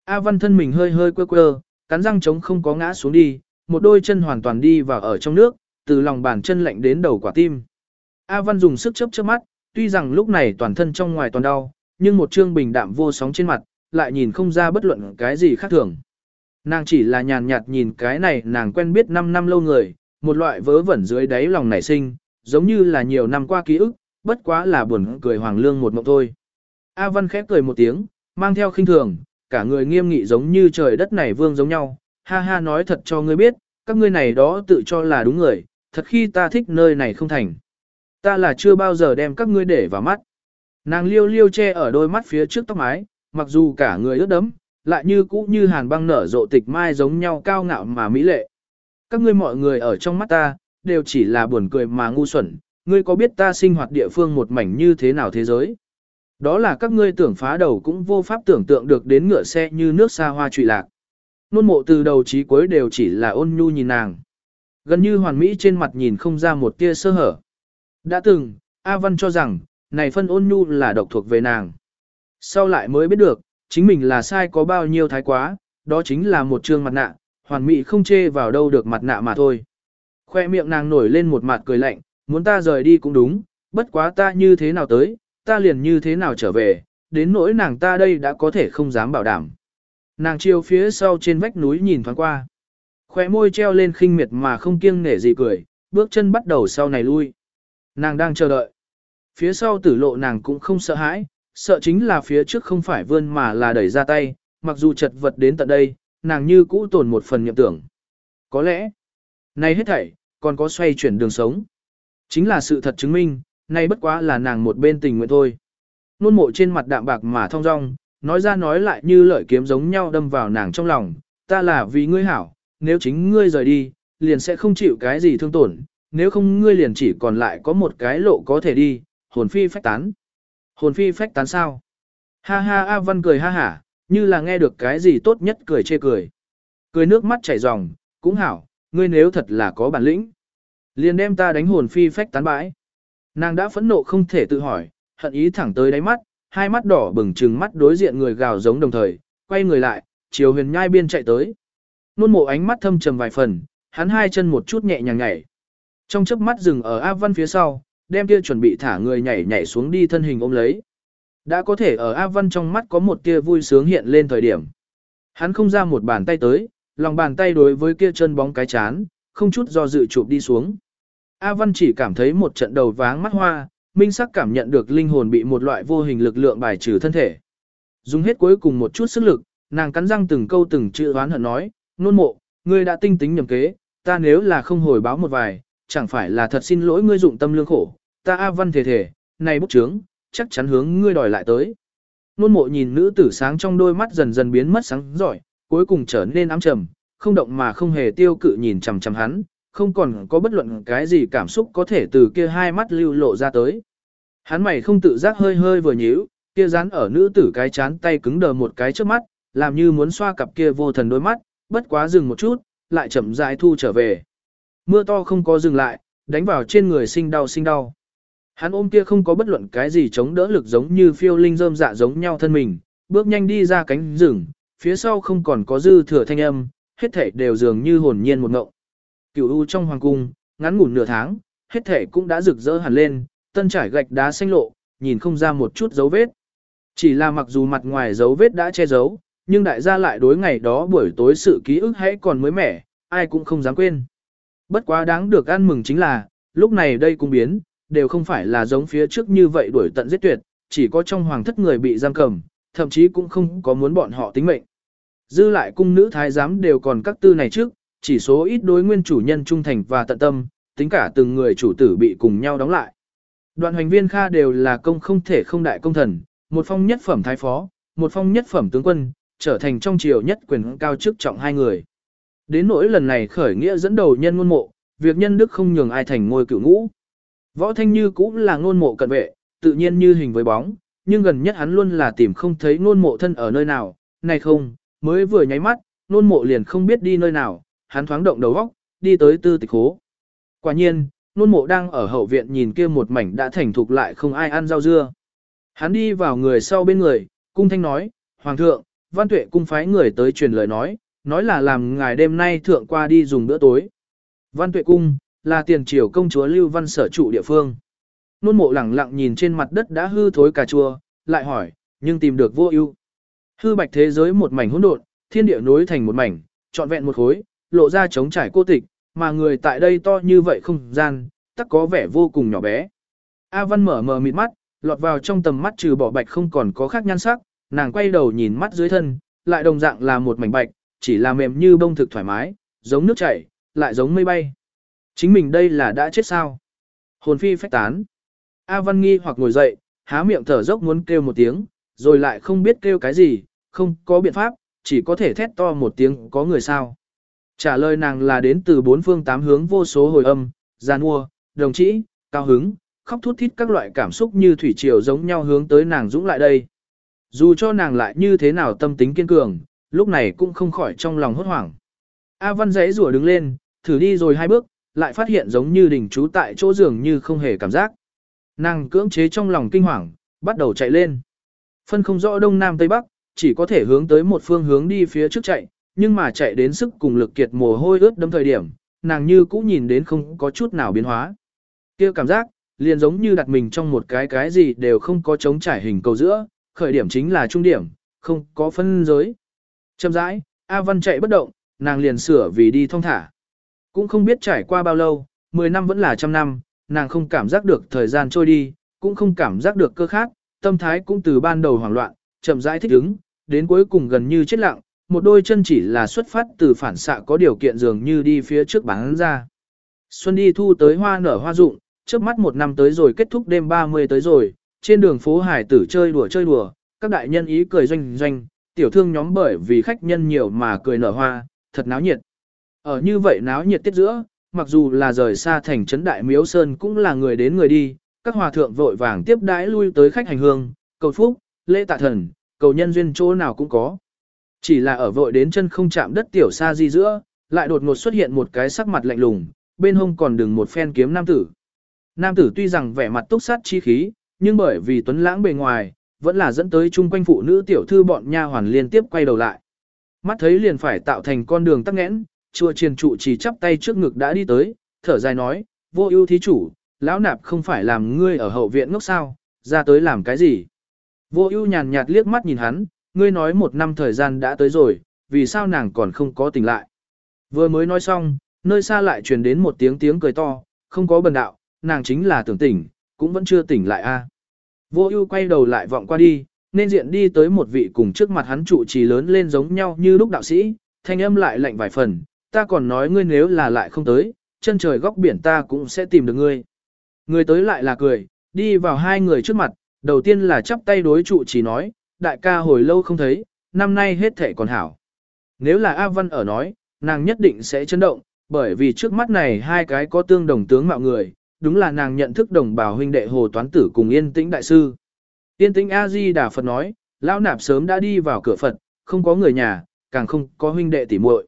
A văn thân mình hơi hơi quơ quơ, cắn răng chống không có ngã xuống đi, một đôi chân hoàn toàn đi vào ở trong nước, từ lòng bàn chân lạnh đến đầu quả tim. A văn dùng sức chớp chớp mắt, tuy rằng lúc này toàn thân trong ngoài toàn đau, nhưng một trương bình đạm vô sóng trên mặt, lại nhìn không ra bất luận cái gì khác thường. Nàng chỉ là nhàn nhạt nhìn cái này nàng quen biết 5 năm lâu người, một loại vớ vẩn dưới đáy lòng nảy sinh, giống như là nhiều năm qua ký ức, bất quá là buồn cười hoàng lương một mộng thôi. A Văn khép cười một tiếng, mang theo khinh thường, cả người nghiêm nghị giống như trời đất này vương giống nhau, ha ha nói thật cho ngươi biết, các ngươi này đó tự cho là đúng người, thật khi ta thích nơi này không thành. Ta là chưa bao giờ đem các ngươi để vào mắt. Nàng liêu liêu che ở đôi mắt phía trước tóc mái, mặc dù cả người ướt đẫm, lại như cũ như hàn băng nở rộ tịch mai giống nhau cao ngạo mà mỹ lệ. Các ngươi mọi người ở trong mắt ta, đều chỉ là buồn cười mà ngu xuẩn, ngươi có biết ta sinh hoạt địa phương một mảnh như thế nào thế giới? Đó là các ngươi tưởng phá đầu cũng vô pháp tưởng tượng được đến ngựa xe như nước xa hoa trụy lạc. Nôn mộ từ đầu chí cuối đều chỉ là ôn nhu nhìn nàng. Gần như hoàn mỹ trên mặt nhìn không ra một tia sơ hở. Đã từng, A Văn cho rằng, này phân ôn nhu là độc thuộc về nàng. Sau lại mới biết được, chính mình là sai có bao nhiêu thái quá, đó chính là một trương mặt nạ, hoàn mỹ không chê vào đâu được mặt nạ mà thôi. Khoe miệng nàng nổi lên một mặt cười lạnh, muốn ta rời đi cũng đúng, bất quá ta như thế nào tới, ta liền như thế nào trở về, đến nỗi nàng ta đây đã có thể không dám bảo đảm. Nàng chiều phía sau trên vách núi nhìn thoáng qua. Khoe môi treo lên khinh miệt mà không kiêng nể gì cười, bước chân bắt đầu sau này lui. Nàng đang chờ đợi. Phía sau tử lộ nàng cũng không sợ hãi, sợ chính là phía trước không phải vươn mà là đẩy ra tay, mặc dù chật vật đến tận đây, nàng như cũ tồn một phần nhậm tưởng. Có lẽ, này hết thảy, còn có xoay chuyển đường sống. Chính là sự thật chứng minh, nay bất quá là nàng một bên tình nguyện thôi. Nôn mộ trên mặt đạm bạc mà thong dong, nói ra nói lại như lợi kiếm giống nhau đâm vào nàng trong lòng, ta là vì ngươi hảo, nếu chính ngươi rời đi, liền sẽ không chịu cái gì thương tổn, nếu không ngươi liền chỉ còn lại có một cái lộ có thể đi, hồn phi phách tán. Hồn phi phách tán sao? Ha ha A Văn cười ha hả, như là nghe được cái gì tốt nhất cười chê cười. Cười nước mắt chảy ròng, cũng hảo, ngươi nếu thật là có bản lĩnh. Liền đem ta đánh hồn phi phách tán bãi. Nàng đã phẫn nộ không thể tự hỏi, hận ý thẳng tới đáy mắt, hai mắt đỏ bừng trừng mắt đối diện người gào giống đồng thời, quay người lại, chiều huyền nhai biên chạy tới. Nôn mộ ánh mắt thâm trầm vài phần, hắn hai chân một chút nhẹ nhàng nhảy. Trong chớp mắt dừng ở A Văn phía sau, đem kia chuẩn bị thả người nhảy nhảy xuống đi thân hình ôm lấy. Đã có thể ở A Văn trong mắt có một tia vui sướng hiện lên thời điểm. Hắn không ra một bàn tay tới, lòng bàn tay đối với kia chân bóng cái chán, không chút do dự chụp đi xuống. A Văn chỉ cảm thấy một trận đầu váng mắt hoa, minh sắc cảm nhận được linh hồn bị một loại vô hình lực lượng bài trừ thân thể. Dùng hết cuối cùng một chút sức lực, nàng cắn răng từng câu từng chữ oán hận nói, nôn mộ, ngươi đã tinh tính nhầm kế, ta nếu là không hồi báo một vài, chẳng phải là thật xin lỗi ngươi dụng tâm lương khổ, ta A Văn thể thể, này bút chướng, chắc chắn hướng ngươi đòi lại tới. Nôn mộ nhìn nữ tử sáng trong đôi mắt dần dần biến mất sáng giỏi, cuối cùng trở nên ám trầm, không động mà không hề tiêu cự nhìn chằm chằm hắn, không còn có bất luận cái gì cảm xúc có thể từ kia hai mắt lưu lộ ra tới. Hắn mày không tự giác hơi hơi vừa nhíu, kia dán ở nữ tử cái chán tay cứng đờ một cái trước mắt, làm như muốn xoa cặp kia vô thần đôi mắt, bất quá dừng một chút, lại chậm rãi thu trở về. Mưa to không có dừng lại, đánh vào trên người sinh đau sinh đau. Hắn ôm kia không có bất luận cái gì chống đỡ lực giống như phiêu linh rơm dạ giống nhau thân mình, bước nhanh đi ra cánh rừng, phía sau không còn có dư thừa thanh âm, hết thảy đều dường như hồn nhiên một ngộng. Cửu u trong hoàng cung, ngắn ngủn nửa tháng, hết thảy cũng đã rực rỡ hẳn lên, tân trải gạch đá xanh lộ, nhìn không ra một chút dấu vết. Chỉ là mặc dù mặt ngoài dấu vết đã che giấu, nhưng đại gia lại đối ngày đó buổi tối sự ký ức hãy còn mới mẻ, ai cũng không dám quên. Bất quá đáng được ăn mừng chính là, lúc này đây cung biến, đều không phải là giống phía trước như vậy đuổi tận giết tuyệt, chỉ có trong hoàng thất người bị giam cầm, thậm chí cũng không có muốn bọn họ tính mệnh. Dư lại cung nữ thái giám đều còn các tư này trước, chỉ số ít đối nguyên chủ nhân trung thành và tận tâm, tính cả từng người chủ tử bị cùng nhau đóng lại. Đoạn hành viên Kha đều là công không thể không đại công thần, một phong nhất phẩm thái phó, một phong nhất phẩm tướng quân, trở thành trong triều nhất quyền cao chức trọng hai người. Đến nỗi lần này khởi nghĩa dẫn đầu nhân ngôn mộ, việc nhân đức không nhường ai thành ngôi cựu ngũ. Võ Thanh Như cũng là ngôn mộ cận vệ, tự nhiên như hình với bóng, nhưng gần nhất hắn luôn là tìm không thấy ngôn mộ thân ở nơi nào, này không, mới vừa nháy mắt, ngôn mộ liền không biết đi nơi nào, hắn thoáng động đầu óc, đi tới tư tịch hố. Quả nhiên, ngôn mộ đang ở hậu viện nhìn kia một mảnh đã thành thục lại không ai ăn rau dưa. Hắn đi vào người sau bên người, cung thanh nói, Hoàng thượng, văn tuệ cung phái người tới truyền lời nói, nói là làm ngài đêm nay thượng qua đi dùng bữa tối. Văn tuệ cung, là tiền triều công chúa Lưu Văn sở trụ địa phương. Nôn mộ lẳng lặng nhìn trên mặt đất đã hư thối cà chua, lại hỏi, nhưng tìm được vô ưu. Hư bạch thế giới một mảnh hỗn độn, thiên địa nối thành một mảnh, trọn vẹn một khối, lộ ra trống trải cô tịch, mà người tại đây to như vậy không gian, tất có vẻ vô cùng nhỏ bé. A Văn mở mờ mịt mắt, lọt vào trong tầm mắt trừ bỏ bạch không còn có khác nhan sắc, nàng quay đầu nhìn mắt dưới thân, lại đồng dạng là một mảnh bạch, chỉ là mềm như bông thực thoải mái, giống nước chảy, lại giống mây bay. Chính mình đây là đã chết sao? Hồn phi phách tán. A Văn nghi hoặc ngồi dậy, há miệng thở dốc muốn kêu một tiếng, rồi lại không biết kêu cái gì, không có biện pháp, chỉ có thể thét to một tiếng có người sao. Trả lời nàng là đến từ bốn phương tám hướng vô số hồi âm, gian mua, đồng chí, cao hứng, khóc thút thít các loại cảm xúc như thủy triều giống nhau hướng tới nàng dũng lại đây. Dù cho nàng lại như thế nào tâm tính kiên cường, lúc này cũng không khỏi trong lòng hốt hoảng. A Văn giấy rủa đứng lên, thử đi rồi hai bước, lại phát hiện giống như đình trú tại chỗ giường như không hề cảm giác. Nàng cưỡng chế trong lòng kinh hoàng, bắt đầu chạy lên. Phân không rõ đông nam tây bắc, chỉ có thể hướng tới một phương hướng đi phía trước chạy, nhưng mà chạy đến sức cùng lực kiệt mồ hôi ướt đẫm thời điểm, nàng như cũ nhìn đến không có chút nào biến hóa. kia cảm giác, liền giống như đặt mình trong một cái cái gì đều không có chống trải hình cầu giữa, khởi điểm chính là trung điểm, không có phân giới. Chậm rãi, A Văn chạy bất động, nàng liền sửa vì đi thong thả. Cũng không biết trải qua bao lâu, 10 năm vẫn là trăm năm, nàng không cảm giác được thời gian trôi đi, cũng không cảm giác được cơ khác, tâm thái cũng từ ban đầu hoảng loạn, chậm rãi thích ứng, đến cuối cùng gần như chết lặng, một đôi chân chỉ là xuất phát từ phản xạ có điều kiện dường như đi phía trước bán ra. Xuân đi thu tới hoa nở hoa rụng, trước mắt một năm tới rồi kết thúc đêm 30 tới rồi, trên đường phố hải tử chơi đùa chơi đùa, các đại nhân ý cười doanh doanh, tiểu thương nhóm bởi vì khách nhân nhiều mà cười nở hoa, thật náo nhiệt. Ở như vậy náo nhiệt tiết giữa, mặc dù là rời xa thành trấn đại miếu sơn cũng là người đến người đi, các hòa thượng vội vàng tiếp đãi lui tới khách hành hương, cầu phúc, lễ tạ thần, cầu nhân duyên chỗ nào cũng có. Chỉ là ở vội đến chân không chạm đất tiểu xa di giữa, lại đột ngột xuất hiện một cái sắc mặt lạnh lùng, bên hông còn đừng một phen kiếm nam tử. Nam tử tuy rằng vẻ mặt túc sát chi khí, nhưng bởi vì tuấn lãng bề ngoài, vẫn là dẫn tới chung quanh phụ nữ tiểu thư bọn nha hoàn liên tiếp quay đầu lại. Mắt thấy liền phải tạo thành con đường tắc nghẽn, chùa triền trụ chỉ chắp tay trước ngực đã đi tới, thở dài nói, vô ưu thí chủ, lão nạp không phải làm ngươi ở hậu viện ngốc sao, ra tới làm cái gì. Vô ưu nhàn nhạt liếc mắt nhìn hắn, ngươi nói một năm thời gian đã tới rồi, vì sao nàng còn không có tỉnh lại. Vừa mới nói xong, nơi xa lại truyền đến một tiếng tiếng cười to, không có bần đạo, nàng chính là tưởng tỉnh, cũng vẫn chưa tỉnh lại a. Vô ưu quay đầu lại vọng qua đi, nên diện đi tới một vị cùng trước mặt hắn trụ trì lớn lên giống nhau như lúc đạo sĩ, thanh âm lại lạnh vài phần, ta còn nói ngươi nếu là lại không tới, chân trời góc biển ta cũng sẽ tìm được ngươi. Người tới lại là cười, đi vào hai người trước mặt, đầu tiên là chắp tay đối trụ chỉ nói, đại ca hồi lâu không thấy, năm nay hết thể còn hảo. Nếu là A Văn ở nói, nàng nhất định sẽ chấn động, bởi vì trước mắt này hai cái có tương đồng tướng mạo người, đúng là nàng nhận thức đồng bào huynh đệ Hồ Toán Tử cùng Yên Tĩnh Đại Sư. Yên Tĩnh A-di Đà Phật nói, Lão Nạp sớm đã đi vào cửa Phật, không có người nhà, càng không có huynh đệ tỉ muội.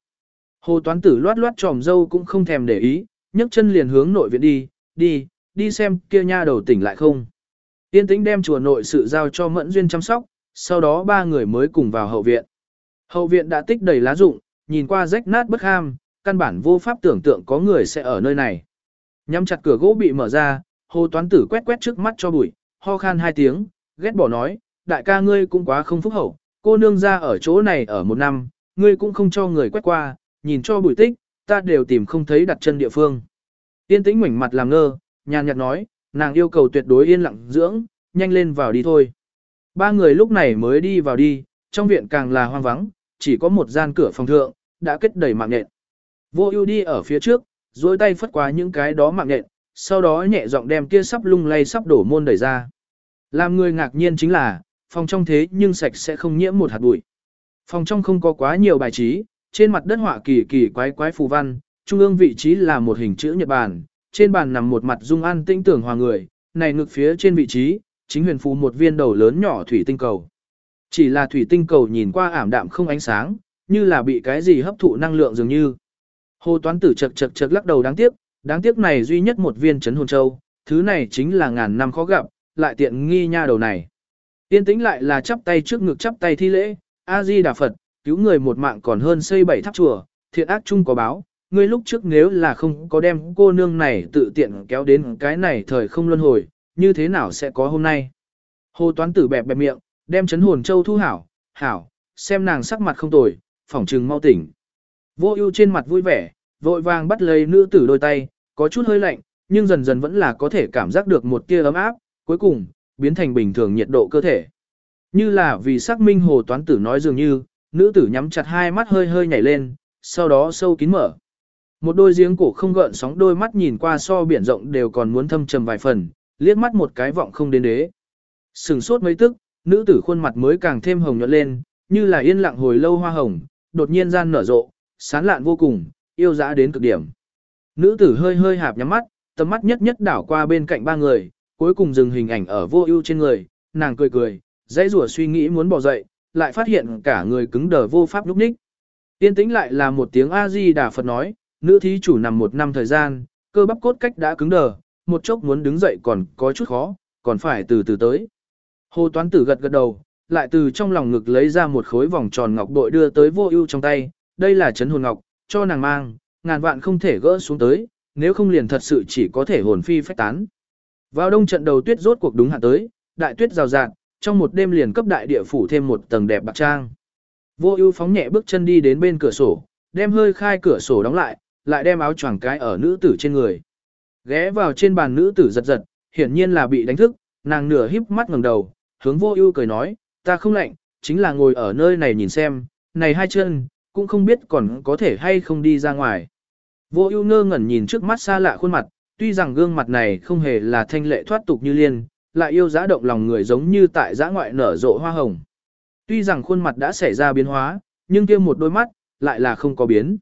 Hồ Toán Tử loát loát tròm dâu cũng không thèm để ý, nhấc chân liền hướng nội viện đi, đi, đi xem kia nha đầu tỉnh lại không. Tiên Tĩnh đem chùa nội sự giao cho Mẫn Duyên chăm sóc, sau đó ba người mới cùng vào hậu viện. Hậu viện đã tích đầy lá rụng, nhìn qua rách nát bất ham, căn bản vô pháp tưởng tượng có người sẽ ở nơi này. Nhắm chặt cửa gỗ bị mở ra, hồ toán tử quét quét trước mắt cho bụi, ho khan hai tiếng, ghét bỏ nói, đại ca ngươi cũng quá không phúc hậu, cô nương ra ở chỗ này ở một năm, ngươi cũng không cho người quét qua, nhìn cho bụi tích, ta đều tìm không thấy đặt chân địa phương. Yên tĩnh mảnh mặt làm ngơ, nhàn nhạt nói, nàng yêu cầu tuyệt đối yên lặng dưỡng, nhanh lên vào đi thôi. Ba người lúc này mới đi vào đi, trong viện càng là hoang vắng, chỉ có một gian cửa phòng thượng, đã kết đầy mạng nhện. Vô ưu đi ở phía trước, duỗi tay phất qua những cái đó mạng nhện, sau đó nhẹ giọng đem kia sắp lung lay sắp đổ môn đẩy ra. Làm người ngạc nhiên chính là, phòng trong thế nhưng sạch sẽ không nhiễm một hạt bụi. Phòng trong không có quá nhiều bài trí, trên mặt đất họa kỳ kỳ quái quái phù văn, trung ương vị trí là một hình chữ nhật bản, trên bàn nằm một mặt dung an tinh tưởng hòa người, này ngực phía trên vị trí, chính huyền phù một viên đầu lớn nhỏ thủy tinh cầu. Chỉ là thủy tinh cầu nhìn qua ảm đạm không ánh sáng, như là bị cái gì hấp thụ năng lượng dường như. Hồ toán tử chật chật chật lắc đầu đáng tiếc, đáng tiếc này duy nhất một viên chấn hồn châu, thứ này chính là ngàn năm khó gặp, lại tiện nghi nha đầu này. Tiên tĩnh lại là chắp tay trước ngực chắp tay thi lễ, A-di Đà Phật, cứu người một mạng còn hơn xây bảy tháp chùa, thiện ác chung có báo, ngươi lúc trước nếu là không có đem cô nương này tự tiện kéo đến cái này thời không luân hồi, như thế nào sẽ có hôm nay. Hồ toán tử bẹp bẹp miệng, đem chấn hồn châu thu hảo, hảo, xem nàng sắc mặt không tồi, phỏng trừng mau tỉnh. Vô ưu trên mặt vui vẻ, vội vàng bắt lấy nữ tử đôi tay, có chút hơi lạnh, nhưng dần dần vẫn là có thể cảm giác được một tia ấm áp, cuối cùng, biến thành bình thường nhiệt độ cơ thể. Như là vì xác minh hồ toán tử nói dường như, nữ tử nhắm chặt hai mắt hơi hơi nhảy lên, sau đó sâu kín mở. Một đôi giếng cổ không gợn sóng đôi mắt nhìn qua so biển rộng đều còn muốn thâm trầm vài phần, liếc mắt một cái vọng không đến đế. Sừng sốt mấy tức, nữ tử khuôn mặt mới càng thêm hồng nhuận lên, như là yên lặng hồi lâu hoa hồng, đột nhiên gian nở rộ, sán lạn vô cùng, yêu dã đến cực điểm. Nữ tử hơi hơi hạp nhắm mắt, tầm mắt nhất nhất đảo qua bên cạnh ba người, cuối cùng dừng hình ảnh ở vô ưu trên người, nàng cười cười, dãy rủa suy nghĩ muốn bỏ dậy, lại phát hiện cả người cứng đờ vô pháp lúc ních. Tiên tĩnh lại là một tiếng A-di Đà Phật nói, nữ thí chủ nằm một năm thời gian, cơ bắp cốt cách đã cứng đờ, một chốc muốn đứng dậy còn có chút khó, còn phải từ từ tới. Hồ toán tử gật gật đầu, lại từ trong lòng ngực lấy ra một khối vòng tròn ngọc bội đưa tới vô ưu trong tay, đây là chấn hồn ngọc, cho nàng mang, ngàn vạn không thể gỡ xuống tới, nếu không liền thật sự chỉ có thể hồn phi phách tán. Vào đông trận đầu tuyết rốt cuộc đúng hạn tới, đại tuyết rào rạt, trong một đêm liền cấp đại địa phủ thêm một tầng đẹp bạc trang. Vô ưu phóng nhẹ bước chân đi đến bên cửa sổ, đem hơi khai cửa sổ đóng lại, lại đem áo choàng cái ở nữ tử trên người. Ghé vào trên bàn nữ tử giật giật, hiển nhiên là bị đánh thức, nàng nửa híp mắt ngẩng đầu, hướng vô ưu cười nói, ta không lạnh, chính là ngồi ở nơi này nhìn xem, này hai chân, cũng không biết còn có thể hay không đi ra ngoài. Vô ưu ngơ ngẩn nhìn trước mắt xa lạ khuôn mặt, tuy rằng gương mặt này không hề là thanh lệ thoát tục như liên, lại yêu giá động lòng người giống như tại giã ngoại nở rộ hoa hồng. Tuy rằng khuôn mặt đã xảy ra biến hóa, nhưng kia một đôi mắt, lại là không có biến.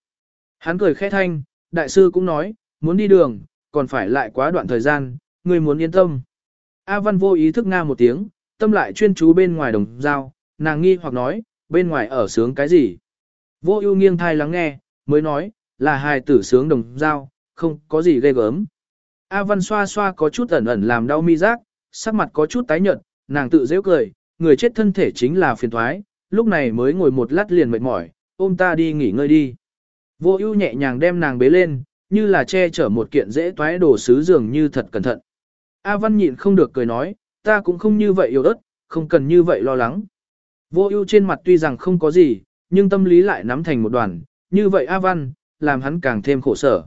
Hắn cười khẽ thanh, đại sư cũng nói, muốn đi đường, còn phải lại quá đoạn thời gian, người muốn yên tâm. A Văn vô ý thức nga một tiếng, tâm lại chuyên chú bên ngoài đồng dao, nàng nghi hoặc nói, bên ngoài ở sướng cái gì. Vô ưu nghiêng thai lắng nghe, mới nói, là hài tử sướng đồng dao, không có gì ghê gớm. A Văn xoa xoa có chút ẩn ẩn làm đau mi giác, sắc mặt có chút tái nhợt, nàng tự dễ cười, người chết thân thể chính là phiền thoái, lúc này mới ngồi một lát liền mệt mỏi, ôm ta đi nghỉ ngơi đi. Vô ưu nhẹ nhàng đem nàng bế lên, như là che chở một kiện dễ toái đồ sứ dường như thật cẩn thận. A Văn nhịn không được cười nói, ta cũng không như vậy yếu ớt, không cần như vậy lo lắng. Vô ưu trên mặt tuy rằng không có gì, nhưng tâm lý lại nắm thành một đoàn, như vậy A Văn, làm hắn càng thêm khổ sở.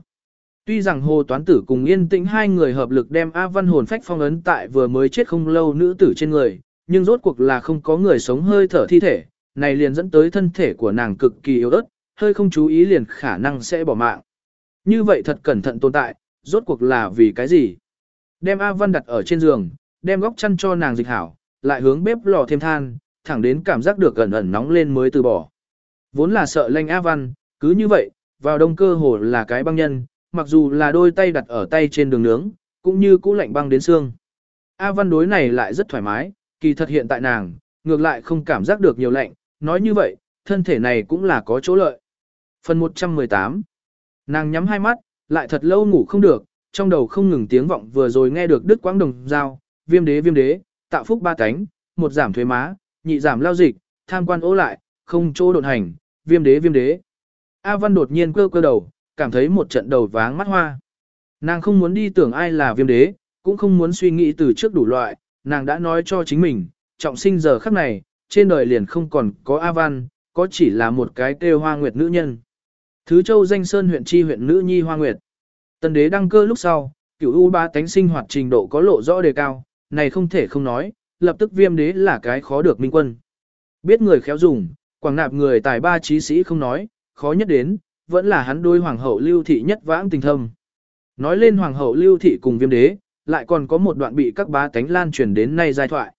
Tuy rằng Hồ Toán Tử cùng Yên Tĩnh hai người hợp lực đem A Văn hồn phách phong ấn tại vừa mới chết không lâu nữ tử trên người, nhưng rốt cuộc là không có người sống hơi thở thi thể, này liền dẫn tới thân thể của nàng cực kỳ yếu ớt, hơi không chú ý liền khả năng sẽ bỏ mạng. Như vậy thật cẩn thận tồn tại, rốt cuộc là vì cái gì? Đem A Văn đặt ở trên giường, đem góc chăn cho nàng dịch hảo, lại hướng bếp lò thêm than, thẳng đến cảm giác được ẩn ẩn nóng lên mới từ bỏ. Vốn là sợ lanh A Văn, cứ như vậy, vào đông cơ hồ là cái băng nhân, mặc dù là đôi tay đặt ở tay trên đường nướng, cũng như cũ lạnh băng đến xương. A Văn đối này lại rất thoải mái, kỳ thật hiện tại nàng, ngược lại không cảm giác được nhiều lạnh, nói như vậy, thân thể này cũng là có chỗ lợi. Phần 118 Nàng nhắm hai mắt, lại thật lâu ngủ không được, trong đầu không ngừng tiếng vọng vừa rồi nghe được Đức Quang Đồng giao, viêm đế viêm đế, tạo phúc ba cánh, một giảm thuế má, nhị giảm lao dịch, tham quan ố lại, không chỗ độn hành, viêm đế viêm đế. A Văn đột nhiên cơ cơ đầu, cảm thấy một trận đầu váng mắt hoa. Nàng không muốn đi tưởng ai là viêm đế, cũng không muốn suy nghĩ từ trước đủ loại, nàng đã nói cho chính mình, trọng sinh giờ khắc này, trên đời liền không còn có A Văn, có chỉ là một cái kêu hoa nguyệt nữ nhân. Thứ châu danh sơn huyện chi huyện nữ nhi hoa nguyệt. Tần đế đăng cơ lúc sau, cửu U ba tánh sinh hoạt trình độ có lộ rõ đề cao, này không thể không nói, lập tức viêm đế là cái khó được minh quân. Biết người khéo dùng, quảng nạp người tài ba trí sĩ không nói, khó nhất đến, vẫn là hắn đôi hoàng hậu lưu thị nhất vãng tình thâm. Nói lên hoàng hậu lưu thị cùng viêm đế, lại còn có một đoạn bị các bá tánh lan truyền đến nay giai thoại.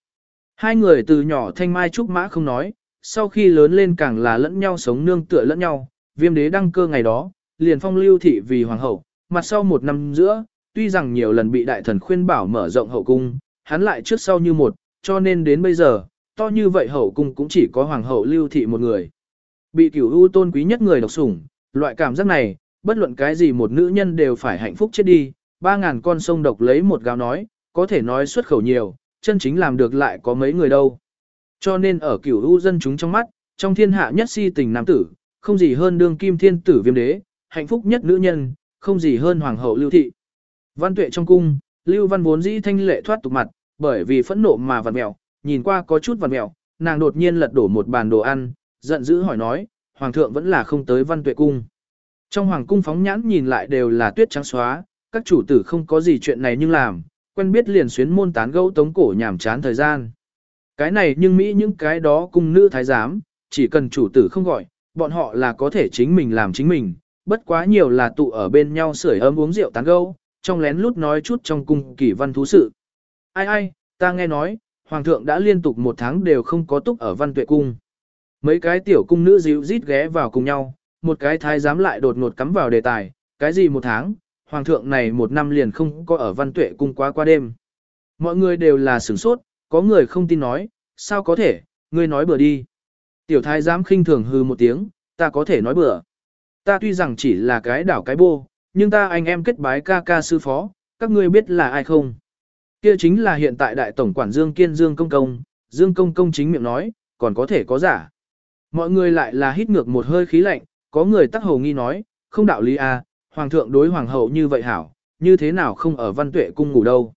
Hai người từ nhỏ thanh mai trúc mã không nói, sau khi lớn lên càng là lẫn nhau sống nương tựa lẫn nhau, viêm đế đăng cơ ngày đó, liền phong lưu thị vì hoàng hậu, mặt sau một năm giữa, tuy rằng nhiều lần bị đại thần khuyên bảo mở rộng hậu cung, hắn lại trước sau như một, cho nên đến bây giờ, to như vậy hậu cung cũng chỉ có hoàng hậu lưu thị một người. Bị cửu ưu tôn quý nhất người độc sủng, loại cảm giác này, bất luận cái gì một nữ nhân đều phải hạnh phúc chết đi, ba ngàn con sông độc lấy một gáo nói, có thể nói xuất khẩu nhiều, chân chính làm được lại có mấy người đâu. Cho nên ở cửu ưu dân chúng trong mắt, trong thiên hạ nhất si tình nam tử, không gì hơn đương kim thiên tử viêm đế, hạnh phúc nhất nữ nhân, không gì hơn hoàng hậu lưu thị. Văn tuệ trong cung, lưu văn vốn dĩ thanh lệ thoát tục mặt, bởi vì phẫn nộ mà vặn mẹo, nhìn qua có chút vặn mẹo, nàng đột nhiên lật đổ một bàn đồ ăn, giận dữ hỏi nói, hoàng thượng vẫn là không tới văn tuệ cung. Trong hoàng cung phóng nhãn nhìn lại đều là tuyết trắng xóa, các chủ tử không có gì chuyện này nhưng làm, quen biết liền xuyến môn tán gẫu tống cổ nhảm chán thời gian. Cái này nhưng Mỹ những cái đó cung nữ thái giám, chỉ cần chủ tử không gọi, bọn họ là có thể chính mình làm chính mình, bất quá nhiều là tụ ở bên nhau sưởi ấm uống rượu tán gẫu, trong lén lút nói chút trong cung kỳ văn thú sự. Ai ai, ta nghe nói, hoàng thượng đã liên tục một tháng đều không có túc ở văn tuệ cung. Mấy cái tiểu cung nữ dịu rít ghé vào cùng nhau, một cái thái giám lại đột ngột cắm vào đề tài, cái gì một tháng, hoàng thượng này một năm liền không có ở văn tuệ cung quá qua đêm. Mọi người đều là sửng sốt, có người không tin nói, sao có thể, ngươi nói bừa đi. Tiểu thái giám khinh thường hư một tiếng, ta có thể nói bừa. Ta tuy rằng chỉ là cái đảo cái bô, nhưng ta anh em kết bái ca ca sư phó, các ngươi biết là ai không? Kia chính là hiện tại đại tổng quản Dương Kiên Dương Công Công, Dương Công Công chính miệng nói, còn có thể có giả. Mọi người lại là hít ngược một hơi khí lạnh, có người tắc hầu nghi nói, không đạo lý à, hoàng thượng đối hoàng hậu như vậy hảo, như thế nào không ở văn tuệ cung ngủ đâu.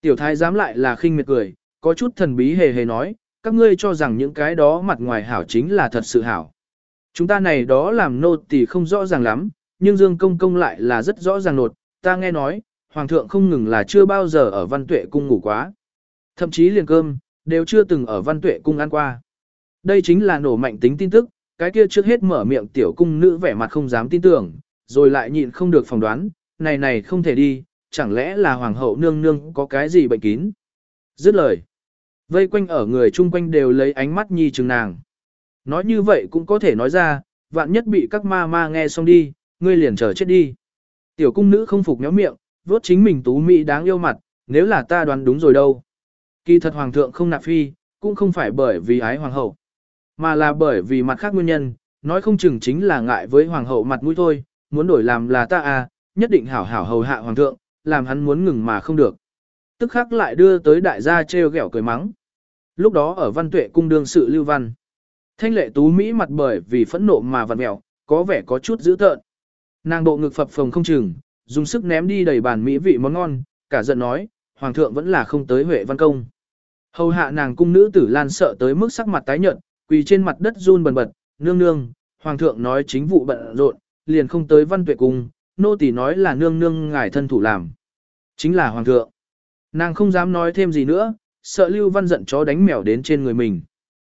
Tiểu thái dám lại là khinh miệt cười, có chút thần bí hề hề nói, các ngươi cho rằng những cái đó mặt ngoài hảo chính là thật sự hảo. Chúng ta này đó làm nô tỳ không rõ ràng lắm, nhưng Dương Công Công lại là rất rõ ràng nột, ta nghe nói, Hoàng thượng không ngừng là chưa bao giờ ở văn tuệ cung ngủ quá. Thậm chí liền cơm, đều chưa từng ở văn tuệ cung ăn qua. Đây chính là nổ mạnh tính tin tức, cái kia trước hết mở miệng tiểu cung nữ vẻ mặt không dám tin tưởng, rồi lại nhịn không được phỏng đoán, này này không thể đi, chẳng lẽ là hoàng hậu nương nương có cái gì bệnh kín. Dứt lời. Vây quanh ở người chung quanh đều lấy ánh mắt nhi chừng nàng. Nói như vậy cũng có thể nói ra, vạn nhất bị các ma ma nghe xong đi, ngươi liền chờ chết đi. Tiểu cung nữ không phục nhóm miệng, vốt chính mình tú mỹ đáng yêu mặt, nếu là ta đoán đúng rồi đâu. Kỳ thật hoàng thượng không nạp phi, cũng không phải bởi vì ái hoàng hậu, mà là bởi vì mặt khác nguyên nhân, nói không chừng chính là ngại với hoàng hậu mặt mũi thôi, muốn đổi làm là ta à, nhất định hảo hảo hầu hạ hoàng thượng, làm hắn muốn ngừng mà không được. Tức khắc lại đưa tới đại gia treo ghẹo cười mắng. Lúc đó ở văn tuệ cung đương sự lưu văn. Thanh lệ tú Mỹ mặt bởi vì phẫn nộ mà vặn mẹo, có vẻ có chút dữ tợn. Nàng độ ngực phập phồng không chừng, dùng sức ném đi đầy bàn mỹ vị món ngon, cả giận nói, hoàng thượng vẫn là không tới Huệ Văn Công. Hầu hạ nàng cung nữ tử lan sợ tới mức sắc mặt tái nhợt, quỳ trên mặt đất run bần bật, nương nương, hoàng thượng nói chính vụ bận rộn, liền không tới văn tuệ cung, nô tỳ nói là nương nương ngài thân thủ làm. Chính là hoàng thượng. Nàng không dám nói thêm gì nữa, sợ Lưu Văn giận chó đánh mèo đến trên người mình.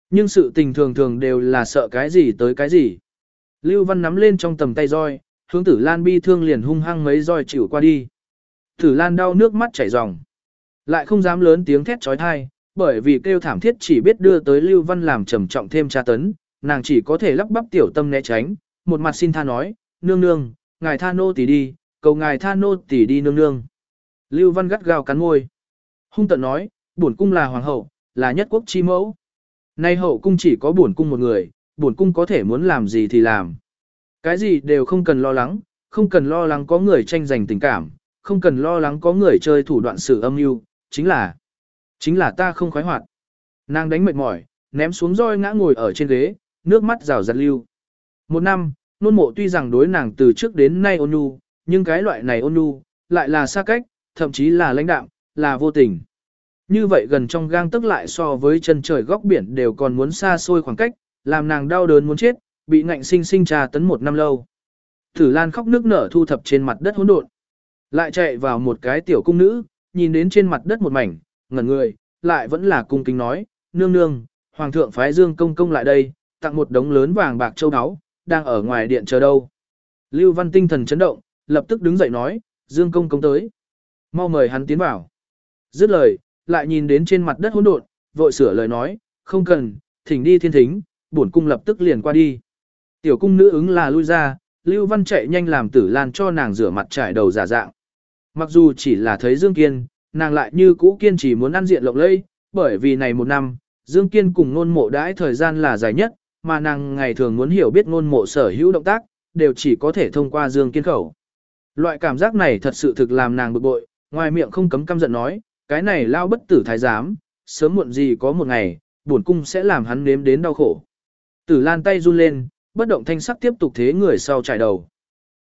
Nhưng sự tình thường thường đều là sợ cái gì tới cái gì. Lưu Văn nắm lên trong tầm tay roi, hướng tử Lan bi thương liền hung hăng mấy roi chịu qua đi. Tử Lan đau nước mắt chảy ròng. Lại không dám lớn tiếng thét trói thai, bởi vì kêu thảm thiết chỉ biết đưa tới Lưu Văn làm trầm trọng thêm tra tấn, nàng chỉ có thể lắp bắp tiểu tâm né tránh, một mặt xin tha nói, nương nương, ngài tha nô tỷ đi, cầu ngài tha nô tỷ đi nương nương. Lưu Văn gắt gao cắn môi. Hung tận nói, bổn cung là hoàng hậu, là nhất quốc chi mẫu. Nay hậu cung chỉ có bổn cung một người, bổn cung có thể muốn làm gì thì làm. Cái gì đều không cần lo lắng, không cần lo lắng có người tranh giành tình cảm, không cần lo lắng có người chơi thủ đoạn sự âm mưu, chính là, chính là ta không khoái hoạt. Nàng đánh mệt mỏi, ném xuống roi ngã ngồi ở trên ghế, nước mắt rào rạt lưu. Một năm, nôn mộ tuy rằng đối nàng từ trước đến nay ôn nhu, nhưng cái loại này ôn nhu, lại là xa cách, thậm chí là lãnh đạm, là vô tình. Như vậy gần trong gang tức lại so với chân trời góc biển đều còn muốn xa xôi khoảng cách, làm nàng đau đớn muốn chết, bị ngạnh sinh sinh trà tấn một năm lâu. Thử Lan khóc nước nở thu thập trên mặt đất hỗn độn. Lại chạy vào một cái tiểu cung nữ, nhìn đến trên mặt đất một mảnh, ngẩn người, lại vẫn là cung kính nói, nương nương, hoàng thượng phái dương công công lại đây, tặng một đống lớn vàng bạc châu áo, đang ở ngoài điện chờ đâu. Lưu Văn tinh thần chấn động, lập tức đứng dậy nói, dương công công tới. Mau mời hắn tiến vào. Dứt lời, lại nhìn đến trên mặt đất hỗn độn, vội sửa lời nói, không cần, thỉnh đi thiên thính, bổn cung lập tức liền qua đi. Tiểu cung nữ ứng là lui ra, Lưu Văn chạy nhanh làm tử lan cho nàng rửa mặt trải đầu giả dạng. Mặc dù chỉ là thấy Dương Kiên, nàng lại như cũ kiên trì muốn ăn diện lộng lây, bởi vì này một năm, Dương Kiên cùng nôn mộ đãi thời gian là dài nhất, mà nàng ngày thường muốn hiểu biết nôn mộ sở hữu động tác, đều chỉ có thể thông qua Dương Kiên khẩu. Loại cảm giác này thật sự thực làm nàng bực bội, ngoài miệng không cấm căm giận nói, cái này lao bất tử thái giám, sớm muộn gì có một ngày, bổn cung sẽ làm hắn nếm đến đau khổ. Tử Lan tay run lên, bất động thanh sắc tiếp tục thế người sau trải đầu.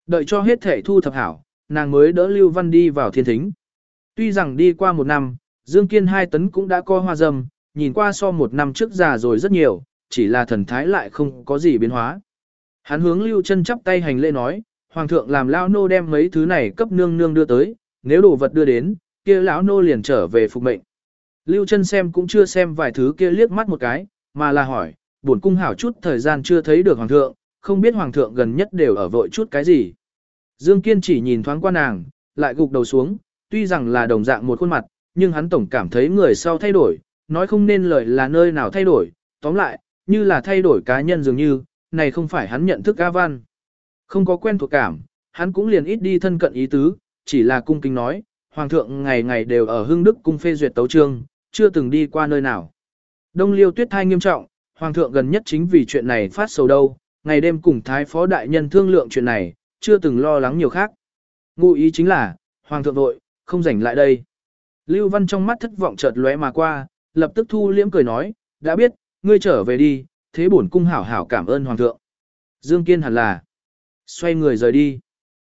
Đợi cho hết thể thu thập hảo, nàng mới đỡ Lưu Văn đi vào thiên thính. Tuy rằng đi qua một năm, Dương Kiên hai tấn cũng đã coi hoa dâm, nhìn qua so một năm trước già rồi rất nhiều, chỉ là thần thái lại không có gì biến hóa. Hắn hướng Lưu chân chắp tay hành lễ nói, Hoàng thượng làm lão nô đem mấy thứ này cấp nương nương đưa tới, nếu đồ vật đưa đến, kia lão nô liền trở về phục mệnh. Lưu chân xem cũng chưa xem vài thứ kia liếc mắt một cái, mà là hỏi, buồn cung hảo chút thời gian chưa thấy được hoàng thượng, không biết hoàng thượng gần nhất đều ở vội chút cái gì. Dương Kiên chỉ nhìn thoáng qua nàng, lại gục đầu xuống, tuy rằng là đồng dạng một khuôn mặt, nhưng hắn tổng cảm thấy người sau thay đổi, nói không nên lời là nơi nào thay đổi, tóm lại, như là thay đổi cá nhân dường như, này không phải hắn nhận thức A Văn. Không có quen thuộc cảm, hắn cũng liền ít đi thân cận ý tứ, chỉ là cung kính nói, Hoàng thượng ngày ngày đều ở hưng đức cung phê duyệt tấu trương, chưa từng đi qua nơi nào. Đông liêu tuyết thai nghiêm trọng, Hoàng thượng gần nhất chính vì chuyện này phát sầu đâu, ngày đêm cùng Thái Phó Đại Nhân thương lượng chuyện này, chưa từng lo lắng nhiều khác. Ngụ ý chính là, Hoàng thượng vội, không rảnh lại đây. Lưu Văn trong mắt thất vọng chợt lóe mà qua, lập tức thu liễm cười nói, đã biết, ngươi trở về đi, thế bổn cung hảo hảo cảm ơn Hoàng thượng. Dương Kiên hẳn là, xoay người rời đi.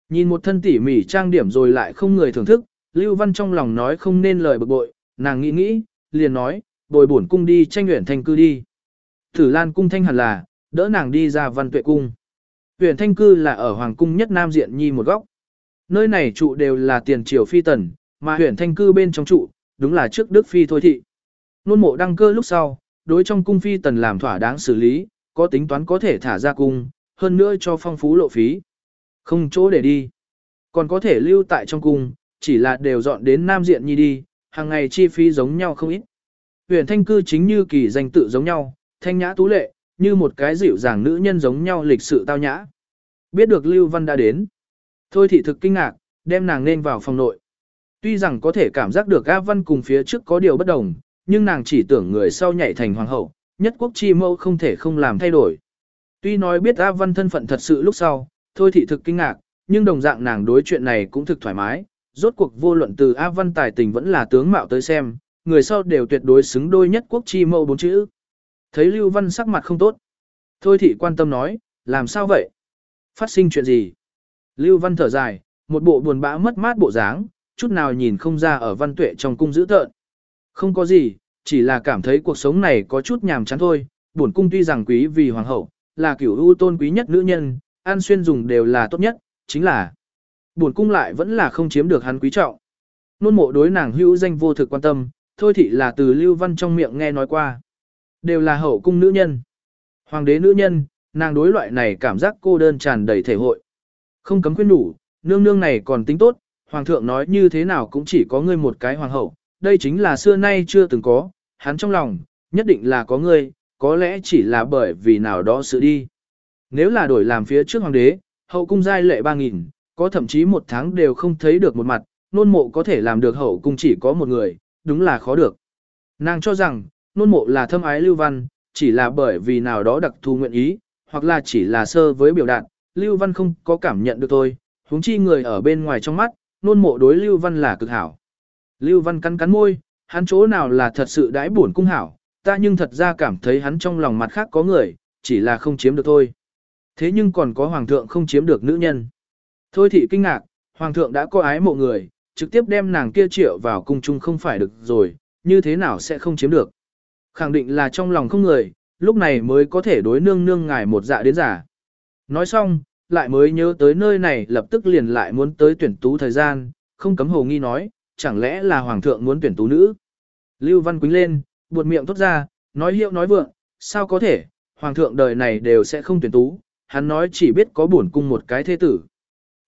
Nhìn một thân tỉ mỉ trang điểm rồi lại không người thưởng thức, Lưu Văn trong lòng nói không nên lời bực bội, nàng nghĩ nghĩ, liền nói, bồi bổn cung đi tranh nguyện thanh cư đi. Thử Lan cung thanh hẳn là, đỡ nàng đi ra văn tuệ cung. Huyền thanh cư là ở hoàng cung nhất nam diện nhi một góc. Nơi này trụ đều là tiền triều phi tần, mà huyện thanh cư bên trong trụ, đúng là trước đức phi thôi thị. Nôn mộ đăng cơ lúc sau, đối trong cung phi tần làm thỏa đáng xử lý, có tính toán có thể thả ra cung, hơn nữa cho phong phú lộ phí. Không chỗ để đi. Còn có thể lưu tại trong cung, chỉ là đều dọn đến nam diện nhi đi, hàng ngày chi phí giống nhau không ít. Huyền thanh cư chính như kỳ danh tự giống nhau, thanh nhã tú lệ, như một cái dịu dàng nữ nhân giống nhau lịch sự tao nhã. Biết được Lưu Văn đã đến. Thôi thị thực kinh ngạc, đem nàng nên vào phòng nội. Tuy rằng có thể cảm giác được A Văn cùng phía trước có điều bất đồng, nhưng nàng chỉ tưởng người sau nhảy thành hoàng hậu, nhất quốc chi mẫu không thể không làm thay đổi. Tuy nói biết A Văn thân phận thật sự lúc sau, thôi thị thực kinh ngạc, nhưng đồng dạng nàng đối chuyện này cũng thực thoải mái, rốt cuộc vô luận từ A Văn tài tình vẫn là tướng mạo tới xem, người sau đều tuyệt đối xứng đôi nhất quốc chi mẫu bốn chữ. Thấy Lưu Văn sắc mặt không tốt. Thôi thị quan tâm nói, làm sao vậy? Phát sinh chuyện gì? Lưu Văn thở dài, một bộ buồn bã mất mát bộ dáng, chút nào nhìn không ra ở văn tuệ trong cung giữ tợn. Không có gì, chỉ là cảm thấy cuộc sống này có chút nhàm chán thôi, Buồn cung tuy rằng quý vì hoàng hậu, là kiểu ưu tôn quý nhất nữ nhân, ăn xuyên dùng đều là tốt nhất, chính là buồn cung lại vẫn là không chiếm được hắn quý trọng. Nôn mộ đối nàng hữu danh vô thực quan tâm, thôi thị là từ Lưu Văn trong miệng nghe nói qua. Đều là hậu cung nữ nhân. Hoàng đế nữ nhân, nàng đối loại này cảm giác cô đơn tràn đầy thể hội. Không cấm khuyên đủ, nương nương này còn tính tốt, hoàng thượng nói như thế nào cũng chỉ có ngươi một cái hoàng hậu, đây chính là xưa nay chưa từng có, hắn trong lòng, nhất định là có ngươi, có lẽ chỉ là bởi vì nào đó sự đi. Nếu là đổi làm phía trước hoàng đế, hậu cung giai lệ 3.000, có thậm chí một tháng đều không thấy được một mặt, nôn mộ có thể làm được hậu cung chỉ có một người, đúng là khó được. Nàng cho rằng, nôn mộ là thâm ái Lưu Văn, chỉ là bởi vì nào đó đặc thù nguyện ý, hoặc là chỉ là sơ với biểu đạt, Lưu Văn không có cảm nhận được thôi, huống chi người ở bên ngoài trong mắt, nôn mộ đối Lưu Văn là cực hảo. Lưu Văn cắn cắn môi, hắn chỗ nào là thật sự đãi buồn cung hảo, ta nhưng thật ra cảm thấy hắn trong lòng mặt khác có người, chỉ là không chiếm được thôi. Thế nhưng còn có hoàng thượng không chiếm được nữ nhân. Thôi thị kinh ngạc, hoàng thượng đã có ái mộ người, trực tiếp đem nàng kia triệu vào cung chung không phải được rồi, như thế nào sẽ không chiếm được. Khẳng định là trong lòng không người, lúc này mới có thể đối nương nương ngài một dạ đến giả. Nói xong, lại mới nhớ tới nơi này lập tức liền lại muốn tới tuyển tú thời gian, không cấm hồ nghi nói, chẳng lẽ là hoàng thượng muốn tuyển tú nữ. Lưu Văn Quýnh lên, buột miệng thốt ra, nói hiệu nói vượng, sao có thể, hoàng thượng đời này đều sẽ không tuyển tú, hắn nói chỉ biết có bổn cung một cái thế tử.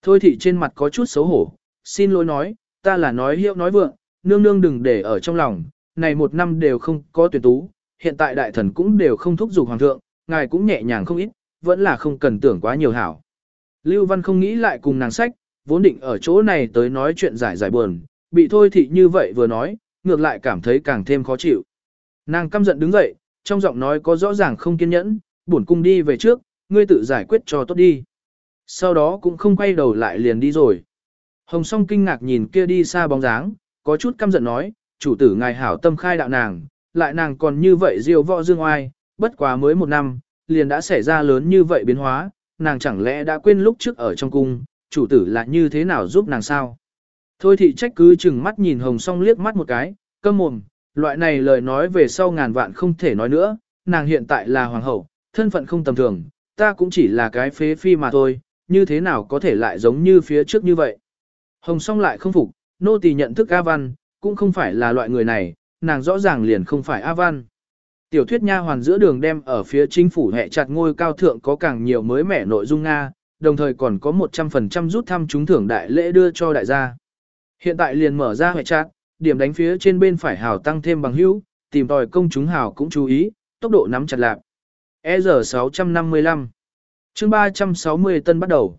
Thôi thị trên mặt có chút xấu hổ, xin lỗi nói, ta là nói hiệu nói vượng, nương nương đừng để ở trong lòng, này một năm đều không có tuyển tú, hiện tại đại thần cũng đều không thúc giục hoàng thượng, ngài cũng nhẹ nhàng không ít, vẫn là không cần tưởng quá nhiều hảo. Lưu Văn không nghĩ lại cùng nàng sách, vốn định ở chỗ này tới nói chuyện giải giải buồn, bị thôi thị như vậy vừa nói, ngược lại cảm thấy càng thêm khó chịu. Nàng căm giận đứng dậy, trong giọng nói có rõ ràng không kiên nhẫn, buồn cung đi về trước, ngươi tự giải quyết cho tốt đi. Sau đó cũng không quay đầu lại liền đi rồi. Hồng song kinh ngạc nhìn kia đi xa bóng dáng, có chút căm giận nói, chủ tử ngài hảo tâm khai đạo nàng, lại nàng còn như vậy diêu võ dương oai, bất quá mới một năm, liền đã xảy ra lớn như vậy biến hóa, nàng chẳng lẽ đã quên lúc trước ở trong cung, chủ tử là như thế nào giúp nàng sao? Thôi thị trách cứ chừng mắt nhìn hồng song liếc mắt một cái, câm mồm, loại này lời nói về sau ngàn vạn không thể nói nữa, nàng hiện tại là hoàng hậu, thân phận không tầm thường, ta cũng chỉ là cái phế phi mà thôi, như thế nào có thể lại giống như phía trước như vậy. Hồng song lại không phục, nô tỳ nhận thức A Văn, cũng không phải là loại người này, nàng rõ ràng liền không phải A Văn. Tiểu thuyết nha hoàn giữa đường đem ở phía chính phủ hệ chặt ngôi cao thượng có càng nhiều mới mẻ nội dung Nga, đồng thời còn có 100% rút thăm trúng thưởng đại lễ đưa cho đại gia. Hiện tại liền mở ra hệ chặt, điểm đánh phía trên bên phải hào tăng thêm bằng hữu, tìm tòi công chúng hào cũng chú ý, tốc độ nắm chặt lạc. EZ655 chương 360 tân bắt đầu.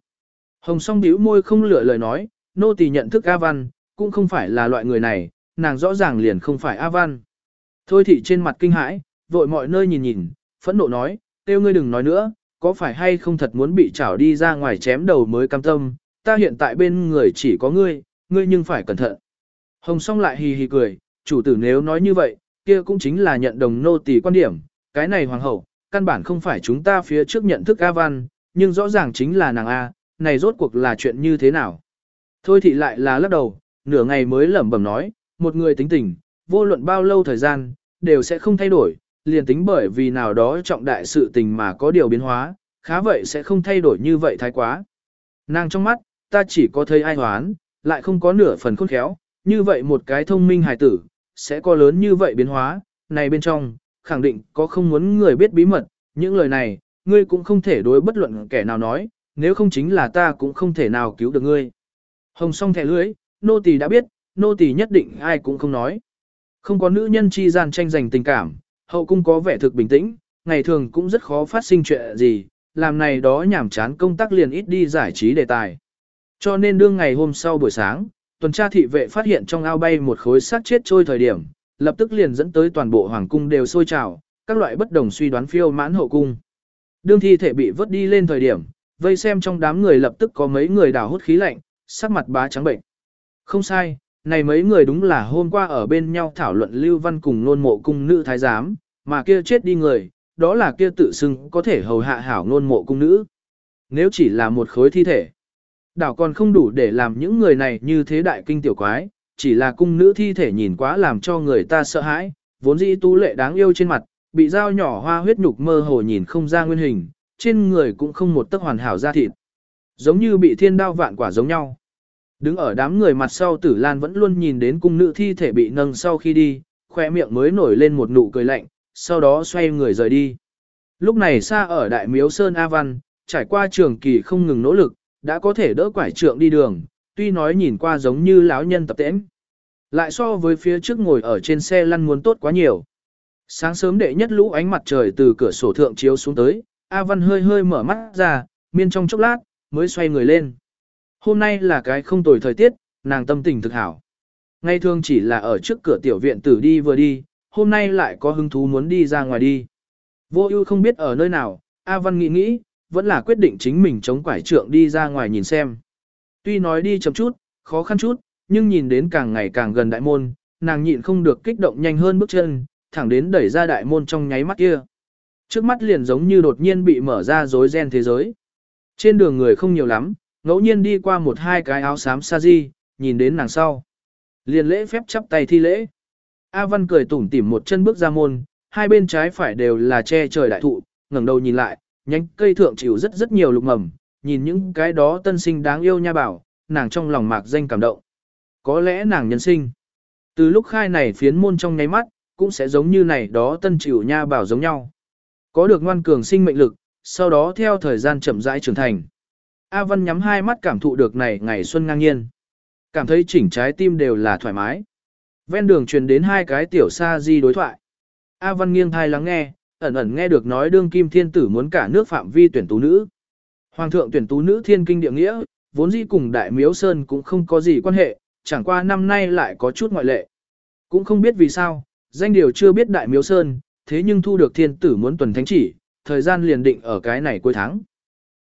Hồng song bĩu môi không lựa lời nói, nô tỳ nhận thức A Văn, cũng không phải là loại người này, nàng rõ ràng liền không phải A Văn. Thôi thị trên mặt kinh hãi, vội mọi nơi nhìn nhìn, phẫn nộ nói, tiêu ngươi đừng nói nữa, có phải hay không thật muốn bị chảo đi ra ngoài chém đầu mới cam tâm, ta hiện tại bên người chỉ có ngươi, ngươi nhưng phải cẩn thận. Hồng song lại hì hì cười, chủ tử nếu nói như vậy, kia cũng chính là nhận đồng nô tỳ quan điểm, cái này hoàng hậu, căn bản không phải chúng ta phía trước nhận thức A Văn, nhưng rõ ràng chính là nàng A, này rốt cuộc là chuyện như thế nào. Thôi thì lại là lắc đầu, nửa ngày mới lẩm bẩm nói, một người tính tình, vô luận bao lâu thời gian, đều sẽ không thay đổi, liền tính bởi vì nào đó trọng đại sự tình mà có điều biến hóa, khá vậy sẽ không thay đổi như vậy thái quá. Nàng trong mắt, ta chỉ có thấy ai hoán, lại không có nửa phần khôn khéo, như vậy một cái thông minh hài tử, sẽ có lớn như vậy biến hóa, này bên trong, khẳng định có không muốn người biết bí mật, những lời này, ngươi cũng không thể đối bất luận kẻ nào nói, nếu không chính là ta cũng không thể nào cứu được ngươi. Hồng song thẻ lưới, nô tỳ đã biết, nô tỳ nhất định ai cũng không nói. Không có nữ nhân chi gian tranh giành tình cảm, hậu cung có vẻ thực bình tĩnh, ngày thường cũng rất khó phát sinh chuyện gì, làm này đó nhảm chán công tác liền ít đi giải trí đề tài. Cho nên đương ngày hôm sau buổi sáng, tuần tra thị vệ phát hiện trong ao bay một khối xác chết trôi thời điểm, lập tức liền dẫn tới toàn bộ hoàng cung đều sôi trào, các loại bất đồng suy đoán phiêu mãn hậu cung. Đương thi thể bị vớt đi lên thời điểm, vây xem trong đám người lập tức có mấy người đào hút khí lạnh, sắc mặt bá trắng bệnh. Không sai, này mấy người đúng là hôm qua ở bên nhau thảo luận Lưu Văn cùng nôn mộ cung nữ thái giám, mà kia chết đi người, đó là kia tự xưng có thể hầu hạ hảo nôn mộ cung nữ. Nếu chỉ là một khối thi thể, đảo còn không đủ để làm những người này như thế đại kinh tiểu quái, chỉ là cung nữ thi thể nhìn quá làm cho người ta sợ hãi, vốn dĩ tú lệ đáng yêu trên mặt, bị dao nhỏ hoa huyết nhục mơ hồ nhìn không ra nguyên hình, trên người cũng không một tấc hoàn hảo da thịt. Giống như bị thiên đao vạn quả giống nhau. Đứng ở đám người mặt sau tử lan vẫn luôn nhìn đến cung nữ thi thể bị nâng sau khi đi, khoe miệng mới nổi lên một nụ cười lạnh, sau đó xoay người rời đi. Lúc này xa ở đại miếu Sơn A Văn, trải qua trường kỳ không ngừng nỗ lực, đã có thể đỡ quải trượng đi đường, tuy nói nhìn qua giống như lão nhân tập tễnh. Lại so với phía trước ngồi ở trên xe lăn muốn tốt quá nhiều. Sáng sớm đệ nhất lũ ánh mặt trời từ cửa sổ thượng chiếu xuống tới, A Văn hơi hơi mở mắt ra, miên trong chốc lát, mới xoay người lên. Hôm nay là cái không tồi thời tiết, nàng tâm tình thực hảo. Ngay thường chỉ là ở trước cửa tiểu viện tử đi vừa đi, hôm nay lại có hứng thú muốn đi ra ngoài đi. Vô ưu không biết ở nơi nào, A Văn nghĩ nghĩ, vẫn là quyết định chính mình chống quải trượng đi ra ngoài nhìn xem. Tuy nói đi chậm chút, khó khăn chút, nhưng nhìn đến càng ngày càng gần đại môn, nàng nhịn không được kích động nhanh hơn bước chân, thẳng đến đẩy ra đại môn trong nháy mắt kia. Trước mắt liền giống như đột nhiên bị mở ra rối ren thế giới. Trên đường người không nhiều lắm, ngẫu nhiên đi qua một hai cái áo xám sa di, nhìn đến nàng sau. Liền lễ phép chắp tay thi lễ. A Văn cười tủm tỉm một chân bước ra môn, hai bên trái phải đều là che trời đại thụ, ngẩng đầu nhìn lại, nhánh cây thượng chịu rất rất nhiều lục mầm, nhìn những cái đó tân sinh đáng yêu nha bảo, nàng trong lòng mạc danh cảm động. Có lẽ nàng nhân sinh. Từ lúc khai này phiến môn trong nháy mắt, cũng sẽ giống như này đó tân chịu nha bảo giống nhau. Có được ngoan cường sinh mệnh lực, sau đó theo thời gian chậm rãi trưởng thành. A Văn nhắm hai mắt cảm thụ được này ngày xuân ngang nhiên. Cảm thấy chỉnh trái tim đều là thoải mái. Ven đường truyền đến hai cái tiểu sa di đối thoại. A Văn nghiêng thai lắng nghe, ẩn ẩn nghe được nói đương kim thiên tử muốn cả nước phạm vi tuyển tú nữ. Hoàng thượng tuyển tú nữ thiên kinh địa nghĩa, vốn dĩ cùng đại miếu sơn cũng không có gì quan hệ, chẳng qua năm nay lại có chút ngoại lệ. Cũng không biết vì sao, danh điều chưa biết đại miếu sơn, thế nhưng thu được thiên tử muốn tuần thánh chỉ, thời gian liền định ở cái này cuối tháng.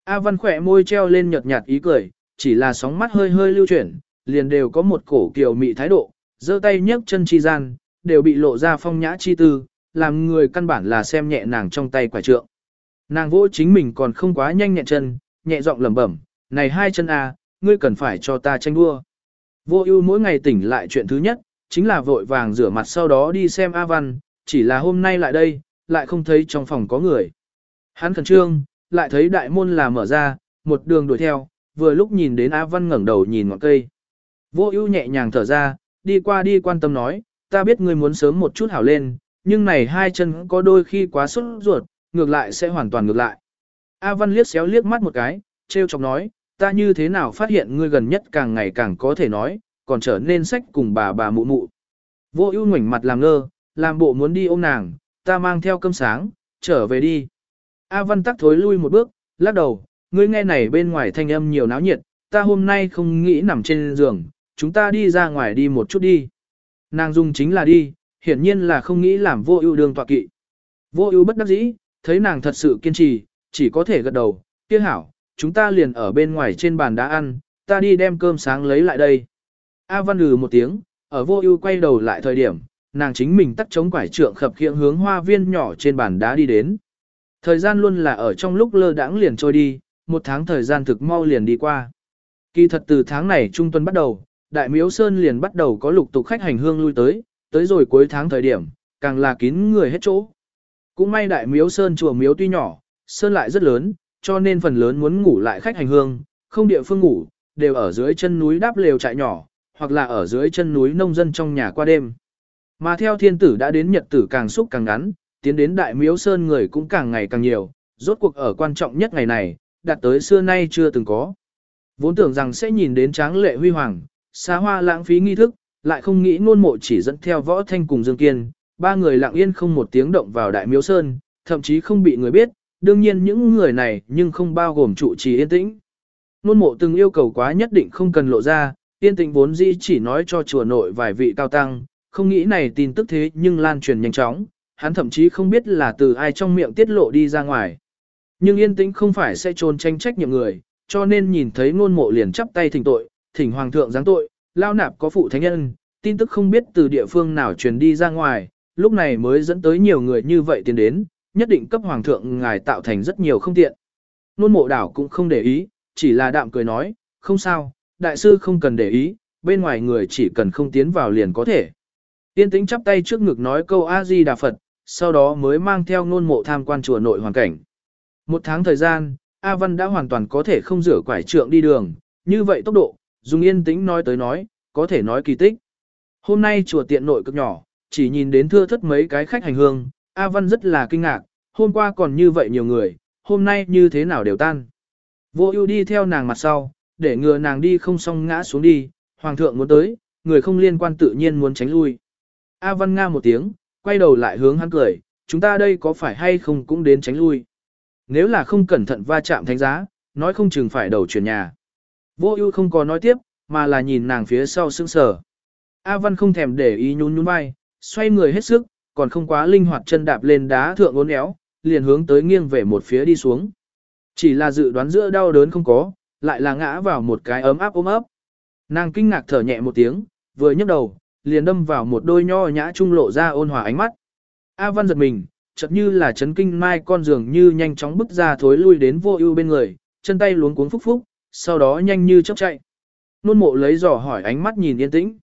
A Văn khỏe môi treo lên nhợt nhạt ý cười, chỉ là sóng mắt hơi hơi lưu chuyển, liền đều có một cổ kiều mị thái độ, giơ tay nhấc chân chi gian, đều bị lộ ra phong nhã chi tư, làm người căn bản là xem nhẹ nàng trong tay quả trượng. Nàng vỗ chính mình còn không quá nhanh nhẹn chân, nhẹ giọng lẩm bẩm, này hai chân A, ngươi cần phải cho ta tranh đua. Vô ưu mỗi ngày tỉnh lại chuyện thứ nhất, chính là vội vàng rửa mặt sau đó đi xem A Văn, chỉ là hôm nay lại đây, lại không thấy trong phòng có người. Hắn khẩn trương, lại thấy đại môn là mở ra, một đường đuổi theo, vừa lúc nhìn đến A Văn ngẩng đầu nhìn ngọn cây. Vô ưu nhẹ nhàng thở ra, đi qua đi quan tâm nói, ta biết ngươi muốn sớm một chút hảo lên, nhưng này hai chân có đôi khi quá sốt ruột, ngược lại sẽ hoàn toàn ngược lại. A Văn liếc xéo liếc mắt một cái, treo chọc nói, ta như thế nào phát hiện ngươi gần nhất càng ngày càng có thể nói, còn trở nên sách cùng bà bà mụ mụ. Vô ưu ngoảnh mặt làm ngơ, làm bộ muốn đi ôm nàng, ta mang theo cơm sáng, trở về đi. A Văn tắc thối lui một bước, lắc đầu, ngươi nghe này bên ngoài thanh âm nhiều náo nhiệt, ta hôm nay không nghĩ nằm trên giường, chúng ta đi ra ngoài đi một chút đi. Nàng dùng chính là đi, hiển nhiên là không nghĩ làm vô ưu đường tọa kỵ. Vô ưu bất đắc dĩ, thấy nàng thật sự kiên trì, chỉ có thể gật đầu, kia hảo, chúng ta liền ở bên ngoài trên bàn đá ăn, ta đi đem cơm sáng lấy lại đây. A Văn lừ một tiếng, ở vô ưu quay đầu lại thời điểm, nàng chính mình tắt chống quải trượng khập khiễng hướng hoa viên nhỏ trên bàn đá đi đến. Thời gian luôn là ở trong lúc lơ đãng liền trôi đi, một tháng thời gian thực mau liền đi qua. Kỳ thật từ tháng này trung tuần bắt đầu, Đại Miếu Sơn liền bắt đầu có lục tục khách hành hương lui tới, tới rồi cuối tháng thời điểm, càng là kín người hết chỗ. Cũng may Đại Miếu Sơn chùa Miếu tuy nhỏ, Sơn lại rất lớn, cho nên phần lớn muốn ngủ lại khách hành hương, không địa phương ngủ, đều ở dưới chân núi đáp lều trại nhỏ, hoặc là ở dưới chân núi nông dân trong nhà qua đêm. Mà theo thiên tử đã đến nhật tử càng xúc càng ngắn, tiến đến đại miếu sơn người cũng càng ngày càng nhiều, rốt cuộc ở quan trọng nhất ngày này, đạt tới xưa nay chưa từng có. Vốn tưởng rằng sẽ nhìn đến tráng lệ huy hoàng, xa hoa lãng phí nghi thức, lại không nghĩ ngôn mộ chỉ dẫn theo võ thanh cùng Dương Kiên, ba người lặng yên không một tiếng động vào đại miếu sơn, thậm chí không bị người biết, đương nhiên những người này nhưng không bao gồm trụ trì yên tĩnh. Nôn mộ từng yêu cầu quá nhất định không cần lộ ra, yên tĩnh vốn dĩ chỉ nói cho chùa nội vài vị cao tăng, không nghĩ này tin tức thế nhưng lan truyền nhanh chóng, hắn thậm chí không biết là từ ai trong miệng tiết lộ đi ra ngoài. Nhưng yên tĩnh không phải sẽ trốn tranh trách nhiệm người, cho nên nhìn thấy ngôn mộ liền chắp tay thỉnh tội, thỉnh hoàng thượng giáng tội, lao nạp có phụ thánh nhân, tin tức không biết từ địa phương nào truyền đi ra ngoài, lúc này mới dẫn tới nhiều người như vậy tiến đến, nhất định cấp hoàng thượng ngài tạo thành rất nhiều không tiện. Nôn mộ đảo cũng không để ý, chỉ là đạm cười nói, không sao, đại sư không cần để ý, bên ngoài người chỉ cần không tiến vào liền có thể. Tiên tĩnh chắp tay trước ngực nói câu A-di Đà Phật, sau đó mới mang theo nôn mộ tham quan chùa nội hoàn cảnh. Một tháng thời gian, A Văn đã hoàn toàn có thể không rửa quải trượng đi đường, như vậy tốc độ, dùng yên tĩnh nói tới nói, có thể nói kỳ tích. Hôm nay chùa tiện nội cực nhỏ, chỉ nhìn đến thưa thất mấy cái khách hành hương, A Văn rất là kinh ngạc, hôm qua còn như vậy nhiều người, hôm nay như thế nào đều tan. Vô ưu đi theo nàng mặt sau, để ngừa nàng đi không xong ngã xuống đi, hoàng thượng muốn tới, người không liên quan tự nhiên muốn tránh lui. A Văn Nga một tiếng, quay đầu lại hướng hắn cười, chúng ta đây có phải hay không cũng đến tránh lui. Nếu là không cẩn thận va chạm thánh giá, nói không chừng phải đầu chuyển nhà. Vô ưu không có nói tiếp, mà là nhìn nàng phía sau sững sờ. A Văn không thèm để ý nhún nhún vai, xoay người hết sức, còn không quá linh hoạt chân đạp lên đá thượng uốn éo, liền hướng tới nghiêng về một phía đi xuống. Chỉ là dự đoán giữa đau đớn không có, lại là ngã vào một cái ấm áp ôm ấp. Nàng kinh ngạc thở nhẹ một tiếng, vừa nhấc đầu, liền đâm vào một đôi nho nhã trung lộ ra ôn hòa ánh mắt. A Văn giật mình, chợt như là chấn kinh mai con giường như nhanh chóng bước ra thối lui đến vô ưu bên người, chân tay luống cuống phúc phúc, sau đó nhanh như chớp chạy. Nôn mộ lấy giỏ hỏi ánh mắt nhìn yên tĩnh.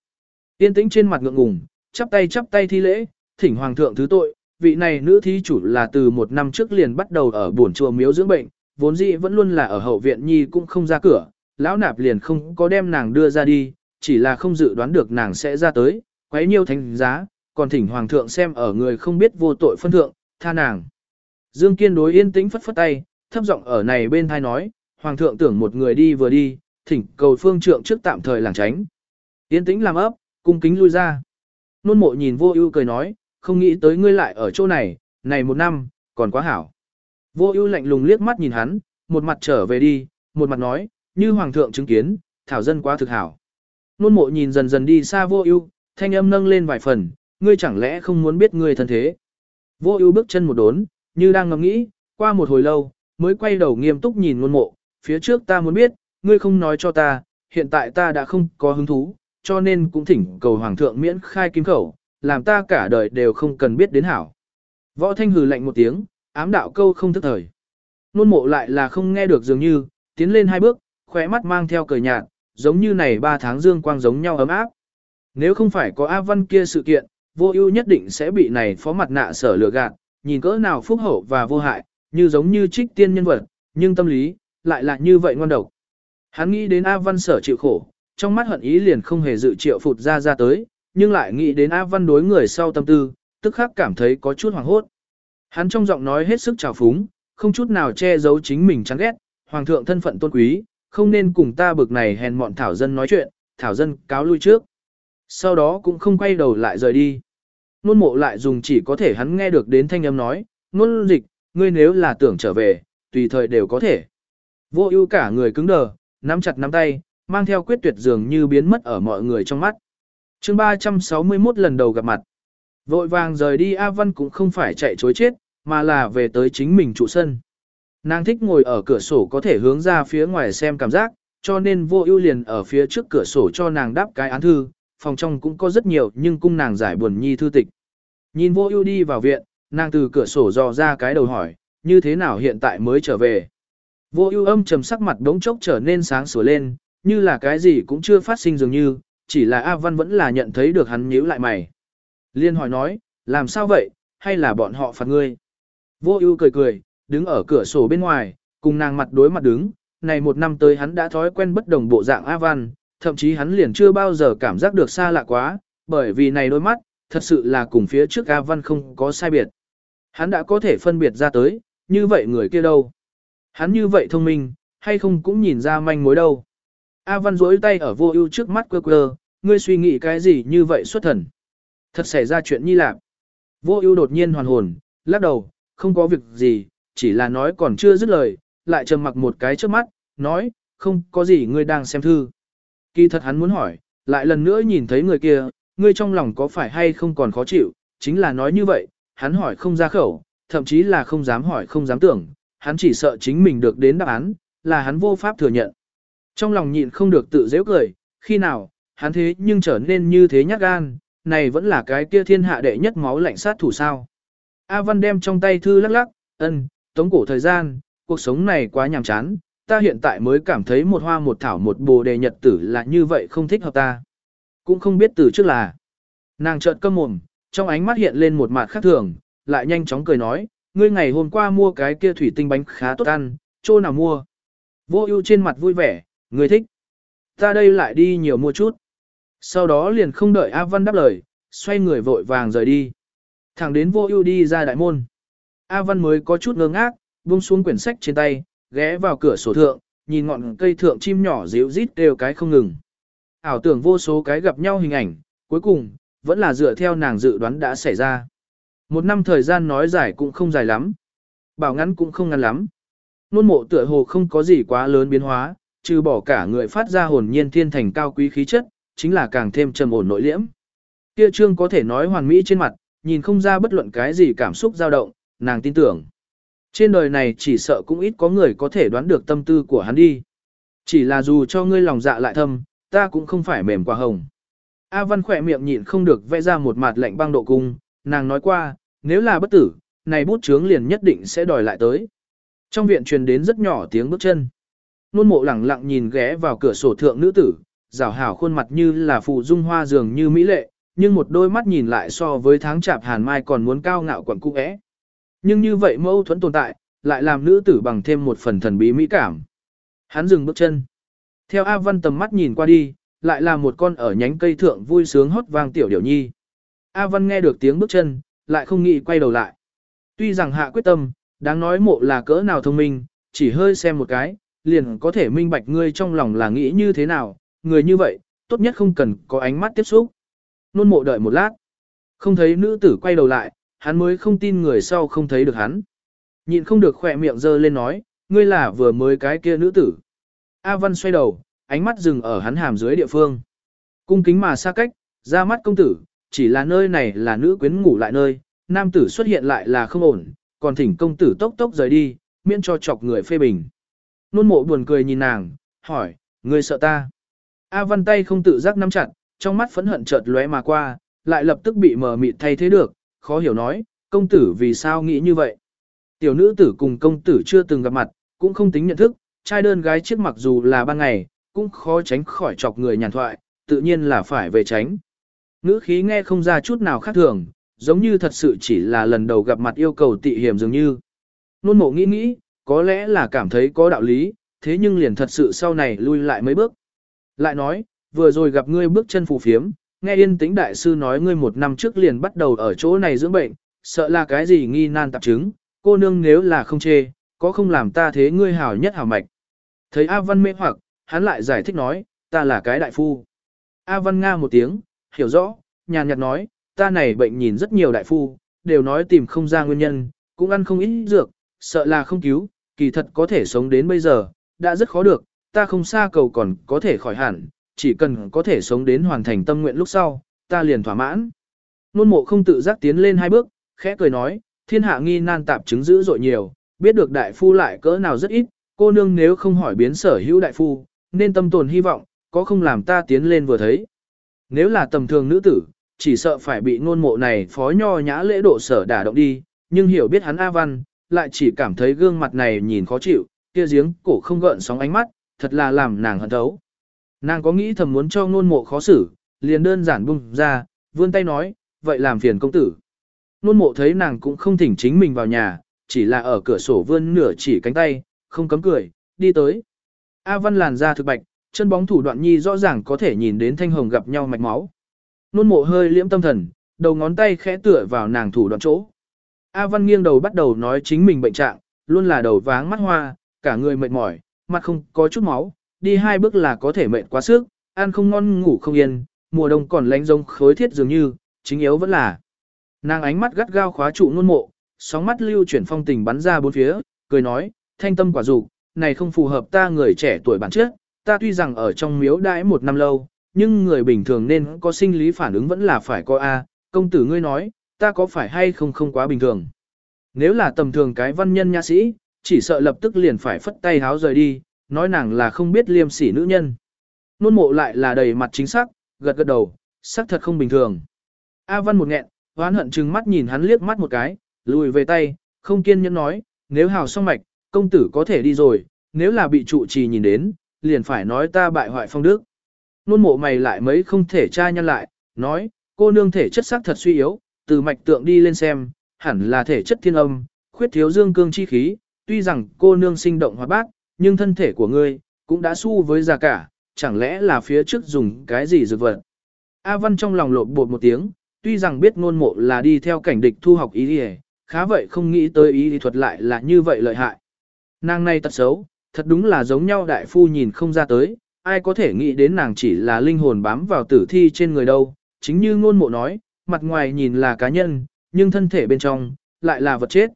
Yên tĩnh trên mặt ngượng ngùng, chắp tay chắp tay thi lễ, thỉnh hoàng thượng thứ tội, vị này nữ thí chủ là từ một năm trước liền bắt đầu ở buồn chùa miếu dưỡng bệnh, vốn dĩ vẫn luôn là ở hậu viện nhi cũng không ra cửa, lão nạp liền không có đem nàng đưa ra đi, chỉ là không dự đoán được nàng sẽ ra tới, quấy nhiêu thánh giá, còn thỉnh hoàng thượng xem ở người không biết vô tội phân thượng, tha nàng. Dương Kiên đối yên tĩnh phất phất tay, thấp giọng ở này bên thai nói, hoàng thượng tưởng một người đi vừa đi, thỉnh cầu phương trượng trước tạm thời làng tránh. Yên tĩnh làm ấp, cung kính lui ra. Nôn mộ nhìn vô ưu cười nói, không nghĩ tới ngươi lại ở chỗ này, này một năm, còn quá hảo. Vô ưu lạnh lùng liếc mắt nhìn hắn, một mặt trở về đi, một mặt nói, như hoàng thượng chứng kiến, thảo dân quá thực hảo. Nôn mộ nhìn dần dần đi xa vô ưu, thanh âm nâng lên vài phần, ngươi chẳng lẽ không muốn biết ngươi thân thế. Vô ưu bước chân một đốn, như đang ngẫm nghĩ, qua một hồi lâu, mới quay đầu nghiêm túc nhìn nôn mộ, phía trước ta muốn biết, ngươi không nói cho ta, hiện tại ta đã không có hứng thú, cho nên cũng thỉnh cầu hoàng thượng miễn khai kim khẩu, làm ta cả đời đều không cần biết đến hảo. Võ thanh hừ lạnh một tiếng, ám đạo câu không thức thời. Nôn mộ lại là không nghe được dường như, tiến lên hai bước, khóe mắt mang theo cười nhạt, giống như này ba tháng dương quang giống nhau ấm áp. Nếu không phải có A Văn kia sự kiện, vô ưu nhất định sẽ bị này phó mặt nạ sở lừa gạt, nhìn cỡ nào phúc hậu và vô hại, như giống như trích tiên nhân vật, nhưng tâm lý, lại là như vậy ngon độc. Hắn nghĩ đến A Văn sở chịu khổ, trong mắt hận ý liền không hề dự triệu phụt ra ra tới, nhưng lại nghĩ đến A Văn đối người sau tâm tư, tức khắc cảm thấy có chút hoảng hốt. Hắn trong giọng nói hết sức trào phúng, không chút nào che giấu chính mình chán ghét, hoàng thượng thân phận tôn quý, không nên cùng ta bực này hèn mọn thảo dân nói chuyện, thảo dân cáo lui trước. Sau đó cũng không quay đầu lại rời đi. Nôn mộ lại dùng chỉ có thể hắn nghe được đến thanh âm nói, nôn dịch, ngươi nếu là tưởng trở về, tùy thời đều có thể. Vô ưu cả người cứng đờ, nắm chặt nắm tay, mang theo quyết tuyệt dường như biến mất ở mọi người trong mắt. chương 361 lần đầu gặp mặt. Vội vàng rời đi A Văn cũng không phải chạy chối chết, mà là về tới chính mình trụ sân. Nàng thích ngồi ở cửa sổ có thể hướng ra phía ngoài xem cảm giác, cho nên vô ưu liền ở phía trước cửa sổ cho nàng đáp cái án thư, phòng trong cũng có rất nhiều nhưng cung nàng giải buồn nhi thư tịch. Nhìn vô ưu đi vào viện, nàng từ cửa sổ dò ra cái đầu hỏi, như thế nào hiện tại mới trở về. Vô ưu âm trầm sắc mặt đống chốc trở nên sáng sủa lên, như là cái gì cũng chưa phát sinh dường như, chỉ là A Văn vẫn là nhận thấy được hắn nhíu lại mày. Liên hỏi nói, làm sao vậy, hay là bọn họ phạt ngươi? Vô ưu cười cười, đứng ở cửa sổ bên ngoài, cùng nàng mặt đối mặt đứng, này một năm tới hắn đã thói quen bất đồng bộ dạng A Văn, thậm chí hắn liền chưa bao giờ cảm giác được xa lạ quá, bởi vì này đôi mắt, thật sự là cùng phía trước A Văn không có sai biệt. Hắn đã có thể phân biệt ra tới, như vậy người kia đâu? Hắn như vậy thông minh, hay không cũng nhìn ra manh mối đâu? A Văn duỗi tay ở vô ưu trước mắt quơ quơ, ngươi suy nghĩ cái gì như vậy xuất thần? Thật xảy ra chuyện nhi lạc. Vô ưu đột nhiên hoàn hồn, lắc đầu, không có việc gì, chỉ là nói còn chưa dứt lời, lại trầm mặc một cái trước mắt, nói, không có gì ngươi đang xem thư. Kỳ thật hắn muốn hỏi, lại lần nữa nhìn thấy người kia, ngươi trong lòng có phải hay không còn khó chịu, chính là nói như vậy, hắn hỏi không ra khẩu, thậm chí là không dám hỏi không dám tưởng, hắn chỉ sợ chính mình được đến đáp án, là hắn vô pháp thừa nhận. Trong lòng nhịn không được tự dễ cười, khi nào, hắn thế nhưng trở nên như thế nhát gan, này vẫn là cái kia thiên hạ đệ nhất máu lạnh sát thủ sao. A Văn đem trong tay thư lắc lắc, ân, tống cổ thời gian, cuộc sống này quá nhàm chán, ta hiện tại mới cảm thấy một hoa một thảo một bồ đề nhật tử là như vậy không thích hợp ta. Cũng không biết từ trước là. Nàng chợt câm mồm, trong ánh mắt hiện lên một mặt khác thường, lại nhanh chóng cười nói, ngươi ngày hôm qua mua cái kia thủy tinh bánh khá tốt ăn, chỗ nào mua. Vô ưu trên mặt vui vẻ, ngươi thích. Ta đây lại đi nhiều mua chút. Sau đó liền không đợi A Văn đáp lời, xoay người vội vàng rời đi. Thẳng đến vô ưu đi ra đại môn. A Văn mới có chút ngơ ngác, buông xuống quyển sách trên tay, ghé vào cửa sổ thượng, nhìn ngọn cây thượng chim nhỏ ríu rít đều cái không ngừng. Ảo tưởng vô số cái gặp nhau hình ảnh, cuối cùng, vẫn là dựa theo nàng dự đoán đã xảy ra. Một năm thời gian nói dài cũng không dài lắm. Bảo ngắn cũng không ngắn lắm. Nôn mộ tựa hồ không có gì quá lớn biến hóa, trừ bỏ cả người phát ra hồn nhiên thiên thành cao quý khí chất, chính là càng thêm trầm ổn nội liễm. Kia trương có thể nói hoàn mỹ trên mặt, nhìn không ra bất luận cái gì cảm xúc dao động, nàng tin tưởng. Trên đời này chỉ sợ cũng ít có người có thể đoán được tâm tư của hắn đi. Chỉ là dù cho ngươi lòng dạ lại thâm, ta cũng không phải mềm quả hồng. A Văn khỏe miệng nhịn không được vẽ ra một mặt lạnh băng độ cung, nàng nói qua, nếu là bất tử, này bút chướng liền nhất định sẽ đòi lại tới. Trong viện truyền đến rất nhỏ tiếng bước chân. Nôn mộ lẳng lặng nhìn ghé vào cửa sổ thượng nữ tử, rào hảo khuôn mặt như là phụ dung hoa dường như mỹ lệ, nhưng một đôi mắt nhìn lại so với tháng chạp hàn mai còn muốn cao ngạo quẩn cung ẽ. Nhưng như vậy mâu thuẫn tồn tại, lại làm nữ tử bằng thêm một phần thần bí mỹ cảm. Hắn dừng bước chân. Theo A Văn tầm mắt nhìn qua đi, lại là một con ở nhánh cây thượng vui sướng hót vang tiểu điểu nhi. A Văn nghe được tiếng bước chân, lại không nghĩ quay đầu lại. Tuy rằng hạ quyết tâm, đáng nói mộ là cỡ nào thông minh, chỉ hơi xem một cái, liền có thể minh bạch ngươi trong lòng là nghĩ như thế nào, người như vậy, tốt nhất không cần có ánh mắt tiếp xúc. Nôn mộ đợi một lát, không thấy nữ tử quay đầu lại, hắn mới không tin người sau không thấy được hắn. Nhịn không được khỏe miệng dơ lên nói, ngươi là vừa mới cái kia nữ tử. A Văn xoay đầu, ánh mắt dừng ở hắn hàm dưới địa phương. Cung kính mà xa cách, ra mắt công tử, chỉ là nơi này là nữ quyến ngủ lại nơi, nam tử xuất hiện lại là không ổn, còn thỉnh công tử tốc tốc rời đi, miễn cho chọc người phê bình. Nôn mộ buồn cười nhìn nàng, hỏi, ngươi sợ ta? A văn tay không tự giác nắm chặt, trong mắt phẫn hận chợt lóe mà qua, lại lập tức bị mờ mịt thay thế được, khó hiểu nói, công tử vì sao nghĩ như vậy? Tiểu nữ tử cùng công tử chưa từng gặp mặt, cũng không tính nhận thức, trai đơn gái trước mặc dù là ban ngày, cũng khó tránh khỏi chọc người nhàn thoại, tự nhiên là phải về tránh. Ngữ khí nghe không ra chút nào khác thường, giống như thật sự chỉ là lần đầu gặp mặt yêu cầu tị hiểm dường như. Nôn mộ nghĩ nghĩ, có lẽ là cảm thấy có đạo lý, thế nhưng liền thật sự sau này lui lại mấy bước. Lại nói, vừa rồi gặp ngươi bước chân phù phiếm, nghe yên tĩnh đại sư nói ngươi một năm trước liền bắt đầu ở chỗ này dưỡng bệnh, sợ là cái gì nghi nan tạp chứng, cô nương nếu là không chê, có không làm ta thế ngươi hảo nhất hảo mạch. Thấy A Văn mê hoặc, hắn lại giải thích nói, ta là cái đại phu. A Văn Nga một tiếng, hiểu rõ, nhàn nhạt nói, ta này bệnh nhìn rất nhiều đại phu, đều nói tìm không ra nguyên nhân, cũng ăn không ít dược, sợ là không cứu, kỳ thật có thể sống đến bây giờ, đã rất khó được, ta không xa cầu còn có thể khỏi hẳn, chỉ cần có thể sống đến hoàn thành tâm nguyện lúc sau, ta liền thỏa mãn. Nôn mộ không tự giác tiến lên hai bước, khẽ cười nói, thiên hạ nghi nan tạp chứng dữ dội nhiều, biết được đại phu lại cỡ nào rất ít, cô nương nếu không hỏi biến sở hữu đại phu, nên tâm tồn hy vọng, có không làm ta tiến lên vừa thấy. Nếu là tầm thường nữ tử, chỉ sợ phải bị ngôn mộ này phó nho nhã lễ độ sở đả động đi, nhưng hiểu biết hắn A Văn, lại chỉ cảm thấy gương mặt này nhìn khó chịu, kia giếng cổ không gợn sóng ánh mắt, thật là làm nàng hận thấu. Nàng có nghĩ thầm muốn cho ngôn mộ khó xử, liền đơn giản bung ra, vươn tay nói, vậy làm phiền công tử. Ngôn mộ thấy nàng cũng không thỉnh chính mình vào nhà, chỉ là ở cửa sổ vươn nửa chỉ cánh tay, không cấm cười, đi tới. A Văn làn ra thực bạch, chân bóng thủ đoạn nhi rõ ràng có thể nhìn đến thanh hồng gặp nhau mạch máu. Nôn mộ hơi liễm tâm thần, đầu ngón tay khẽ tựa vào nàng thủ đoạn chỗ. A Văn nghiêng đầu bắt đầu nói chính mình bệnh trạng, luôn là đầu váng mắt hoa, cả người mệt mỏi, mặt không có chút máu, đi hai bước là có thể mệt quá sức, ăn không ngon ngủ không yên, mùa đông còn lánh rông khối thiết dường như, chính yếu vẫn là. Nàng ánh mắt gắt gao khóa trụ nôn mộ, sóng mắt lưu chuyển phong tình bắn ra bốn phía, cười nói, thanh tâm quả dục này không phù hợp ta người trẻ tuổi bản trước, ta tuy rằng ở trong miếu đãi một năm lâu, nhưng người bình thường nên có sinh lý phản ứng vẫn là phải có A, công tử ngươi nói, ta có phải hay không không quá bình thường. Nếu là tầm thường cái văn nhân nha sĩ, chỉ sợ lập tức liền phải phất tay háo rời đi, nói nàng là không biết liêm sỉ nữ nhân. Nôn mộ lại là đầy mặt chính xác, gật gật đầu, xác thật không bình thường. A văn một nghẹn, hoán hận chừng mắt nhìn hắn liếc mắt một cái, lùi về tay, không kiên nhẫn nói, nếu hào xong mạch, công tử có thể đi rồi, nếu là bị trụ trì nhìn đến, liền phải nói ta bại hoại phong đức. Nôn mộ mày lại mấy không thể tra nhân lại, nói, cô nương thể chất sắc thật suy yếu, từ mạch tượng đi lên xem, hẳn là thể chất thiên âm, khuyết thiếu dương cương chi khí, tuy rằng cô nương sinh động hoạt bát, nhưng thân thể của ngươi, cũng đã su với già cả, chẳng lẽ là phía trước dùng cái gì dược vật. A Văn trong lòng lộn bột một tiếng, tuy rằng biết ngôn mộ là đi theo cảnh địch thu học ý đi khá vậy không nghĩ tới ý thuật lại là như vậy lợi hại. Nàng này tật xấu, thật đúng là giống nhau đại phu nhìn không ra tới, ai có thể nghĩ đến nàng chỉ là linh hồn bám vào tử thi trên người đâu, chính như ngôn mộ nói, mặt ngoài nhìn là cá nhân, nhưng thân thể bên trong, lại là vật chết.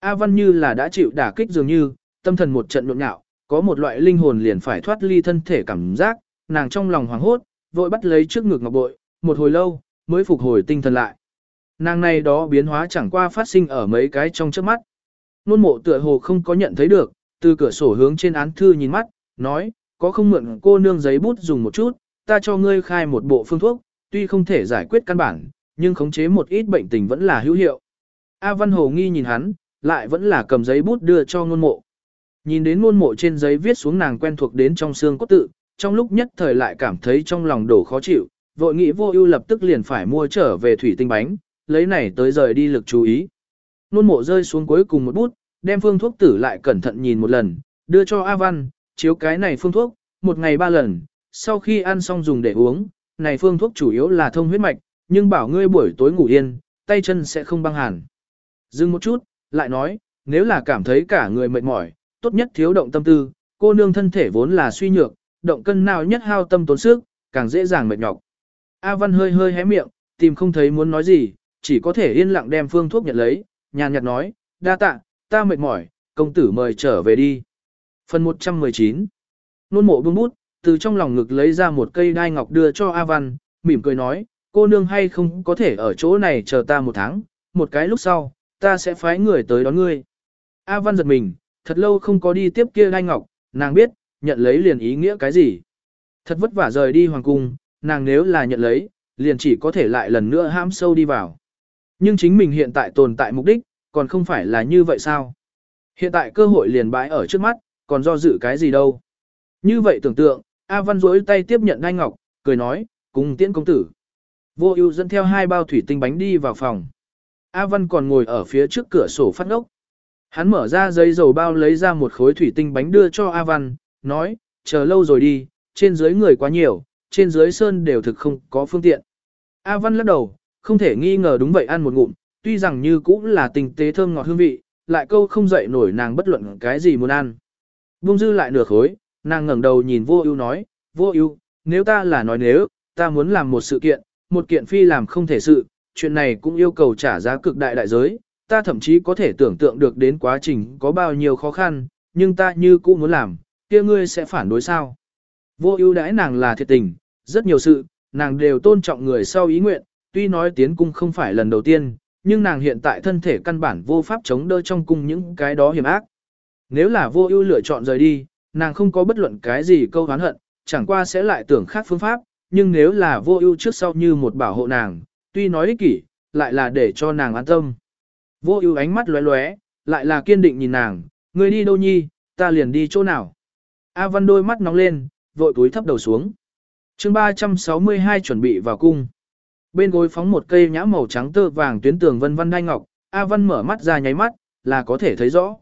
A Văn như là đã chịu đả kích dường như, tâm thần một trận nhộn nhạo, có một loại linh hồn liền phải thoát ly thân thể cảm giác, nàng trong lòng hoảng hốt, vội bắt lấy trước ngực ngọc bội, một hồi lâu, mới phục hồi tinh thần lại. Nàng này đó biến hóa chẳng qua phát sinh ở mấy cái trong trước mắt. Nôn mộ tựa hồ không có nhận thấy được, từ cửa sổ hướng trên án thư nhìn mắt, nói, có không mượn cô nương giấy bút dùng một chút, ta cho ngươi khai một bộ phương thuốc, tuy không thể giải quyết căn bản, nhưng khống chế một ít bệnh tình vẫn là hữu hiệu. A Văn Hồ nghi nhìn hắn, lại vẫn là cầm giấy bút đưa cho ngôn mộ. Nhìn đến ngôn mộ trên giấy viết xuống nàng quen thuộc đến trong xương cốt tự, trong lúc nhất thời lại cảm thấy trong lòng đổ khó chịu, vội nghĩ vô ưu lập tức liền phải mua trở về thủy tinh bánh, lấy này tới rời đi lực chú ý. Nôn mộ rơi xuống cuối cùng một bút, đem phương thuốc tử lại cẩn thận nhìn một lần, đưa cho A Văn, chiếu cái này phương thuốc, một ngày ba lần, sau khi ăn xong dùng để uống, này phương thuốc chủ yếu là thông huyết mạch, nhưng bảo ngươi buổi tối ngủ yên, tay chân sẽ không băng hàn. Dừng một chút, lại nói, nếu là cảm thấy cả người mệt mỏi, tốt nhất thiếu động tâm tư, cô nương thân thể vốn là suy nhược, động cân nào nhất hao tâm tốn sức, càng dễ dàng mệt nhọc. A Văn hơi hơi hé miệng, tìm không thấy muốn nói gì, chỉ có thể yên lặng đem phương thuốc nhận lấy, nhàn nhạt nói, đa tạ, ta mệt mỏi, công tử mời trở về đi. Phần 119 Nôn mộ buông bút, từ trong lòng ngực lấy ra một cây đai ngọc đưa cho A Văn, mỉm cười nói, cô nương hay không có thể ở chỗ này chờ ta một tháng, một cái lúc sau, ta sẽ phái người tới đón ngươi. A Văn giật mình, thật lâu không có đi tiếp kia đai ngọc, nàng biết, nhận lấy liền ý nghĩa cái gì. Thật vất vả rời đi hoàng cung, nàng nếu là nhận lấy, liền chỉ có thể lại lần nữa ham sâu đi vào. Nhưng chính mình hiện tại tồn tại mục đích, còn không phải là như vậy sao? Hiện tại cơ hội liền bãi ở trước mắt, còn do dự cái gì đâu. Như vậy tưởng tượng, A Văn duỗi tay tiếp nhận đai ngọc, cười nói, cùng tiễn công tử. Vô ưu dẫn theo hai bao thủy tinh bánh đi vào phòng. A Văn còn ngồi ở phía trước cửa sổ phát ngốc. Hắn mở ra giấy dầu bao lấy ra một khối thủy tinh bánh đưa cho A Văn, nói, chờ lâu rồi đi, trên dưới người quá nhiều, trên dưới sơn đều thực không có phương tiện. A Văn lắc đầu, không thể nghi ngờ đúng vậy ăn một ngụm, tuy rằng như cũng là tình tế thơm ngọt hương vị, lại câu không dậy nổi nàng bất luận cái gì muốn ăn. Bung dư lại nửa khối, nàng ngẩng đầu nhìn vô ưu nói, vô ưu, nếu ta là nói nếu, ta muốn làm một sự kiện, một kiện phi làm không thể sự, chuyện này cũng yêu cầu trả giá cực đại đại giới, ta thậm chí có thể tưởng tượng được đến quá trình có bao nhiêu khó khăn, nhưng ta như cũ muốn làm, kia ngươi sẽ phản đối sao? Vô ưu đãi nàng là thiệt tình, rất nhiều sự, nàng đều tôn trọng người sau ý nguyện, tuy nói tiến cung không phải lần đầu tiên, nhưng nàng hiện tại thân thể căn bản vô pháp chống đỡ trong cung những cái đó hiểm ác. Nếu là vô ưu lựa chọn rời đi, nàng không có bất luận cái gì câu hán hận, chẳng qua sẽ lại tưởng khác phương pháp, nhưng nếu là vô ưu trước sau như một bảo hộ nàng, tuy nói ích kỷ, lại là để cho nàng an tâm. Vô ưu ánh mắt lóe lóe, lại là kiên định nhìn nàng, người đi đâu nhi, ta liền đi chỗ nào. A Văn đôi mắt nóng lên, vội túi thấp đầu xuống. chương 362 chuẩn bị vào cung. Bên gối phóng một cây nhã màu trắng tơ vàng tuyến tường vân vân đai ngọc, A Văn mở mắt ra nháy mắt, là có thể thấy rõ.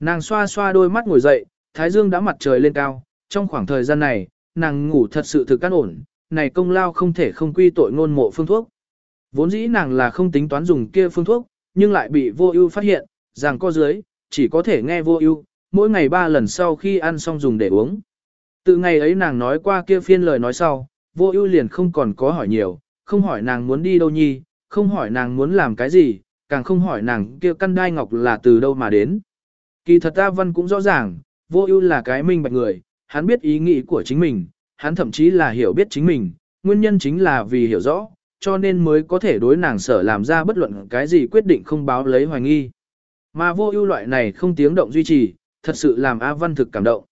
Nàng xoa xoa đôi mắt ngồi dậy, thái dương đã mặt trời lên cao, trong khoảng thời gian này, nàng ngủ thật sự thực căn ổn, này công lao không thể không quy tội ngôn mộ phương thuốc. Vốn dĩ nàng là không tính toán dùng kia phương thuốc, nhưng lại bị vô ưu phát hiện, rằng có dưới, chỉ có thể nghe vô ưu, mỗi ngày ba lần sau khi ăn xong dùng để uống. Từ ngày ấy nàng nói qua kia phiên lời nói sau, vô ưu liền không còn có hỏi nhiều, không hỏi nàng muốn đi đâu nhi, không hỏi nàng muốn làm cái gì, càng không hỏi nàng kia căn đai ngọc là từ đâu mà đến. Kỳ thật ta văn cũng rõ ràng, vô ưu là cái minh bạch người, hắn biết ý nghĩ của chính mình, hắn thậm chí là hiểu biết chính mình, nguyên nhân chính là vì hiểu rõ, cho nên mới có thể đối nàng sở làm ra bất luận cái gì quyết định không báo lấy hoài nghi. Mà vô ưu loại này không tiếng động duy trì, thật sự làm A Văn thực cảm động.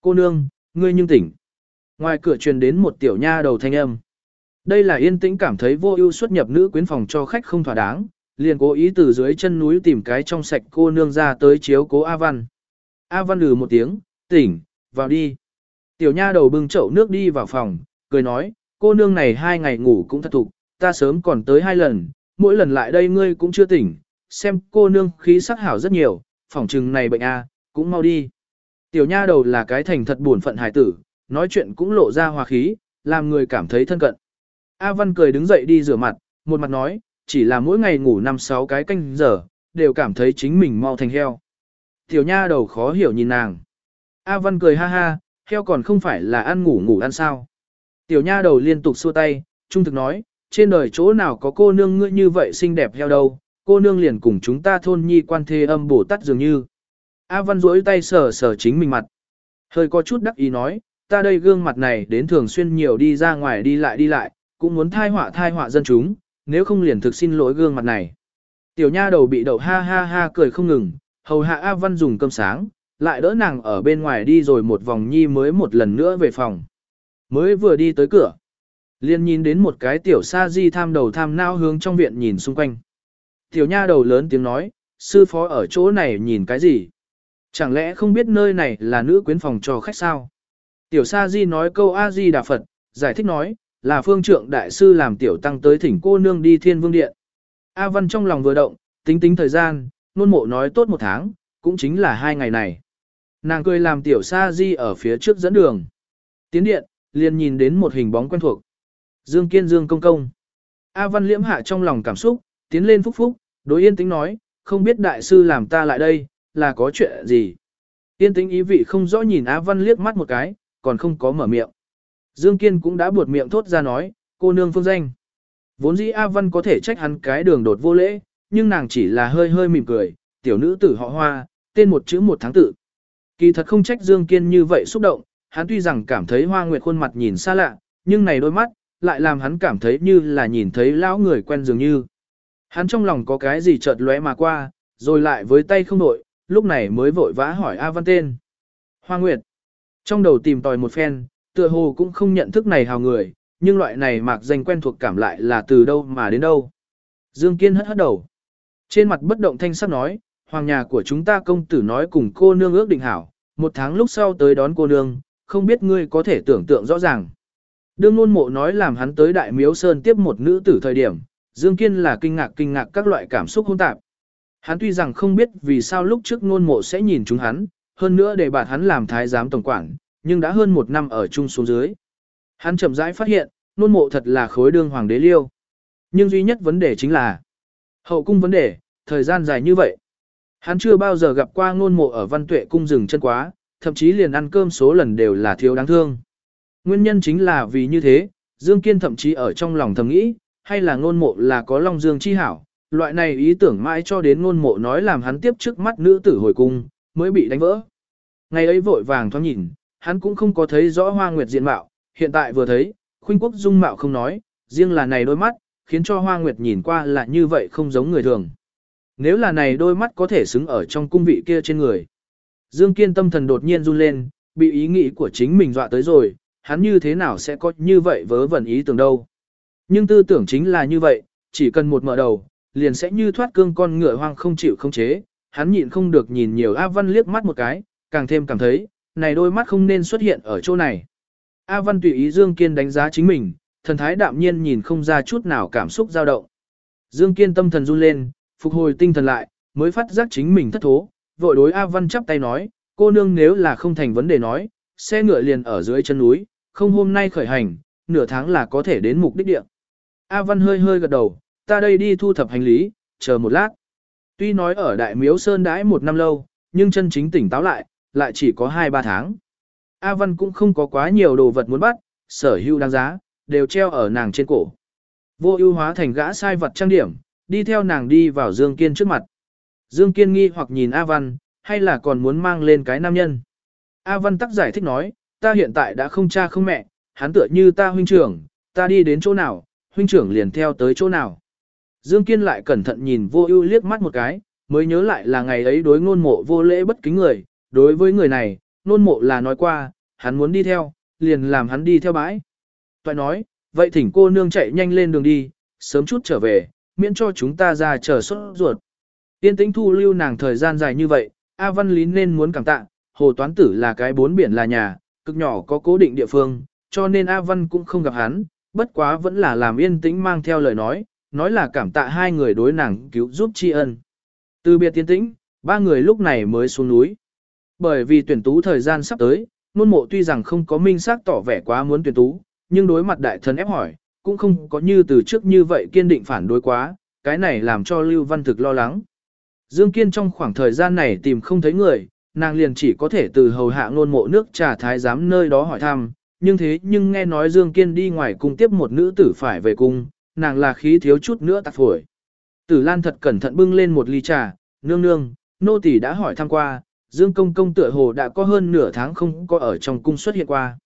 Cô nương, ngươi nhưng tỉnh. Ngoài cửa truyền đến một tiểu nha đầu thanh âm. Đây là yên tĩnh cảm thấy vô ưu xuất nhập nữ quyến phòng cho khách không thỏa đáng, liền cố ý từ dưới chân núi tìm cái trong sạch cô nương ra tới chiếu cố A Văn. A Văn lừ một tiếng, tỉnh, vào đi. Tiểu nha đầu bưng chậu nước đi vào phòng, cười nói, cô nương này hai ngày ngủ cũng thật thục, ta sớm còn tới hai lần, mỗi lần lại đây ngươi cũng chưa tỉnh, xem cô nương khí sắc hảo rất nhiều, phòng trừng này bệnh A, cũng mau đi. Tiểu nha đầu là cái thành thật buồn phận hải tử, nói chuyện cũng lộ ra hòa khí, làm người cảm thấy thân cận. A Văn cười đứng dậy đi rửa mặt, một mặt nói, chỉ là mỗi ngày ngủ 5-6 cái canh giờ, đều cảm thấy chính mình mau thành heo. Tiểu nha đầu khó hiểu nhìn nàng. A Văn cười ha ha, heo còn không phải là ăn ngủ ngủ ăn sao. Tiểu nha đầu liên tục xua tay, trung thực nói, trên đời chỗ nào có cô nương ngươi như vậy xinh đẹp heo đâu, cô nương liền cùng chúng ta thôn nhi quan thê âm bổ tắt dường như. A Văn duỗi tay sờ sờ chính mình mặt. Hơi có chút đắc ý nói, ta đây gương mặt này đến thường xuyên nhiều đi ra ngoài đi lại đi lại, cũng muốn thai họa thai họa dân chúng, nếu không liền thực xin lỗi gương mặt này. Tiểu nha đầu bị đậu ha ha ha cười không ngừng, hầu hạ A Văn dùng cơm sáng, lại đỡ nàng ở bên ngoài đi rồi một vòng nhi mới một lần nữa về phòng. Mới vừa đi tới cửa, liền nhìn đến một cái tiểu sa di tham đầu tham nao hướng trong viện nhìn xung quanh. Tiểu nha đầu lớn tiếng nói, sư phó ở chỗ này nhìn cái gì? Chẳng lẽ không biết nơi này là nữ quyến phòng cho khách sao? Tiểu sa di nói câu A-di đà Phật, giải thích nói, là phương trượng đại sư làm tiểu tăng tới thỉnh cô nương đi thiên vương điện. A Văn trong lòng vừa động, tính tính thời gian, nôn mộ nói tốt một tháng, cũng chính là hai ngày này. Nàng cười làm tiểu sa di ở phía trước dẫn đường. Tiến điện, liền nhìn đến một hình bóng quen thuộc. Dương Kiên Dương Công Công. A Văn liễm hạ trong lòng cảm xúc, tiến lên phúc phúc, đối yên tĩnh nói, không biết đại sư làm ta lại đây, là có chuyện gì. Yên tĩnh ý vị không rõ nhìn A Văn liếc mắt một cái, còn không có mở miệng. Dương Kiên cũng đã buột miệng thốt ra nói, cô nương phương danh. Vốn dĩ A Văn có thể trách hắn cái đường đột vô lễ, nhưng nàng chỉ là hơi hơi mỉm cười, tiểu nữ tử họ hoa, tên một chữ một tháng tự. Kỳ thật không trách Dương Kiên như vậy xúc động, hắn tuy rằng cảm thấy hoa nguyệt khuôn mặt nhìn xa lạ, nhưng này đôi mắt, lại làm hắn cảm thấy như là nhìn thấy lão người quen dường như. Hắn trong lòng có cái gì chợt lóe mà qua, rồi lại với tay không đội, lúc này mới vội vã hỏi A Văn tên. Hoa Nguyệt. Trong đầu tìm tòi một phen, tựa hồ cũng không nhận thức này hào người, nhưng loại này mạc danh quen thuộc cảm lại là từ đâu mà đến đâu. Dương Kiên hất hất đầu. Trên mặt bất động thanh sắc nói, hoàng nhà của chúng ta công tử nói cùng cô nương ước định hảo, một tháng lúc sau tới đón cô nương, không biết ngươi có thể tưởng tượng rõ ràng. Đương Nôn mộ nói làm hắn tới đại miếu sơn tiếp một nữ tử thời điểm, Dương Kiên là kinh ngạc kinh ngạc các loại cảm xúc hỗn tạp. Hắn tuy rằng không biết vì sao lúc trước Nôn mộ sẽ nhìn chúng hắn, hơn nữa để bạt hắn làm thái giám tổng quản, nhưng đã hơn một năm ở chung xuống dưới. Hắn chậm rãi phát hiện, nôn mộ thật là khối đương hoàng đế liêu. Nhưng duy nhất vấn đề chính là hậu cung vấn đề, thời gian dài như vậy. Hắn chưa bao giờ gặp qua nôn mộ ở văn tuệ cung rừng chân quá, thậm chí liền ăn cơm số lần đều là thiếu đáng thương. Nguyên nhân chính là vì như thế, Dương Kiên thậm chí ở trong lòng thầm nghĩ, hay là ngôn mộ là có long dương chi hảo, loại này ý tưởng mãi cho đến ngôn mộ nói làm hắn tiếp trước mắt nữ tử hồi cung, mới bị đánh vỡ. Ngày ấy vội vàng thoáng nhìn, hắn cũng không có thấy rõ hoa nguyệt diện mạo, hiện tại vừa thấy, khuynh quốc dung mạo không nói, riêng là này đôi mắt, khiến cho hoa nguyệt nhìn qua là như vậy không giống người thường. Nếu là này đôi mắt có thể xứng ở trong cung vị kia trên người. Dương Kiên tâm thần đột nhiên run lên, bị ý nghĩ của chính mình dọa tới rồi, hắn như thế nào sẽ có như vậy vớ vẩn ý tưởng đâu. Nhưng tư tưởng chính là như vậy, chỉ cần một mở đầu, liền sẽ như thoát cương con ngựa hoang không chịu không chế, hắn nhịn không được nhìn nhiều A Văn liếc mắt một cái, càng thêm cảm thấy, này đôi mắt không nên xuất hiện ở chỗ này. A Văn tùy ý Dương Kiên đánh giá chính mình, thần thái đạm nhiên nhìn không ra chút nào cảm xúc dao động. Dương Kiên tâm thần run lên, phục hồi tinh thần lại, mới phát giác chính mình thất thố, vội đối A Văn chắp tay nói, cô nương nếu là không thành vấn đề nói, xe ngựa liền ở dưới chân núi, không hôm nay khởi hành, nửa tháng là có thể đến mục đích địa. A Văn hơi hơi gật đầu, ta đây đi thu thập hành lý, chờ một lát. Tuy nói ở Đại Miếu Sơn đãi một năm lâu, nhưng chân chính tỉnh táo lại, lại chỉ có 2-3 tháng. A Văn cũng không có quá nhiều đồ vật muốn bắt, sở hữu đáng giá, đều treo ở nàng trên cổ. Vô ưu hóa thành gã sai vật trang điểm, đi theo nàng đi vào Dương Kiên trước mặt. Dương Kiên nghi hoặc nhìn A Văn, hay là còn muốn mang lên cái nam nhân. A Văn tắc giải thích nói, ta hiện tại đã không cha không mẹ, hắn tựa như ta huynh trưởng, ta đi đến chỗ nào, huynh trưởng liền theo tới chỗ nào. Dương Kiên lại cẩn thận nhìn vô ưu liếc mắt một cái, mới nhớ lại là ngày ấy đối ngôn mộ vô lễ bất kính người, đối với người này, nôn mộ là nói qua, hắn muốn đi theo, liền làm hắn đi theo bãi. Toại nói, vậy thỉnh cô nương chạy nhanh lên đường đi, sớm chút trở về, miễn cho chúng ta ra chờ xuất ruột. Tiên tĩnh thu lưu nàng thời gian dài như vậy, A Văn Lý nên muốn cảm tạ, hồ toán tử là cái bốn biển là nhà, cực nhỏ có cố định địa phương, cho nên A Văn cũng không gặp hắn, bất quá vẫn là làm yên tĩnh mang theo lời nói, nói là cảm tạ hai người đối nàng cứu giúp tri ân. Từ biệt tiên tĩnh, ba người lúc này mới xuống núi. Bởi vì tuyển tú thời gian sắp tới, nôn mộ tuy rằng không có minh xác tỏ vẻ quá muốn tuyển tú, nhưng đối mặt đại thần ép hỏi, cũng không có như từ trước như vậy kiên định phản đối quá, cái này làm cho Lưu Văn Thực lo lắng. Dương Kiên trong khoảng thời gian này tìm không thấy người, nàng liền chỉ có thể từ hầu hạ nôn mộ nước trà thái giám nơi đó hỏi thăm, nhưng thế nhưng nghe nói Dương Kiên đi ngoài cung tiếp một nữ tử phải về cung, nàng là khí thiếu chút nữa tạc phổi. Tử Lan thật cẩn thận bưng lên một ly trà, nương nương, nô tỳ đã hỏi thăm qua, Dương Công Công tựa hồ đã có hơn nửa tháng không có ở trong cung xuất hiện qua.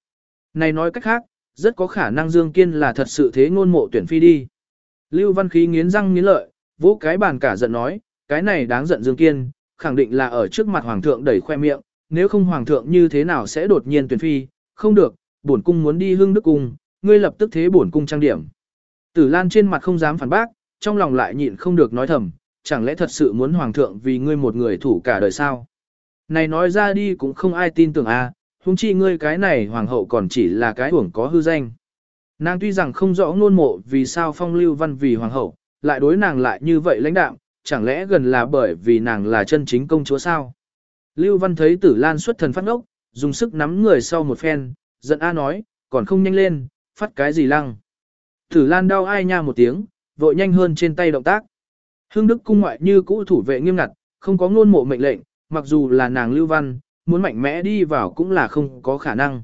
Này nói cách khác, rất có khả năng Dương Kiên là thật sự thế ngôn mộ tuyển phi đi. Lưu Văn Khí nghiến răng nghiến lợi, vỗ cái bàn cả giận nói, cái này đáng giận Dương Kiên, khẳng định là ở trước mặt Hoàng thượng đẩy khoe miệng, nếu không Hoàng thượng như thế nào sẽ đột nhiên tuyển phi, không được, bổn cung muốn đi hương đức cung, ngươi lập tức thế bổn cung trang điểm. Tử Lan trên mặt không dám phản bác, trong lòng lại nhịn không được nói thầm, chẳng lẽ thật sự muốn Hoàng thượng vì ngươi một người thủ cả đời sao? Này nói ra đi cũng không ai tin tưởng à, huống chi ngươi cái này Hoàng hậu còn chỉ là cái uổng có hư danh. Nàng tuy rằng không rõ ngôn mộ vì sao phong lưu văn vì Hoàng hậu, lại đối nàng lại như vậy lãnh đạm, chẳng lẽ gần là bởi vì nàng là chân chính công chúa sao? Lưu Văn thấy Tử Lan xuất thần phát ngốc, dùng sức nắm người sau một phen, giận A nói, còn không nhanh lên, phát cái gì lăng. Tử Lan đau ai nha một tiếng, vội nhanh hơn trên tay động tác. Hương Đức cung ngoại như cũ thủ vệ nghiêm ngặt, không có ngôn mộ mệnh lệnh, mặc dù là nàng Lưu Văn, muốn mạnh mẽ đi vào cũng là không có khả năng.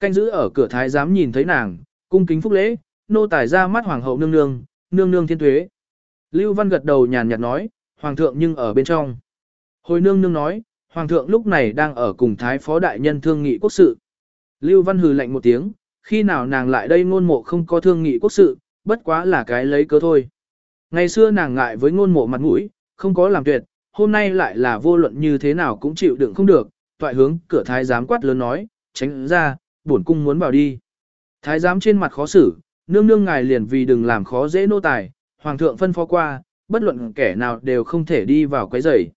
Canh giữ ở cửa thái giám nhìn thấy nàng, cung kính phúc lễ, nô tài ra mắt hoàng hậu nương nương, nương nương thiên tuế. Lưu Văn gật đầu nhàn nhạt nói, hoàng thượng nhưng ở bên trong. Hồi nương nương nói, hoàng thượng lúc này đang ở cùng thái phó đại nhân thương nghị quốc sự. Lưu Văn hừ lạnh một tiếng, khi nào nàng lại đây ngôn mộ không có thương nghị quốc sự, bất quá là cái lấy cớ thôi. Ngày xưa nàng ngại với ngôn mộ mặt mũi, không có làm tuyệt, hôm nay lại là vô luận như thế nào cũng chịu đựng không được, toại hướng cửa thái giám quát lớn nói, tránh ra, bổn cung muốn vào đi. Thái giám trên mặt khó xử, nương nương ngài liền vì đừng làm khó dễ nô tài, hoàng thượng phân phó qua, bất luận kẻ nào đều không thể đi vào quấy rầy.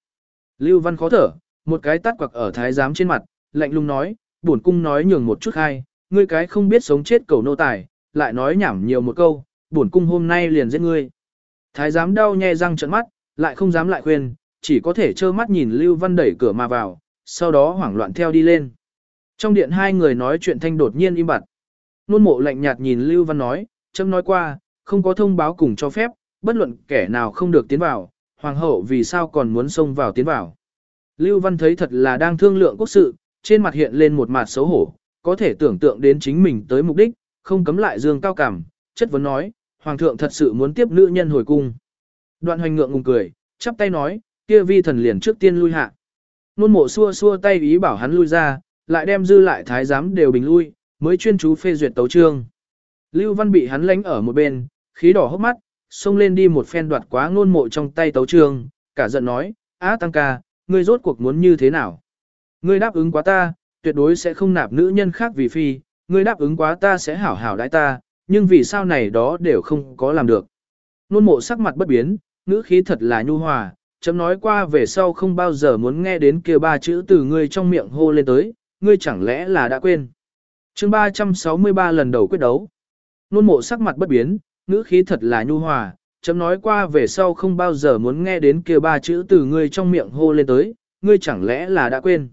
Lưu Văn khó thở, một cái tát quặc ở thái giám trên mặt, lạnh lùng nói, bổn cung nói nhường một chút hay, ngươi cái không biết sống chết cầu nô tài, lại nói nhảm nhiều một câu, bổn cung hôm nay liền giết ngươi. Thái giám đau nhè răng trợn mắt, lại không dám lại khuyên, chỉ có thể trơ mắt nhìn Lưu Văn đẩy cửa mà vào, sau đó hoảng loạn theo đi lên. Trong điện hai người nói chuyện thanh đột nhiên im bặt. Nôn mộ lạnh nhạt nhìn Lưu Văn nói, chấm nói qua, không có thông báo cùng cho phép, bất luận kẻ nào không được tiến vào, hoàng hậu vì sao còn muốn xông vào tiến vào. Lưu Văn thấy thật là đang thương lượng quốc sự, trên mặt hiện lên một mặt xấu hổ, có thể tưởng tượng đến chính mình tới mục đích, không cấm lại dương cao cảm, chất vấn nói, hoàng thượng thật sự muốn tiếp nữ nhân hồi cung. Đoạn hoành ngượng ngùng cười, chắp tay nói, kia vi thần liền trước tiên lui hạ. Nôn mộ xua xua tay ý bảo hắn lui ra, lại đem dư lại thái giám đều bình lui, mới chuyên chú phê duyệt tấu trương. Lưu Văn bị hắn lánh ở một bên, khí đỏ hốc mắt, xông lên đi một phen đoạt quá Nôn mộ trong tay tấu trương, cả giận nói, á tăng ca, ngươi rốt cuộc muốn như thế nào? Ngươi đáp ứng quá ta, tuyệt đối sẽ không nạp nữ nhân khác vì phi, ngươi đáp ứng quá ta sẽ hảo hảo đãi ta, nhưng vì sao này đó đều không có làm được. Nôn mộ sắc mặt bất biến, ngữ khí thật là nhu hòa, chấm nói qua về sau không bao giờ muốn nghe đến kia ba chữ từ ngươi trong miệng hô lên tới, ngươi chẳng lẽ là đã quên. chương 363 lần đầu quyết đấu. Nôn mộ sắc mặt bất biến, ngữ khí thật là nhu hòa, chấm nói qua về sau không bao giờ muốn nghe đến kia ba chữ từ ngươi trong miệng hô lên tới, ngươi chẳng lẽ là đã quên.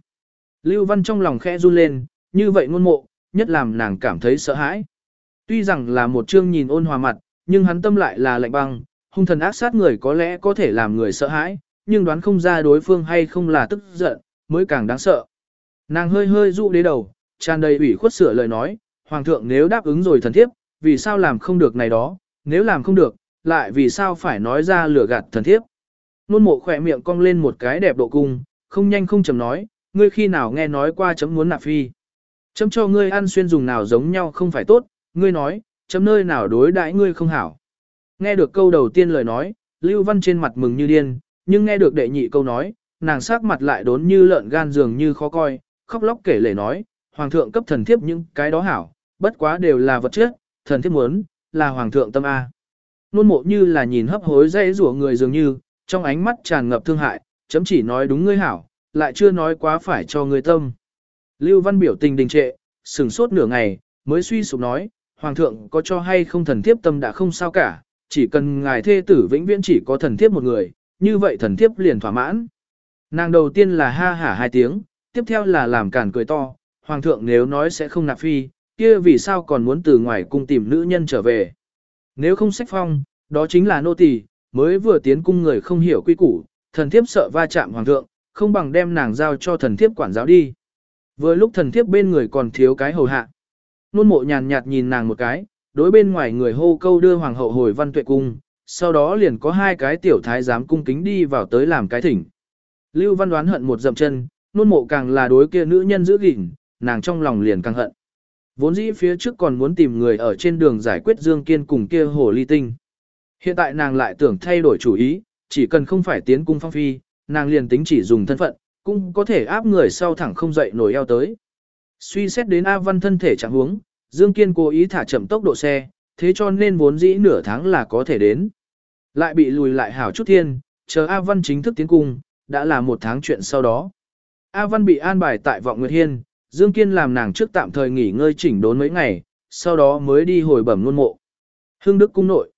Lưu Văn trong lòng khẽ run lên, như vậy ngôn mộ, nhất làm nàng cảm thấy sợ hãi. Tuy rằng là một chương nhìn ôn hòa mặt, nhưng hắn tâm lại là lạnh băng, hung thần ác sát người có lẽ có thể làm người sợ hãi, nhưng đoán không ra đối phương hay không là tức giận, mới càng đáng sợ. Nàng hơi hơi dụ đế đầu, tràn đầy ủy khuất sửa lời nói, Hoàng thượng nếu đáp ứng rồi thần thiếp, vì sao làm không được này đó, nếu làm không được, lại vì sao phải nói ra lừa gạt thần thiếp. Nôn mộ khỏe miệng cong lên một cái đẹp độ cung, không nhanh không chầm nói, ngươi khi nào nghe nói qua chấm muốn nạp phi. Chấm cho ngươi ăn xuyên dùng nào giống nhau không phải tốt, ngươi nói, chấm nơi nào đối đãi ngươi không hảo. Nghe được câu đầu tiên lời nói, Lưu Văn trên mặt mừng như điên, nhưng nghe được đệ nhị câu nói, nàng sắc mặt lại đốn như lợn gan dường như khó coi, khóc lóc kể lể nói, hoàng thượng cấp thần thiếp những cái đó hảo, bất quá đều là vật chất, thần thiếp muốn, là hoàng thượng tâm A. Nôn mộ như là nhìn hấp hối dây rủa người dường như, trong ánh mắt tràn ngập thương hại, chấm chỉ nói đúng ngươi hảo, lại chưa nói quá phải cho ngươi tâm. Lưu Văn biểu tình đình trệ, sừng sốt nửa ngày, mới suy sụp nói, Hoàng thượng có cho hay không thần thiếp tâm đã không sao cả, chỉ cần ngài thê tử vĩnh viễn chỉ có thần thiếp một người, như vậy thần thiếp liền thỏa mãn. Nàng đầu tiên là ha hả hai tiếng, tiếp theo là làm cản cười to, Hoàng thượng nếu nói sẽ không nạp phi, kia vì sao còn muốn từ ngoài cung tìm nữ nhân trở về. Nếu không sách phong, đó chính là nô tỳ, mới vừa tiến cung người không hiểu quy củ, thần thiếp sợ va chạm hoàng thượng, không bằng đem nàng giao cho thần thiếp quản giáo đi. Vừa lúc thần thiếp bên người còn thiếu cái hầu hạ. Nôn mộ nhàn nhạt nhìn nàng một cái, đối bên ngoài người hô câu đưa hoàng hậu hồi văn tuệ cung, sau đó liền có hai cái tiểu thái giám cung kính đi vào tới làm cái thỉnh. Lưu văn đoán hận một dậm chân, nôn mộ càng là đối kia nữ nhân giữ gìn, nàng trong lòng liền càng hận. Vốn dĩ phía trước còn muốn tìm người ở trên đường giải quyết Dương Kiên cùng kia hồ ly tinh. Hiện tại nàng lại tưởng thay đổi chủ ý, chỉ cần không phải tiến cung phong phi, nàng liền tính chỉ dùng thân phận, cũng có thể áp người sau thẳng không dậy nổi eo tới. Suy xét đến A Văn thân thể trạng huống, Dương Kiên cố ý thả chậm tốc độ xe, thế cho nên vốn dĩ nửa tháng là có thể đến. Lại bị lùi lại hảo chút thiên, chờ A Văn chính thức tiến cung, đã là một tháng chuyện sau đó. A Văn bị an bài tại Vọng Nguyệt Hiên, Dương Kiên làm nàng trước tạm thời nghỉ ngơi chỉnh đốn mấy ngày, sau đó mới đi hồi bẩm luôn mộ. Hưng Đức cung nội.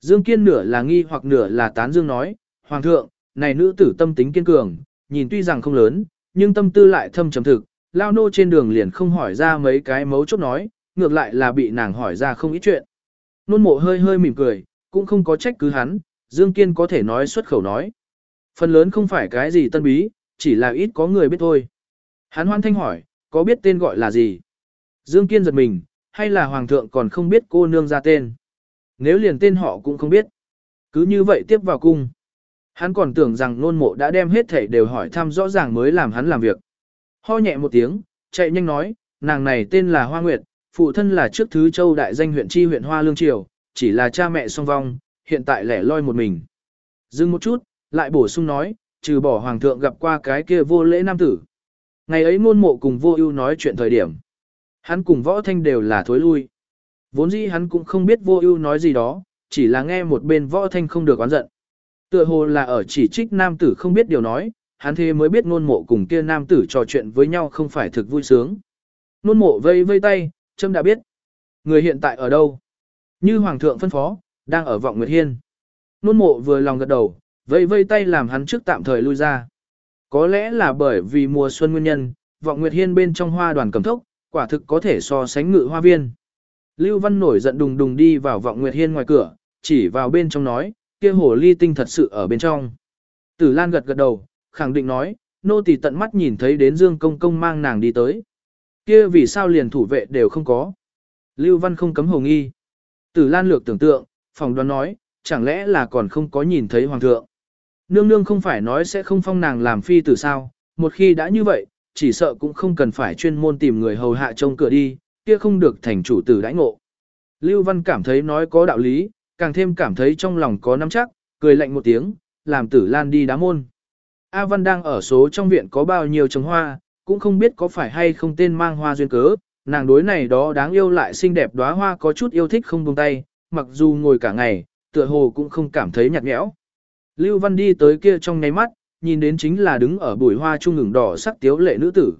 Dương Kiên nửa là nghi hoặc nửa là tán dương nói, Hoàng thượng, này nữ tử tâm tính kiên cường, nhìn tuy rằng không lớn, nhưng tâm tư lại thâm trầm thực, lao nô trên đường liền không hỏi ra mấy cái mấu chốt nói, ngược lại là bị nàng hỏi ra không ít chuyện. Nôn mộ hơi hơi mỉm cười, cũng không có trách cứ hắn, Dương Kiên có thể nói xuất khẩu nói. Phần lớn không phải cái gì tân bí, chỉ là ít có người biết thôi. Hắn hoan thanh hỏi, có biết tên gọi là gì? Dương Kiên giật mình, hay là Hoàng thượng còn không biết cô nương ra tên? Nếu liền tên họ cũng không biết. Cứ như vậy tiếp vào cung. Hắn còn tưởng rằng nôn mộ đã đem hết thảy đều hỏi thăm rõ ràng mới làm hắn làm việc. Ho nhẹ một tiếng, chạy nhanh nói, nàng này tên là Hoa Nguyệt, phụ thân là trước thứ châu đại danh huyện chi huyện Hoa Lương Triều, chỉ là cha mẹ song vong, hiện tại lẻ loi một mình. Dừng một chút, lại bổ sung nói, trừ bỏ hoàng thượng gặp qua cái kia vô lễ nam tử. Ngày ấy ngôn mộ cùng vô ưu nói chuyện thời điểm. Hắn cùng võ thanh đều là thối lui. Vốn dĩ hắn cũng không biết vô ưu nói gì đó, chỉ là nghe một bên võ thanh không được oán giận. Tựa hồ là ở chỉ trích nam tử không biết điều nói, hắn thế mới biết ngôn mộ cùng kia nam tử trò chuyện với nhau không phải thực vui sướng. Ngôn mộ vây vây tay, Trâm đã biết. Người hiện tại ở đâu? Như hoàng thượng phân phó, đang ở vọng Nguyệt Hiên. Nôn mộ vừa lòng gật đầu, vây vây tay làm hắn trước tạm thời lui ra. Có lẽ là bởi vì mùa xuân nguyên nhân, vọng Nguyệt Hiên bên trong hoa đoàn cầm thốc, quả thực có thể so sánh ngự hoa viên. Lưu Văn nổi giận đùng đùng đi vào vọng Nguyệt Hiên ngoài cửa, chỉ vào bên trong nói, kia hồ ly tinh thật sự ở bên trong. Tử Lan gật gật đầu, khẳng định nói, nô tỳ tận mắt nhìn thấy đến Dương Công Công mang nàng đi tới. Kia vì sao liền thủ vệ đều không có. Lưu Văn không cấm hồ nghi. Tử Lan lược tưởng tượng, phòng đoán nói, chẳng lẽ là còn không có nhìn thấy hoàng thượng. Nương nương không phải nói sẽ không phong nàng làm phi tử sao, một khi đã như vậy, chỉ sợ cũng không cần phải chuyên môn tìm người hầu hạ trông cửa đi, kia không được thành chủ tử đãi ngộ. Lưu Văn cảm thấy nói có đạo lý, càng thêm cảm thấy trong lòng có nắm chắc, cười lạnh một tiếng, làm tử lan đi đá môn. A Văn đang ở số trong viện có bao nhiêu trồng hoa, cũng không biết có phải hay không tên mang hoa duyên cớ, nàng đối này đó đáng yêu lại xinh đẹp đóa hoa có chút yêu thích không buông tay, mặc dù ngồi cả ngày, tựa hồ cũng không cảm thấy nhạt nhẽo. Lưu Văn đi tới kia trong nháy mắt, nhìn đến chính là đứng ở bụi hoa trung ngừng đỏ sắc tiếu lệ nữ tử.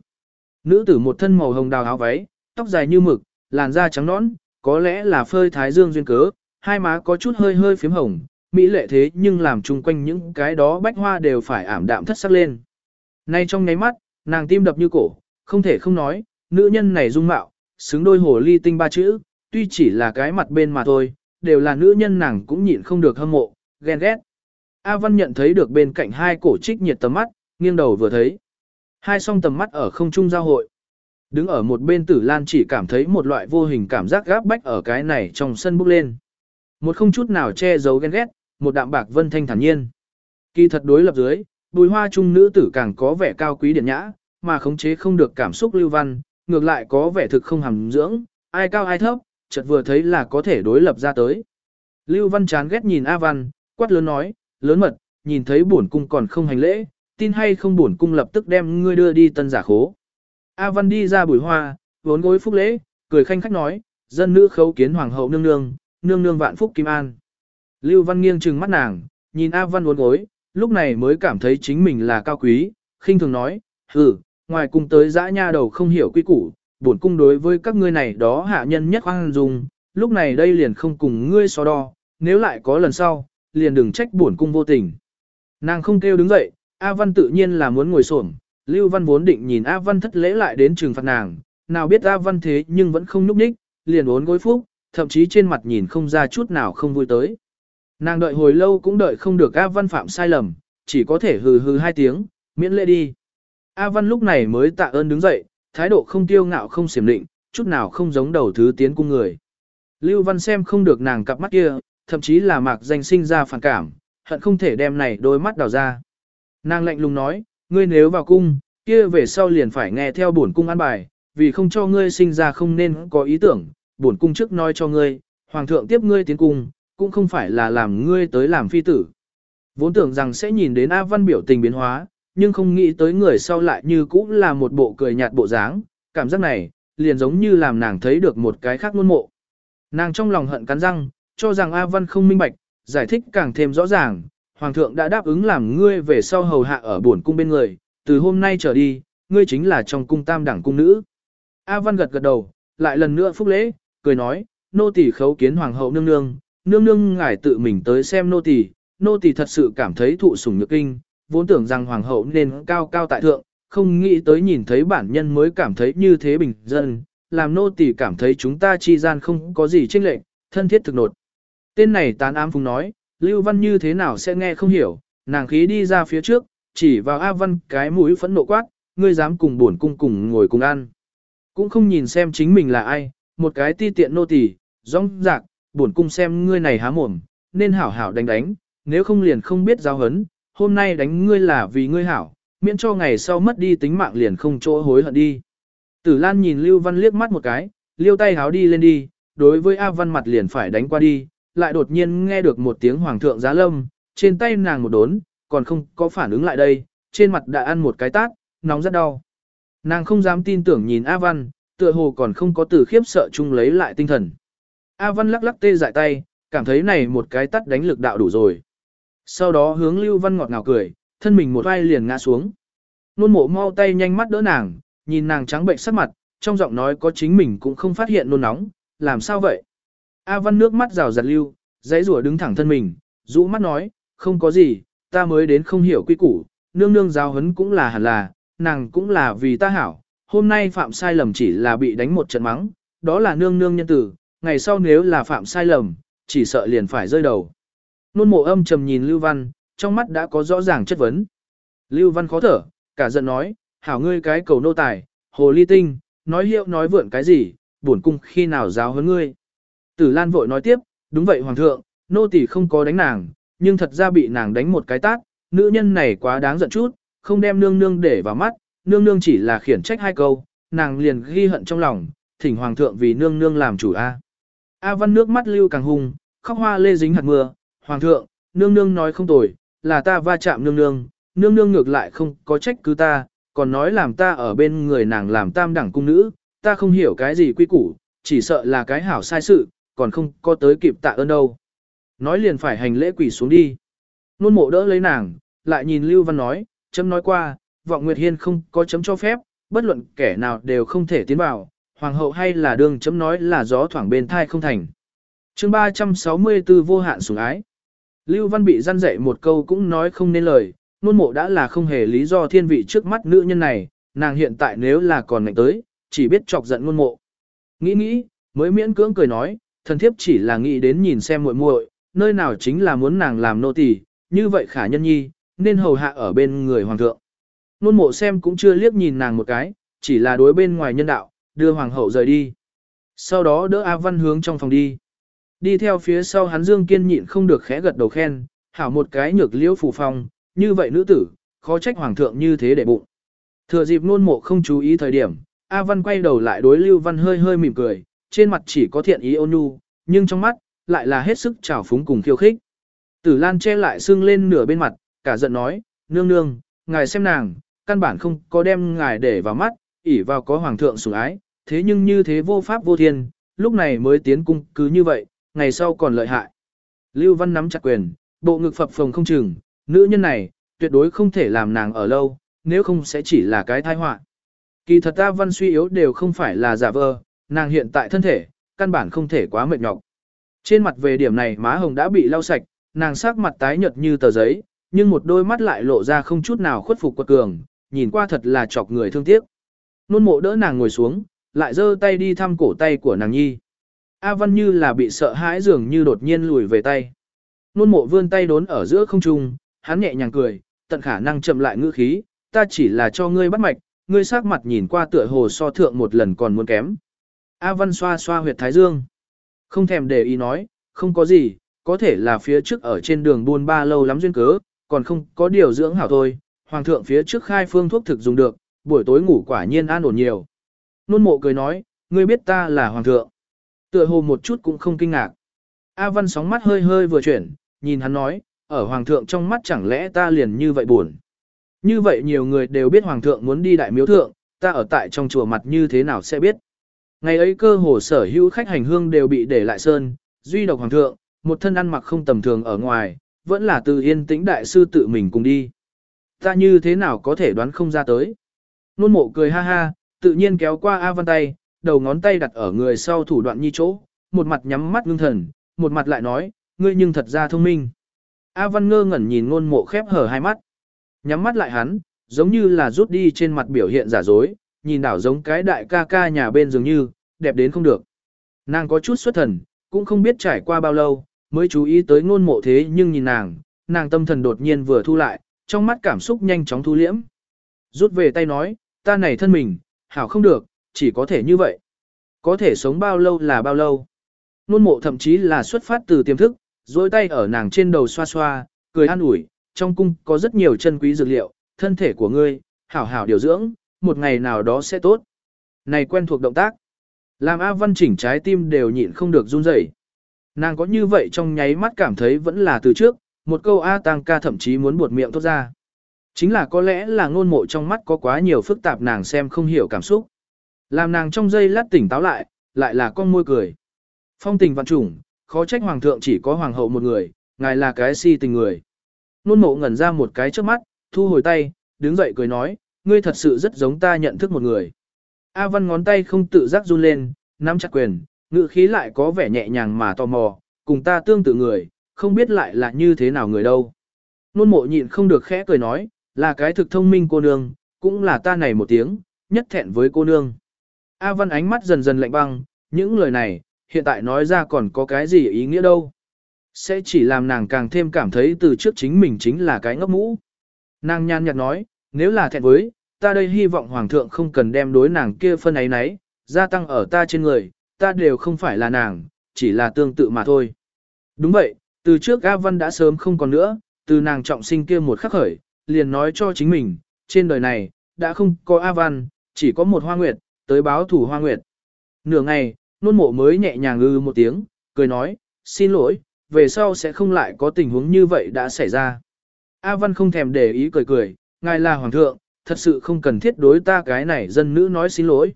Nữ tử một thân màu hồng đào áo váy, tóc dài như mực, làn da trắng nõn, có lẽ là phơi thái dương duyên cớ, hai má có chút hơi hơi phím hồng, mỹ lệ thế nhưng làm chung quanh những cái đó bách hoa đều phải ảm đạm thất sắc lên. Nay trong nháy mắt, nàng tim đập như cổ, không thể không nói, nữ nhân này dung mạo, xứng đôi hồ ly tinh ba chữ, tuy chỉ là cái mặt bên mà thôi, đều là nữ nhân nàng cũng nhịn không được hâm mộ, ghen ghét. A Văn nhận thấy được bên cạnh hai cổ trích nhiệt tầm mắt, nghiêng đầu vừa thấy. Hai song tầm mắt ở không trung giao hội. Đứng ở một bên tử lan chỉ cảm thấy một loại vô hình cảm giác gáp bách ở cái này trong sân bốc lên. Một không chút nào che giấu ghen ghét, một đạm bạc vân thanh thản nhiên. Kỳ thật đối lập dưới, bùi hoa trung nữ tử càng có vẻ cao quý điển nhã, mà khống chế không được cảm xúc lưu văn, ngược lại có vẻ thực không hàm dưỡng, ai cao ai thấp, chợt vừa thấy là có thể đối lập ra tới. Lưu Văn chán ghét nhìn A Văn, quát lớn nói, lớn mật, nhìn thấy bổn cung còn không hành lễ, tin hay không bổn cung lập tức đem ngươi đưa đi tân giả khố. A Văn đi ra bùi hoa, vốn gối phúc lễ, cười khanh khách nói, dân nữ khấu kiến hoàng hậu nương nương, nương nương vạn phúc kim an. Lưu Văn nghiêng trừng mắt nàng, nhìn A Văn vốn gối, lúc này mới cảm thấy chính mình là cao quý, khinh thường nói, hừ, ngoài cung tới dã nha đầu không hiểu quy củ, bổn cung đối với các ngươi này đó hạ nhân nhất hoang dung, lúc này đây liền không cùng ngươi so đo, nếu lại có lần sau, liền đừng trách bổn cung vô tình. Nàng không kêu đứng dậy, A Văn tự nhiên là muốn ngồi xổm, Lưu Văn vốn định nhìn A Văn thất lễ lại đến trừng phạt nàng, nào biết A Văn thế nhưng vẫn không nhúc nhích, liền uốn gối phúc, thậm chí trên mặt nhìn không ra chút nào không vui tới. Nàng đợi hồi lâu cũng đợi không được A Văn phạm sai lầm, chỉ có thể hừ hừ hai tiếng, miễn lễ đi. A Văn lúc này mới tạ ơn đứng dậy, thái độ không tiêu ngạo không xiểm định, chút nào không giống đầu thứ tiến cung người. Lưu Văn xem không được nàng cặp mắt kia, thậm chí là mạc danh sinh ra phản cảm, hận không thể đem này đôi mắt đào ra. Nàng lạnh lùng nói, ngươi nếu vào cung, kia về sau liền phải nghe theo bổn cung an bài, vì không cho ngươi sinh ra không nên có ý tưởng, bổn cung trước nói cho ngươi, hoàng thượng tiếp ngươi tiến cung, cũng không phải là làm ngươi tới làm phi tử. Vốn tưởng rằng sẽ nhìn đến A Văn biểu tình biến hóa, nhưng không nghĩ tới người sau lại như cũng là một bộ cười nhạt bộ dáng, cảm giác này, liền giống như làm nàng thấy được một cái khác ngôn mộ. Nàng trong lòng hận cắn răng, cho rằng A Văn không minh bạch, giải thích càng thêm rõ ràng, Hoàng thượng đã đáp ứng làm ngươi về sau hầu hạ ở buồn cung bên người, từ hôm nay trở đi, ngươi chính là trong cung tam đẳng cung nữ. A Văn gật gật đầu, lại lần nữa phúc lễ, cười nói, nô tỳ khấu kiến Hoàng hậu nương nương, nương nương ngài tự mình tới xem nô tỳ, nô tỳ thật sự cảm thấy thụ sủng nhược kinh, vốn tưởng rằng Hoàng hậu nên cao cao tại thượng, không nghĩ tới nhìn thấy bản nhân mới cảm thấy như thế bình dân, làm nô tỳ cảm thấy chúng ta chi gian không có gì chênh lệch, thân thiết thực nột. Tên này tán ám phùng nói, Lưu Văn như thế nào sẽ nghe không hiểu, nàng khí đi ra phía trước, chỉ vào A Văn cái mũi phẫn nộ quát, ngươi dám cùng buồn cung cùng ngồi cùng ăn. Cũng không nhìn xem chính mình là ai, một cái ti tiện nô tỳ, rong rạc, buồn cung xem ngươi này há mồm, nên hảo hảo đánh đánh, nếu không liền không biết giao hấn, hôm nay đánh ngươi là vì ngươi hảo, miễn cho ngày sau mất đi tính mạng liền không chỗ hối hận đi. Tử Lan nhìn Lưu Văn liếc mắt một cái, liêu tay háo đi lên đi, đối với A Văn mặt liền phải đánh qua đi, lại đột nhiên nghe được một tiếng hoàng thượng giá lâm, trên tay nàng một đốn, còn không có phản ứng lại đây, trên mặt đã ăn một cái tát, nóng rất đau. Nàng không dám tin tưởng nhìn A Văn, tựa hồ còn không có từ khiếp sợ chung lấy lại tinh thần. A Văn lắc lắc tê dại tay, cảm thấy này một cái tắt đánh lực đạo đủ rồi. Sau đó hướng Lưu Văn ngọt ngào cười, thân mình một vai liền ngã xuống. Nôn mộ mau tay nhanh mắt đỡ nàng, nhìn nàng trắng bệnh sắc mặt, trong giọng nói có chính mình cũng không phát hiện nôn nóng, làm sao vậy? A Văn nước mắt rào giặt lưu, giấy rủa đứng thẳng thân mình, rũ mắt nói, không có gì, ta mới đến không hiểu quy củ, nương nương giáo huấn cũng là hẳn là, nàng cũng là vì ta hảo, hôm nay phạm sai lầm chỉ là bị đánh một trận mắng, đó là nương nương nhân tử, ngày sau nếu là phạm sai lầm, chỉ sợ liền phải rơi đầu. Nôn mộ âm trầm nhìn Lưu Văn, trong mắt đã có rõ ràng chất vấn. Lưu Văn khó thở, cả giận nói, hảo ngươi cái cầu nô tài, hồ ly tinh, nói hiệu nói vượn cái gì, buồn cung khi nào giáo hơn ngươi. Tử Lan vội nói tiếp, đúng vậy hoàng thượng, nô tỳ không có đánh nàng, nhưng thật ra bị nàng đánh một cái tát, nữ nhân này quá đáng giận chút, không đem nương nương để vào mắt, nương nương chỉ là khiển trách hai câu, nàng liền ghi hận trong lòng, thỉnh hoàng thượng vì nương nương làm chủ a. A Văn nước mắt lưu càng hùng, khóc hoa lê dính hạt mưa, hoàng thượng, nương nương nói không tồi, là ta va chạm nương nương, nương nương ngược lại không có trách cứ ta, còn nói làm ta ở bên người nàng làm tam đẳng cung nữ, ta không hiểu cái gì quy củ, chỉ sợ là cái hảo sai sự, còn không có tới kịp tạ ơn đâu. Nói liền phải hành lễ quỷ xuống đi. Nôn mộ đỡ lấy nàng, lại nhìn Lưu Văn nói, chấm nói qua, vọng Nguyệt Hiên không có chấm cho phép, bất luận kẻ nào đều không thể tiến vào, hoàng hậu hay là đường chấm nói là gió thoảng bên thai không thành. chương 364 vô hạn sủng ái. Lưu Văn bị gian dạy một câu cũng nói không nên lời, nôn mộ đã là không hề lý do thiên vị trước mắt nữ nhân này, nàng hiện tại nếu là còn ngạnh tới, chỉ biết chọc giận nôn mộ. Nghĩ nghĩ, mới miễn cưỡng cười nói, thần thiếp chỉ là nghĩ đến nhìn xem muội muội, nơi nào chính là muốn nàng làm nô tỳ, như vậy khả nhân nhi, nên hầu hạ ở bên người hoàng thượng. Nôn mộ xem cũng chưa liếc nhìn nàng một cái, chỉ là đối bên ngoài nhân đạo, đưa hoàng hậu rời đi. Sau đó đỡ A Văn hướng trong phòng đi. Đi theo phía sau hắn Dương Kiên nhịn không được khẽ gật đầu khen, hảo một cái nhược liễu phù phong, như vậy nữ tử, khó trách hoàng thượng như thế để bụng. Thừa dịp nôn mộ không chú ý thời điểm, A Văn quay đầu lại đối Lưu Văn hơi hơi mỉm cười, trên mặt chỉ có thiện ý ôn nhu, nhưng trong mắt lại là hết sức trào phúng cùng khiêu khích. Tử Lan che lại xương lên nửa bên mặt, cả giận nói, nương nương, ngài xem nàng, căn bản không có đem ngài để vào mắt, ỉ vào có hoàng thượng sủng ái, thế nhưng như thế vô pháp vô thiên, lúc này mới tiến cung cứ như vậy, ngày sau còn lợi hại. Lưu Văn nắm chặt quyền, bộ ngực phập phồng không chừng, nữ nhân này, tuyệt đối không thể làm nàng ở lâu, nếu không sẽ chỉ là cái tai họa. Kỳ thật ta văn suy yếu đều không phải là giả vờ, nàng hiện tại thân thể, căn bản không thể quá mệt nhọc. Trên mặt về điểm này má hồng đã bị lau sạch, nàng sắc mặt tái nhợt như tờ giấy, nhưng một đôi mắt lại lộ ra không chút nào khuất phục quật cường, nhìn qua thật là chọc người thương tiếc. Nôn mộ đỡ nàng ngồi xuống, lại giơ tay đi thăm cổ tay của nàng nhi. A Văn như là bị sợ hãi dường như đột nhiên lùi về tay. Nôn mộ vươn tay đốn ở giữa không trung, hắn nhẹ nhàng cười, tận khả năng chậm lại ngữ khí, ta chỉ là cho ngươi bắt mạch, ngươi sắc mặt nhìn qua tựa hồ so thượng một lần còn muốn kém. A Văn xoa xoa huyệt thái dương. Không thèm để ý nói, không có gì, có thể là phía trước ở trên đường buôn ba lâu lắm duyên cớ, còn không có điều dưỡng hảo thôi. Hoàng thượng phía trước khai phương thuốc thực dùng được, buổi tối ngủ quả nhiên an ổn nhiều. Nôn mộ cười nói, ngươi biết ta là hoàng thượng. Tựa hồ một chút cũng không kinh ngạc. A Văn sóng mắt hơi hơi vừa chuyển, nhìn hắn nói, ở hoàng thượng trong mắt chẳng lẽ ta liền như vậy buồn. Như vậy nhiều người đều biết hoàng thượng muốn đi đại miếu thượng, ta ở tại trong chùa mặt như thế nào sẽ biết. Ngày ấy cơ hồ sở hữu khách hành hương đều bị để lại sơn, duy độc hoàng thượng, một thân ăn mặc không tầm thường ở ngoài, vẫn là từ yên tĩnh đại sư tự mình cùng đi. Ta như thế nào có thể đoán không ra tới. Nôn mộ cười ha ha, tự nhiên kéo qua A Văn tay, đầu ngón tay đặt ở người sau thủ đoạn nhi chỗ, một mặt nhắm mắt ngưng thần, một mặt lại nói, ngươi nhưng thật ra thông minh. A Văn ngơ ngẩn nhìn nôn mộ khép hở hai mắt. Nhắm mắt lại hắn, giống như là rút đi trên mặt biểu hiện giả dối, nhìn đảo giống cái đại ca ca nhà bên dường như, đẹp đến không được. Nàng có chút xuất thần, cũng không biết trải qua bao lâu, mới chú ý tới ngôn mộ thế nhưng nhìn nàng, nàng tâm thần đột nhiên vừa thu lại, trong mắt cảm xúc nhanh chóng thu liễm. Rút về tay nói, ta này thân mình, hảo không được, chỉ có thể như vậy. Có thể sống bao lâu là bao lâu. Nôn mộ thậm chí là xuất phát từ tiềm thức, dối tay ở nàng trên đầu xoa xoa, cười an ủi, trong cung có rất nhiều chân quý dược liệu, thân thể của ngươi, hảo hảo điều dưỡng, một ngày nào đó sẽ tốt. Này quen thuộc động tác, làm A Văn chỉnh trái tim đều nhịn không được run rẩy. Nàng có như vậy trong nháy mắt cảm thấy vẫn là từ trước, một câu A Tăng ca thậm chí muốn buột miệng tốt ra. Chính là có lẽ là ngôn mộ trong mắt có quá nhiều phức tạp nàng xem không hiểu cảm xúc. Làm nàng trong giây lát tỉnh táo lại, lại là con môi cười. Phong tình vạn trùng, khó trách hoàng thượng chỉ có hoàng hậu một người, ngài là cái si tình người. Nôn mộ ngẩn ra một cái trước mắt, thu hồi tay, đứng dậy cười nói, ngươi thật sự rất giống ta nhận thức một người. A văn ngón tay không tự giác run lên, nắm chặt quyền, ngự khí lại có vẻ nhẹ nhàng mà tò mò, cùng ta tương tự người, không biết lại là như thế nào người đâu. Nôn mộ nhịn không được khẽ cười nói, là cái thực thông minh cô nương, cũng là ta này một tiếng, nhất thẹn với cô nương. A văn ánh mắt dần dần lạnh băng, những lời này, hiện tại nói ra còn có cái gì ý nghĩa đâu. Sẽ chỉ làm nàng càng thêm cảm thấy từ trước chính mình chính là cái ngốc mũ. Nàng nhan nhạt nói, nếu là thẹn với, ta đây hy vọng hoàng thượng không cần đem đối nàng kia phân ấy nấy, gia tăng ở ta trên người, ta đều không phải là nàng, chỉ là tương tự mà thôi. Đúng vậy, từ trước A Văn đã sớm không còn nữa, từ nàng trọng sinh kia một khắc khởi, liền nói cho chính mình, trên đời này, đã không có A Văn, chỉ có một hoa nguyệt, tới báo thủ hoa nguyệt. Nửa ngày, nôn mộ mới nhẹ nhàng ư một tiếng, cười nói, xin lỗi, về sau sẽ không lại có tình huống như vậy đã xảy ra. A Văn không thèm để ý cười cười, ngài là hoàng thượng, thật sự không cần thiết đối ta cái này dân nữ nói xin lỗi.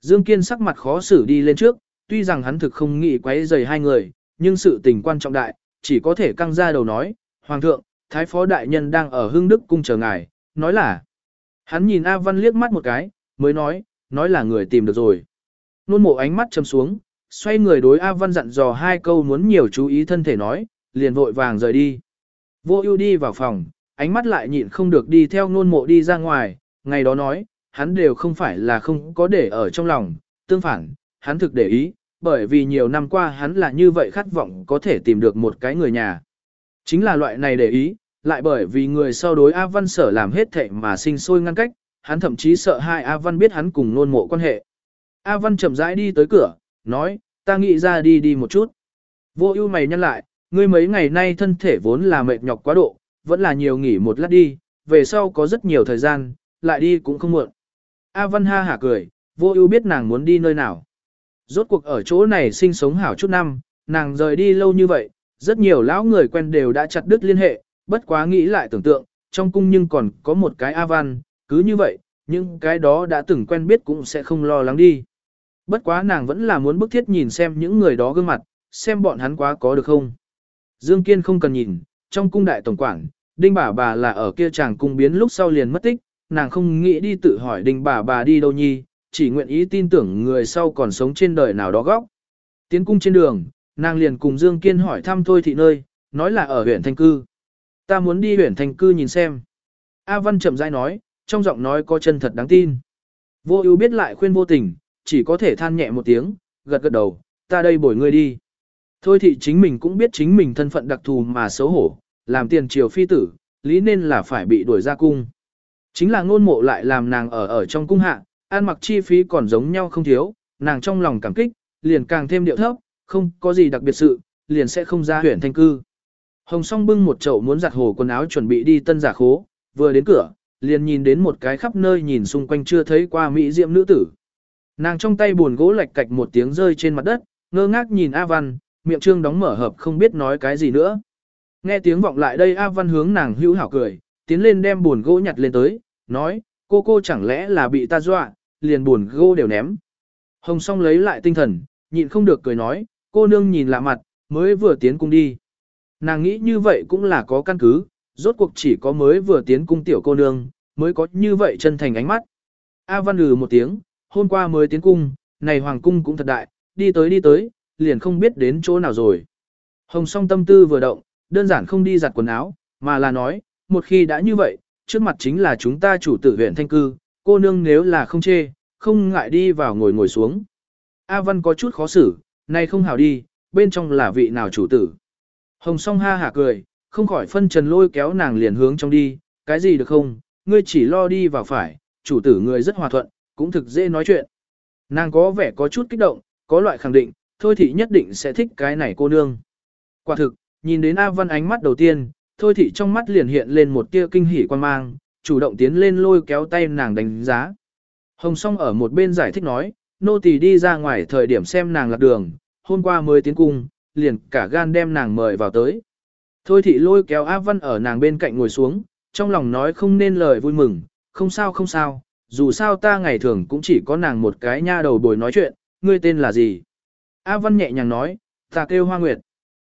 Dương Kiên sắc mặt khó xử đi lên trước, tuy rằng hắn thực không nghĩ quấy rầy hai người, nhưng sự tình quan trọng đại, chỉ có thể căng ra đầu nói, Hoàng thượng, Thái phó đại nhân đang ở Hưng đức cung chờ ngài, nói là. Hắn nhìn A Văn liếc mắt một cái, mới nói, nói là người tìm được rồi. Nôn mộ ánh mắt chầm xuống, xoay người đối A Văn dặn dò hai câu muốn nhiều chú ý thân thể nói, liền vội vàng rời đi. Vô ưu đi vào phòng, ánh mắt lại nhịn không được đi theo nôn mộ đi ra ngoài, ngày đó nói, hắn đều không phải là không có để ở trong lòng, tương phản, hắn thực để ý, bởi vì nhiều năm qua hắn là như vậy khát vọng có thể tìm được một cái người nhà. Chính là loại này để ý, lại bởi vì người sau đối A Văn sở làm hết thệ mà sinh sôi ngăn cách, hắn thậm chí sợ hai A Văn biết hắn cùng nôn mộ quan hệ. A Văn chậm rãi đi tới cửa, nói, ta nghĩ ra đi đi một chút. Vô ưu mày nhăn lại, ngươi mấy ngày nay thân thể vốn là mệt nhọc quá độ, vẫn là nhiều nghỉ một lát đi, về sau có rất nhiều thời gian, lại đi cũng không muộn. A Văn ha hả cười, vô ưu biết nàng muốn đi nơi nào. Rốt cuộc ở chỗ này sinh sống hảo chút năm, nàng rời đi lâu như vậy, rất nhiều lão người quen đều đã chặt đứt liên hệ, bất quá nghĩ lại tưởng tượng, trong cung nhưng còn có một cái A Văn, cứ như vậy, những cái đó đã từng quen biết cũng sẽ không lo lắng đi. Bất quá nàng vẫn là muốn bức thiết nhìn xem những người đó gương mặt, xem bọn hắn quá có được không. Dương Kiên không cần nhìn, trong cung đại tổng quản, đinh bà bà là ở kia chàng cung biến lúc sau liền mất tích, nàng không nghĩ đi tự hỏi đinh bà bà đi đâu nhi, chỉ nguyện ý tin tưởng người sau còn sống trên đời nào đó góc. Tiến cung trên đường, nàng liền cùng Dương Kiên hỏi thăm thôi thị nơi, nói là ở huyện Thanh Cư. Ta muốn đi huyện Thanh Cư nhìn xem. A Văn chậm rãi nói, trong giọng nói có chân thật đáng tin. Vô ưu biết lại khuyên vô tình, chỉ có thể than nhẹ một tiếng, gật gật đầu, ta đây bồi ngươi đi. Thôi thị chính mình cũng biết chính mình thân phận đặc thù mà xấu hổ, làm tiền triều phi tử, lý nên là phải bị đuổi ra cung. Chính là ngôn mộ lại làm nàng ở ở trong cung hạ, ăn mặc chi phí còn giống nhau không thiếu, nàng trong lòng cảm kích, liền càng thêm điệu thấp, không có gì đặc biệt sự, liền sẽ không ra huyện thanh cư. Hồng song bưng một chậu muốn giặt hồ quần áo chuẩn bị đi tân giả khố, vừa đến cửa, liền nhìn đến một cái khắp nơi nhìn xung quanh chưa thấy qua mỹ diệm nữ tử. Nàng trong tay buồn gỗ lạch cạch một tiếng rơi trên mặt đất, ngơ ngác nhìn A Văn, miệng trương đóng mở hợp không biết nói cái gì nữa. Nghe tiếng vọng lại đây A Văn hướng nàng hữu hảo cười, tiến lên đem buồn gỗ nhặt lên tới, nói, cô cô chẳng lẽ là bị ta dọa, liền buồn gỗ đều ném. Hồng song lấy lại tinh thần, nhịn không được cười nói, cô nương nhìn lạ mặt, mới vừa tiến cung đi. Nàng nghĩ như vậy cũng là có căn cứ, rốt cuộc chỉ có mới vừa tiến cung tiểu cô nương, mới có như vậy chân thành ánh mắt. A văn lừ một tiếng, hôm qua mới tiến cung, này hoàng cung cũng thật đại, đi tới đi tới, liền không biết đến chỗ nào rồi. Hồng song tâm tư vừa động, đơn giản không đi giặt quần áo, mà là nói, một khi đã như vậy, trước mặt chính là chúng ta chủ tử huyện thanh cư, cô nương nếu là không chê, không ngại đi vào ngồi ngồi xuống. A Văn có chút khó xử, này không hảo đi, bên trong là vị nào chủ tử. Hồng song ha hả cười, không khỏi phân trần lôi kéo nàng liền hướng trong đi, cái gì được không, ngươi chỉ lo đi vào phải, chủ tử người rất hòa thuận, cũng thực dễ nói chuyện. Nàng có vẻ có chút kích động, có loại khẳng định, thôi thì nhất định sẽ thích cái này cô nương. Quả thực, nhìn đến A Văn ánh mắt đầu tiên, thôi thị trong mắt liền hiện lên một tia kinh hỉ quan mang, chủ động tiến lên lôi kéo tay nàng đánh giá. Hồng song ở một bên giải thích nói, nô tỳ đi ra ngoài thời điểm xem nàng lạc đường, hôm qua mới tiến cung, liền cả gan đem nàng mời vào tới. Thôi thị lôi kéo Á Văn ở nàng bên cạnh ngồi xuống, trong lòng nói không nên lời vui mừng, không sao không sao, dù sao ta ngày thường cũng chỉ có nàng một cái nha đầu bồi nói chuyện, ngươi tên là gì? Á Văn nhẹ nhàng nói, ta kêu Hoa Nguyệt.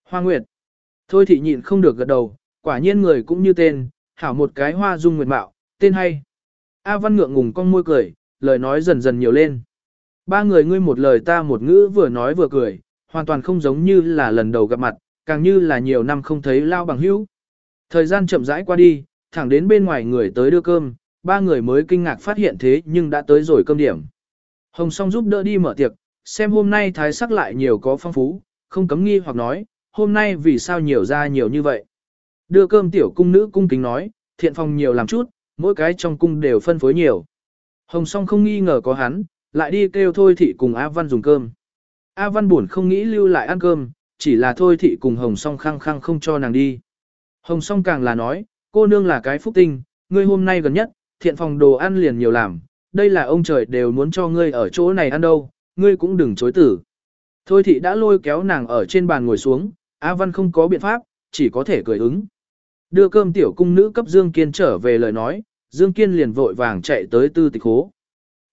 Hoa Nguyệt. Thôi thị nhịn không được gật đầu, quả nhiên người cũng như tên, hảo một cái hoa dung nguyệt mạo, tên hay. A Văn ngượng ngùng con môi cười, lời nói dần dần nhiều lên. Ba người ngươi một lời ta một ngữ vừa nói vừa cười, hoàn toàn không giống như là lần đầu gặp mặt, càng như là nhiều năm không thấy lao bằng hữu. Thời gian chậm rãi qua đi, thẳng đến bên ngoài người tới đưa cơm, ba người mới kinh ngạc phát hiện thế nhưng đã tới rồi cơm điểm. Hồng song giúp đỡ đi mở tiệc, xem hôm nay thái sắc lại nhiều có phong phú, không cấm nghi hoặc nói, hôm nay vì sao nhiều ra nhiều như vậy. Đưa cơm tiểu cung nữ cung kính nói, thiện phòng nhiều làm chút, mỗi cái trong cung đều phân phối nhiều. Hồng song không nghi ngờ có hắn, lại đi kêu thôi thị cùng A Văn dùng cơm. A Văn buồn không nghĩ lưu lại ăn cơm, chỉ là thôi thị cùng Hồng song khăng khăng không cho nàng đi. Hồng song càng là nói, cô nương là cái phúc tinh, ngươi hôm nay gần nhất, thiện phòng đồ ăn liền nhiều làm, đây là ông trời đều muốn cho ngươi ở chỗ này ăn đâu, ngươi cũng đừng chối tử. Thôi thị đã lôi kéo nàng ở trên bàn ngồi xuống, A Văn không có biện pháp, chỉ có thể cười ứng. Đưa cơm tiểu cung nữ cấp Dương Kiên trở về lời nói, Dương Kiên liền vội vàng chạy tới tư tịch hố.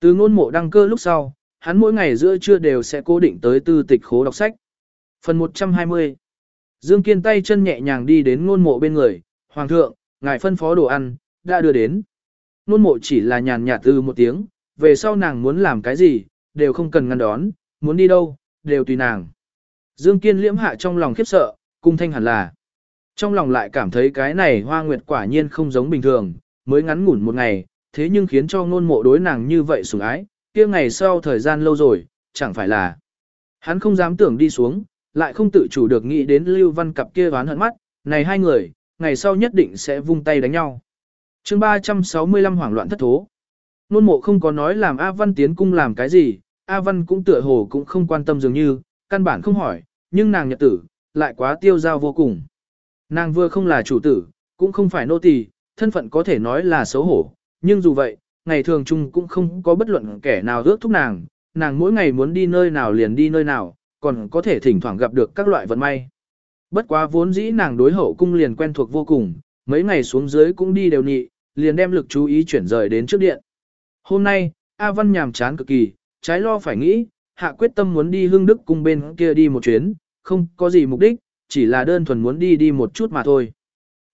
Từ ngôn mộ đăng cơ lúc sau, hắn mỗi ngày giữa trưa đều sẽ cố định tới tư tịch khố đọc sách. Phần 120 Dương Kiên tay chân nhẹ nhàng đi đến ngôn mộ bên người, Hoàng thượng, ngài phân phó đồ ăn, đã đưa đến. Ngôn mộ chỉ là nhàn nhạt từ một tiếng, về sau nàng muốn làm cái gì, đều không cần ngăn đón, muốn đi đâu, đều tùy nàng. Dương Kiên liễm hạ trong lòng khiếp sợ, cung thanh hẳn là. Trong lòng lại cảm thấy cái này hoa nguyệt quả nhiên không giống bình thường, mới ngắn ngủn một ngày, thế nhưng khiến cho ngôn mộ đối nàng như vậy sủng ái, kia ngày sau thời gian lâu rồi, chẳng phải là. Hắn không dám tưởng đi xuống, lại không tự chủ được nghĩ đến Lưu Văn cặp kia đoán hận mắt, này hai người, ngày sau nhất định sẽ vung tay đánh nhau. chương 365 hoảng loạn thất thố. Nôn mộ không có nói làm A Văn tiến cung làm cái gì, A Văn cũng tựa hồ cũng không quan tâm dường như, căn bản không hỏi, nhưng nàng nhật tử, lại quá tiêu giao vô cùng. Nàng vừa không là chủ tử, cũng không phải nô tỳ, thân phận có thể nói là xấu hổ, nhưng dù vậy, ngày thường chung cũng không có bất luận kẻ nào ước thúc nàng, nàng mỗi ngày muốn đi nơi nào liền đi nơi nào, còn có thể thỉnh thoảng gặp được các loại vận may. Bất quá vốn dĩ nàng đối hậu cung liền quen thuộc vô cùng, mấy ngày xuống dưới cũng đi đều nhị, liền đem lực chú ý chuyển rời đến trước điện. Hôm nay, A Văn nhàm chán cực kỳ, trái lo phải nghĩ, hạ quyết tâm muốn đi hương đức cung bên kia đi một chuyến, không có gì mục đích, chỉ là đơn thuần muốn đi đi một chút mà thôi.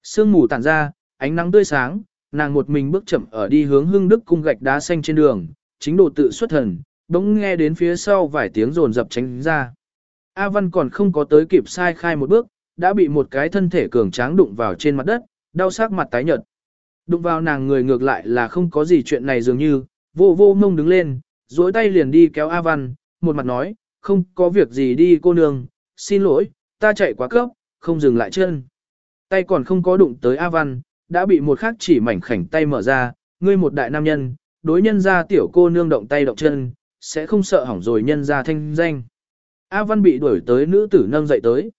Sương mù tản ra, ánh nắng tươi sáng, nàng một mình bước chậm ở đi hướng hưng đức cung gạch đá xanh trên đường, chính đồ tự xuất thần, bỗng nghe đến phía sau vài tiếng rồn dập tránh ra. A Văn còn không có tới kịp sai khai một bước, đã bị một cái thân thể cường tráng đụng vào trên mặt đất, đau sắc mặt tái nhợt. Đụng vào nàng người ngược lại là không có gì chuyện này dường như, vô vô mông đứng lên, duỗi tay liền đi kéo A Văn, một mặt nói, không có việc gì đi cô nương, xin lỗi, ta chạy quá cấp, không dừng lại chân. Tay còn không có đụng tới A Văn, đã bị một khắc chỉ mảnh khảnh tay mở ra, ngươi một đại nam nhân, đối nhân ra tiểu cô nương động tay động chân, sẽ không sợ hỏng rồi nhân ra thanh danh. A Văn bị đuổi tới nữ tử nâng dậy tới.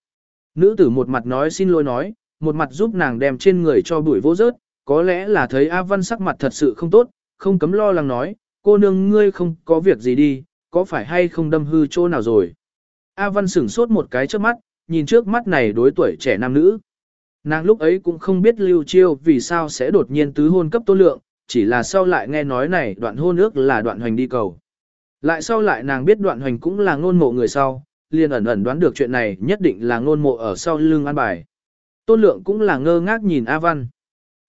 Nữ tử một mặt nói xin lỗi nói, một mặt giúp nàng đem trên người cho bụi vô rớt, có lẽ là thấy A Văn sắc mặt thật sự không tốt, không cấm lo lắng nói, cô nương ngươi không có việc gì đi, có phải hay không đâm hư chỗ nào rồi. A Văn sửng sốt một cái trước mắt, nhìn trước mắt này đối tuổi trẻ nam nữ. Nàng lúc ấy cũng không biết Lưu Chiêu vì sao sẽ đột nhiên tứ hôn cấp tôn lượng, chỉ là sau lại nghe nói này đoạn hôn ước là đoạn hoành đi cầu. Lại sau lại nàng biết đoạn hoành cũng là ngôn mộ người sau, liền ẩn ẩn đoán được chuyện này nhất định là ngôn mộ ở sau lưng an bài. Tôn lượng cũng là ngơ ngác nhìn A Văn.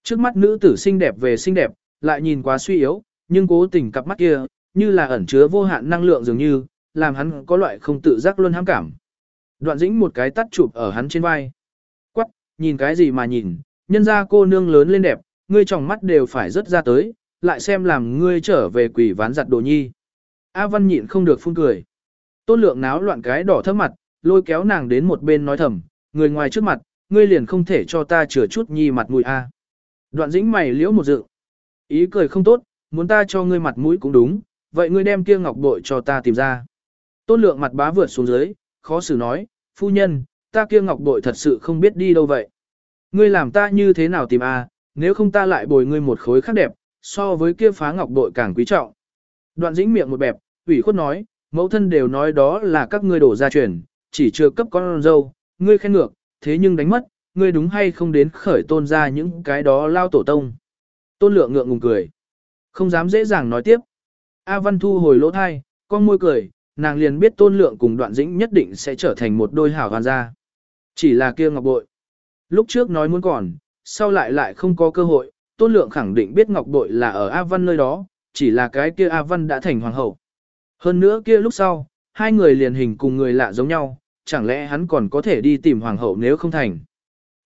Trước mắt nữ tử xinh đẹp về xinh đẹp, lại nhìn quá suy yếu, nhưng cố tình cặp mắt kia, như là ẩn chứa vô hạn năng lượng dường như, làm hắn có loại không tự giác luôn hám cảm. Đoạn dĩnh một cái tắt chụp ở hắn trên vai. Nhìn cái gì mà nhìn, nhân ra cô nương lớn lên đẹp, ngươi trong mắt đều phải rất ra tới, lại xem làm ngươi trở về quỷ ván giặt đồ nhi. A Văn nhịn không được phun cười. Tôn lượng náo loạn cái đỏ thấp mặt, lôi kéo nàng đến một bên nói thầm, người ngoài trước mặt, ngươi liền không thể cho ta chừa chút nhi mặt mũi a. Đoạn dĩnh mày liễu một dự. Ý cười không tốt, muốn ta cho ngươi mặt mũi cũng đúng, vậy ngươi đem kia ngọc bội cho ta tìm ra. Tôn lượng mặt bá vượt xuống dưới, khó xử nói, phu nhân, ta kia ngọc bội thật sự không biết đi đâu vậy. Ngươi làm ta như thế nào tìm a? nếu không ta lại bồi ngươi một khối khác đẹp, so với kia phá ngọc bội càng quý trọng. Đoạn dĩnh miệng một bẹp, ủy khuất nói, mẫu thân đều nói đó là các ngươi đổ ra truyền, chỉ chưa cấp con dâu, ngươi khen ngược, thế nhưng đánh mất, ngươi đúng hay không đến khởi tôn ra những cái đó lao tổ tông. Tôn lượng ngượng ngùng cười. Không dám dễ dàng nói tiếp. A Văn thu hồi lỗ thai, con môi cười, nàng liền biết tôn lượng cùng đoạn dĩnh nhất định sẽ trở thành một đôi hảo hoàn gia. Chỉ là kia ngọc bội. Lúc trước nói muốn còn, sau lại lại không có cơ hội, tôn lượng khẳng định biết ngọc bội là ở A Văn nơi đó, chỉ là cái kia A Văn đã thành hoàng hậu. Hơn nữa kia lúc sau, hai người liền hình cùng người lạ giống nhau, chẳng lẽ hắn còn có thể đi tìm hoàng hậu nếu không thành.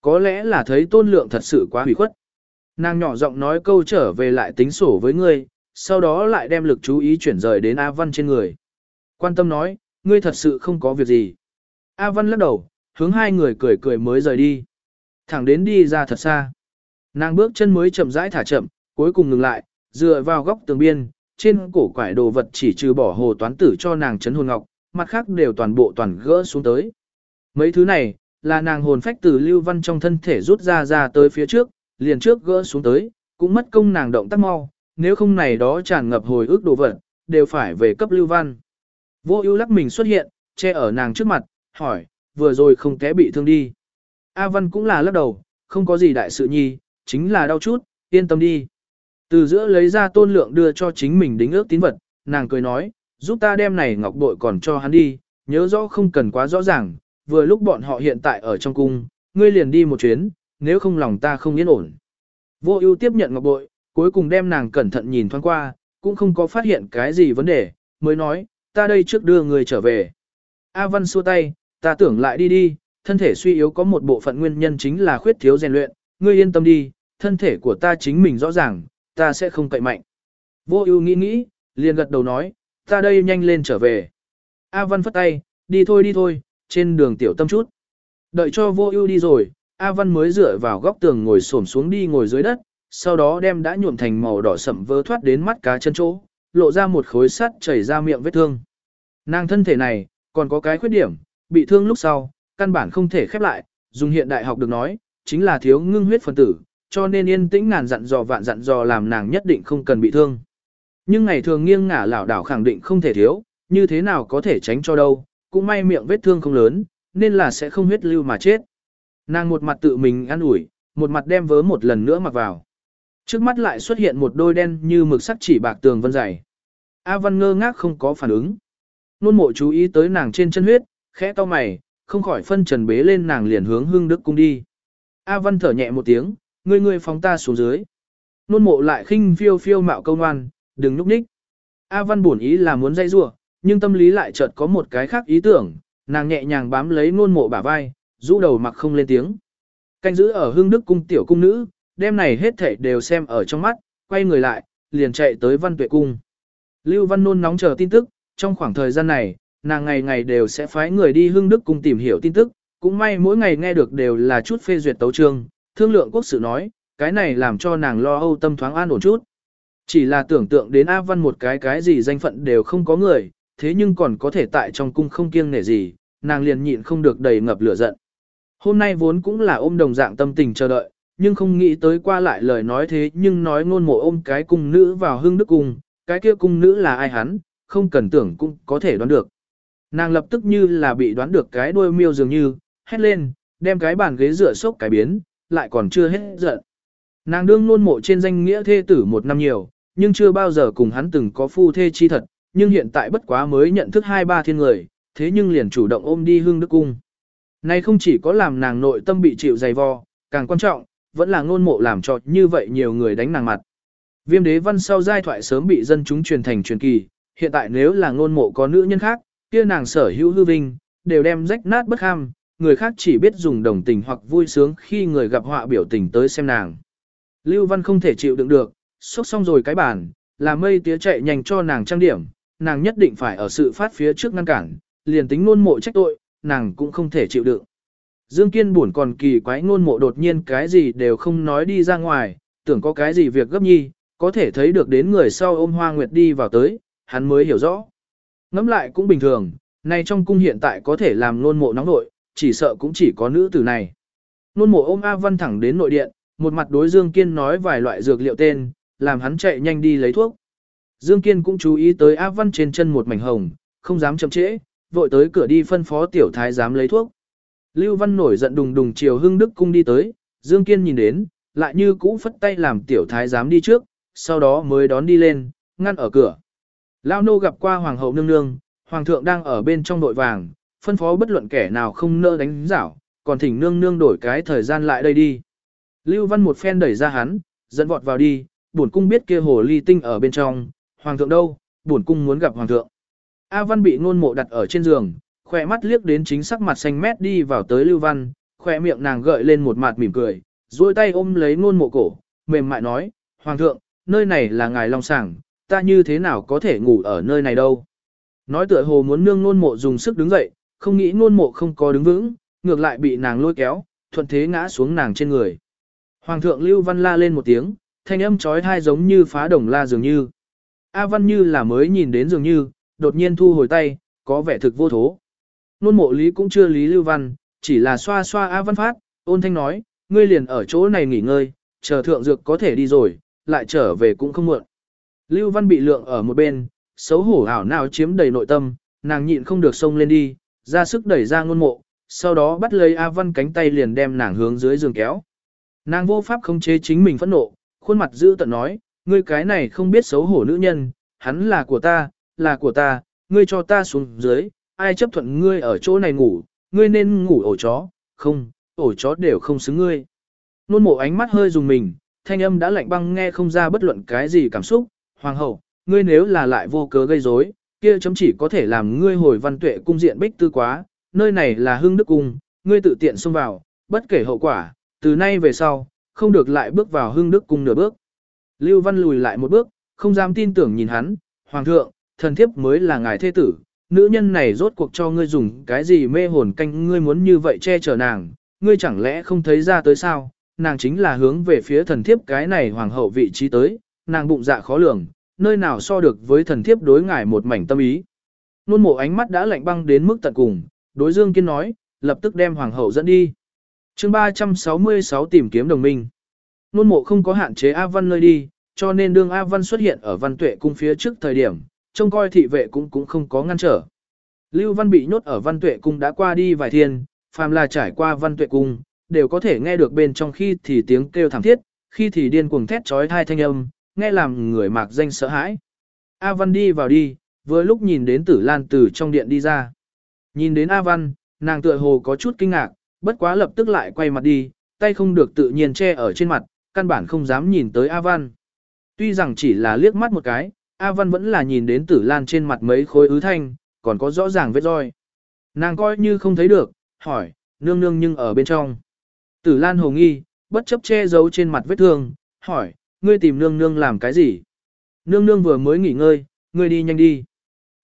Có lẽ là thấy tôn lượng thật sự quá hủy khuất. Nàng nhỏ giọng nói câu trở về lại tính sổ với ngươi, sau đó lại đem lực chú ý chuyển rời đến A Văn trên người. Quan tâm nói, ngươi thật sự không có việc gì. A Văn lắc đầu, hướng hai người cười cười mới rời đi. Thẳng đến đi ra thật xa. Nàng bước chân mới chậm rãi thả chậm, cuối cùng ngừng lại, dựa vào góc tường biên, trên cổ quải đồ vật chỉ trừ bỏ hồ toán tử cho nàng chấn hồn ngọc, mặt khác đều toàn bộ toàn gỡ xuống tới. Mấy thứ này, là nàng hồn phách từ lưu văn trong thân thể rút ra ra tới phía trước, liền trước gỡ xuống tới, cũng mất công nàng động tác mau, nếu không này đó tràn ngập hồi ức đồ vật, đều phải về cấp lưu văn. Vô ưu lắc mình xuất hiện, che ở nàng trước mặt, hỏi, vừa rồi không té bị thương đi. A Văn cũng là lắc đầu, không có gì đại sự nhi, chính là đau chút, yên tâm đi. Từ giữa lấy ra tôn lượng đưa cho chính mình đính ước tín vật, nàng cười nói, giúp ta đem này ngọc bội còn cho hắn đi, nhớ rõ không cần quá rõ ràng, vừa lúc bọn họ hiện tại ở trong cung, ngươi liền đi một chuyến, nếu không lòng ta không yên ổn. Vô ưu tiếp nhận ngọc bội, cuối cùng đem nàng cẩn thận nhìn thoáng qua, cũng không có phát hiện cái gì vấn đề, mới nói, ta đây trước đưa người trở về. A Văn xua tay, ta tưởng lại đi đi, thân thể suy yếu có một bộ phận nguyên nhân chính là khuyết thiếu rèn luyện, ngươi yên tâm đi, thân thể của ta chính mình rõ ràng, ta sẽ không cậy mạnh. Vô ưu nghĩ nghĩ, liền gật đầu nói, ta đây nhanh lên trở về. A Văn phất tay, đi thôi đi thôi, trên đường tiểu tâm chút. Đợi cho vô ưu đi rồi, A Văn mới dựa vào góc tường ngồi xổm xuống đi ngồi dưới đất, sau đó đem đã nhuộm thành màu đỏ sậm vơ thoát đến mắt cá chân chỗ, lộ ra một khối sắt chảy ra miệng vết thương. Nàng thân thể này, còn có cái khuyết điểm, bị thương lúc sau, căn bản không thể khép lại, dùng hiện đại học được nói, chính là thiếu ngưng huyết phân tử, cho nên yên tĩnh ngàn dặn dò vạn dặn dò làm nàng nhất định không cần bị thương. Nhưng ngày thường nghiêng ngả lảo đảo khẳng định không thể thiếu, như thế nào có thể tránh cho đâu, cũng may miệng vết thương không lớn, nên là sẽ không huyết lưu mà chết. Nàng một mặt tự mình ăn ủi, một mặt đem vớ một lần nữa mặc vào. Trước mắt lại xuất hiện một đôi đen như mực sắc chỉ bạc tường vân dày. A Văn ngơ ngác không có phản ứng. Nôn mộ chú ý tới nàng trên chân huyết, khẽ to mày, không khỏi phân trần bế lên nàng liền hướng hương đức cung đi. A Văn thở nhẹ một tiếng, ngươi ngươi phóng ta xuống dưới. Nôn mộ lại khinh phiêu phiêu mạo câu ngoan, đừng núp ních. A Văn buồn ý là muốn dây rua, nhưng tâm lý lại chợt có một cái khác ý tưởng, nàng nhẹ nhàng bám lấy nôn mộ bả vai, rũ đầu mặc không lên tiếng. Canh giữ ở hương đức cung tiểu cung nữ, đêm này hết thảy đều xem ở trong mắt, quay người lại, liền chạy tới văn tuệ cung. Lưu Văn Nôn nóng chờ tin tức, trong khoảng thời gian này, nàng ngày ngày đều sẽ phái người đi hương đức cung tìm hiểu tin tức, cũng may mỗi ngày nghe được đều là chút phê duyệt tấu trương, thương lượng quốc sự nói, cái này làm cho nàng lo âu tâm thoáng an ổn chút. Chỉ là tưởng tượng đến A Văn một cái cái gì danh phận đều không có người, thế nhưng còn có thể tại trong cung không kiêng nể gì, nàng liền nhịn không được đầy ngập lửa giận. Hôm nay vốn cũng là ôm đồng dạng tâm tình chờ đợi, nhưng không nghĩ tới qua lại lời nói thế nhưng nói ngôn mộ ôm cái cung nữ vào hưng đức cung, cái kia cung nữ là ai hắn, không cần tưởng cũng có thể đoán được. Nàng lập tức như là bị đoán được cái đuôi miêu dường như, hét lên, đem cái bàn ghế rửa sốc cái biến, lại còn chưa hết giận. Nàng đương luôn mộ trên danh nghĩa thê tử một năm nhiều, nhưng chưa bao giờ cùng hắn từng có phu thê chi thật, nhưng hiện tại bất quá mới nhận thức hai ba thiên người, thế nhưng liền chủ động ôm đi hương đức cung. Này không chỉ có làm nàng nội tâm bị chịu dày vò, càng quan trọng, vẫn là ngôn mộ làm cho như vậy nhiều người đánh nàng mặt. Viêm đế văn sau giai thoại sớm bị dân chúng truyền thành truyền kỳ, hiện tại nếu là ngôn mộ có nữ nhân khác, kia nàng sở hữu hư vinh, đều đem rách nát bất ham, người khác chỉ biết dùng đồng tình hoặc vui sướng khi người gặp họa biểu tình tới xem nàng. Lưu Văn không thể chịu đựng được, xúc xong rồi cái bàn, là mây tía chạy nhanh cho nàng trang điểm, nàng nhất định phải ở sự phát phía trước ngăn cản, liền tính ngôn mộ trách tội, nàng cũng không thể chịu đựng. Dương Kiên buồn còn kỳ quái ngôn mộ đột nhiên cái gì đều không nói đi ra ngoài, tưởng có cái gì việc gấp nhi, có thể thấy được đến người sau ôm hoa nguyệt đi vào tới, hắn mới hiểu rõ. Ngắm lại cũng bình thường, này trong cung hiện tại có thể làm nôn mộ nóng nội, chỉ sợ cũng chỉ có nữ tử này. Nôn mộ ôm A Văn thẳng đến nội điện, một mặt đối Dương Kiên nói vài loại dược liệu tên, làm hắn chạy nhanh đi lấy thuốc. Dương Kiên cũng chú ý tới A Văn trên chân một mảnh hồng, không dám chậm trễ, vội tới cửa đi phân phó tiểu thái dám lấy thuốc. Lưu Văn nổi giận đùng đùng chiều Hưng Đức cung đi tới, Dương Kiên nhìn đến, lại như cũ phất tay làm tiểu thái dám đi trước, sau đó mới đón đi lên, ngăn ở cửa. Lao nô gặp qua hoàng hậu nương nương, hoàng thượng đang ở bên trong đội vàng, phân phó bất luận kẻ nào không nỡ đánh giảo, còn thỉnh nương nương đổi cái thời gian lại đây đi. Lưu Văn một phen đẩy ra hắn, dẫn vọt vào đi, bổn cung biết kia hồ ly tinh ở bên trong, hoàng thượng đâu, bổn cung muốn gặp hoàng thượng. A Văn bị nôn mộ đặt ở trên giường, khỏe mắt liếc đến chính sắc mặt xanh mét đi vào tới Lưu Văn, khỏe miệng nàng gợi lên một mặt mỉm cười, duỗi tay ôm lấy nôn mộ cổ, mềm mại nói, hoàng thượng, nơi này là ngài long sảng, ta như thế nào có thể ngủ ở nơi này đâu. Nói tựa hồ muốn nương nôn mộ dùng sức đứng dậy, không nghĩ nôn mộ không có đứng vững, ngược lại bị nàng lôi kéo, thuận thế ngã xuống nàng trên người. Hoàng thượng Lưu Văn la lên một tiếng, thanh âm trói thai giống như phá đồng la dường như. A Văn như là mới nhìn đến dường như, đột nhiên thu hồi tay, có vẻ thực vô thố. Nôn mộ lý cũng chưa lý Lưu Văn, chỉ là xoa xoa A Văn phát, ôn thanh nói, ngươi liền ở chỗ này nghỉ ngơi, chờ thượng dược có thể đi rồi, lại trở về cũng không muộn. Lưu Văn bị lượng ở một bên, xấu hổ ảo nào chiếm đầy nội tâm, nàng nhịn không được xông lên đi, ra sức đẩy ra ngôn mộ, sau đó bắt lấy A Văn cánh tay liền đem nàng hướng dưới giường kéo. Nàng vô pháp không chế chính mình phẫn nộ, khuôn mặt giữ tận nói, ngươi cái này không biết xấu hổ nữ nhân, hắn là của ta, là của ta, ngươi cho ta xuống dưới, ai chấp thuận ngươi ở chỗ này ngủ, ngươi nên ngủ ổ chó, không, ổ chó đều không xứng ngươi. Nôn mộ ánh mắt hơi dùng mình, thanh âm đã lạnh băng nghe không ra bất luận cái gì cảm xúc, hoàng hậu, ngươi nếu là lại vô cớ gây rối, kia chấm chỉ có thể làm ngươi hồi văn tuệ cung diện bích tư quá, nơi này là hưng đức cung, ngươi tự tiện xông vào, bất kể hậu quả, từ nay về sau, không được lại bước vào hưng đức cung nửa bước. Lưu Văn lùi lại một bước, không dám tin tưởng nhìn hắn, Hoàng thượng, thần thiếp mới là ngài thế tử, nữ nhân này rốt cuộc cho ngươi dùng cái gì mê hồn canh ngươi muốn như vậy che chở nàng, ngươi chẳng lẽ không thấy ra tới sao, nàng chính là hướng về phía thần thiếp cái này hoàng hậu vị trí tới, nàng bụng dạ khó lường, nơi nào so được với thần thiếp đối ngài một mảnh tâm ý. Nôn mộ ánh mắt đã lạnh băng đến mức tận cùng, đối dương kiên nói, lập tức đem hoàng hậu dẫn đi. chương 366 tìm kiếm đồng minh. Nôn mộ không có hạn chế A Văn nơi đi, cho nên đương A Văn xuất hiện ở văn tuệ cung phía trước thời điểm, trông coi thị vệ cũng cũng không có ngăn trở. Lưu Văn bị nhốt ở văn tuệ cung đã qua đi vài thiên, phàm là trải qua văn tuệ cung, đều có thể nghe được bên trong khi thì tiếng kêu thảm thiết, khi thì điên cuồng thét trói thai thanh âm, nghe làm người mạc danh sợ hãi. A Văn đi vào đi, vừa lúc nhìn đến Tử Lan từ trong điện đi ra. Nhìn đến A Văn, nàng tựa hồ có chút kinh ngạc, bất quá lập tức lại quay mặt đi, tay không được tự nhiên che ở trên mặt, căn bản không dám nhìn tới A Văn. Tuy rằng chỉ là liếc mắt một cái, A Văn vẫn là nhìn đến Tử Lan trên mặt mấy khối ứ thanh, còn có rõ ràng vết roi. Nàng coi như không thấy được, hỏi, nương nương nhưng ở bên trong. Tử Lan hồ nghi, bất chấp che giấu trên mặt vết thương, hỏi, ngươi tìm nương nương làm cái gì? Nương nương vừa mới nghỉ ngơi, ngươi đi nhanh đi.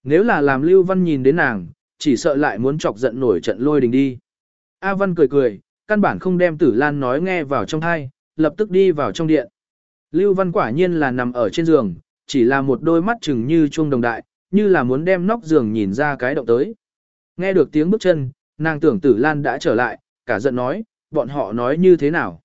Nếu là làm Lưu Văn nhìn đến nàng, chỉ sợ lại muốn chọc giận nổi trận lôi đình đi. A Văn cười cười, căn bản không đem Tử Lan nói nghe vào trong thai, lập tức đi vào trong điện. Lưu Văn quả nhiên là nằm ở trên giường, chỉ là một đôi mắt chừng như chuông đồng đại, như là muốn đem nóc giường nhìn ra cái động tới. Nghe được tiếng bước chân, nàng tưởng Tử Lan đã trở lại, cả giận nói, bọn họ nói như thế nào?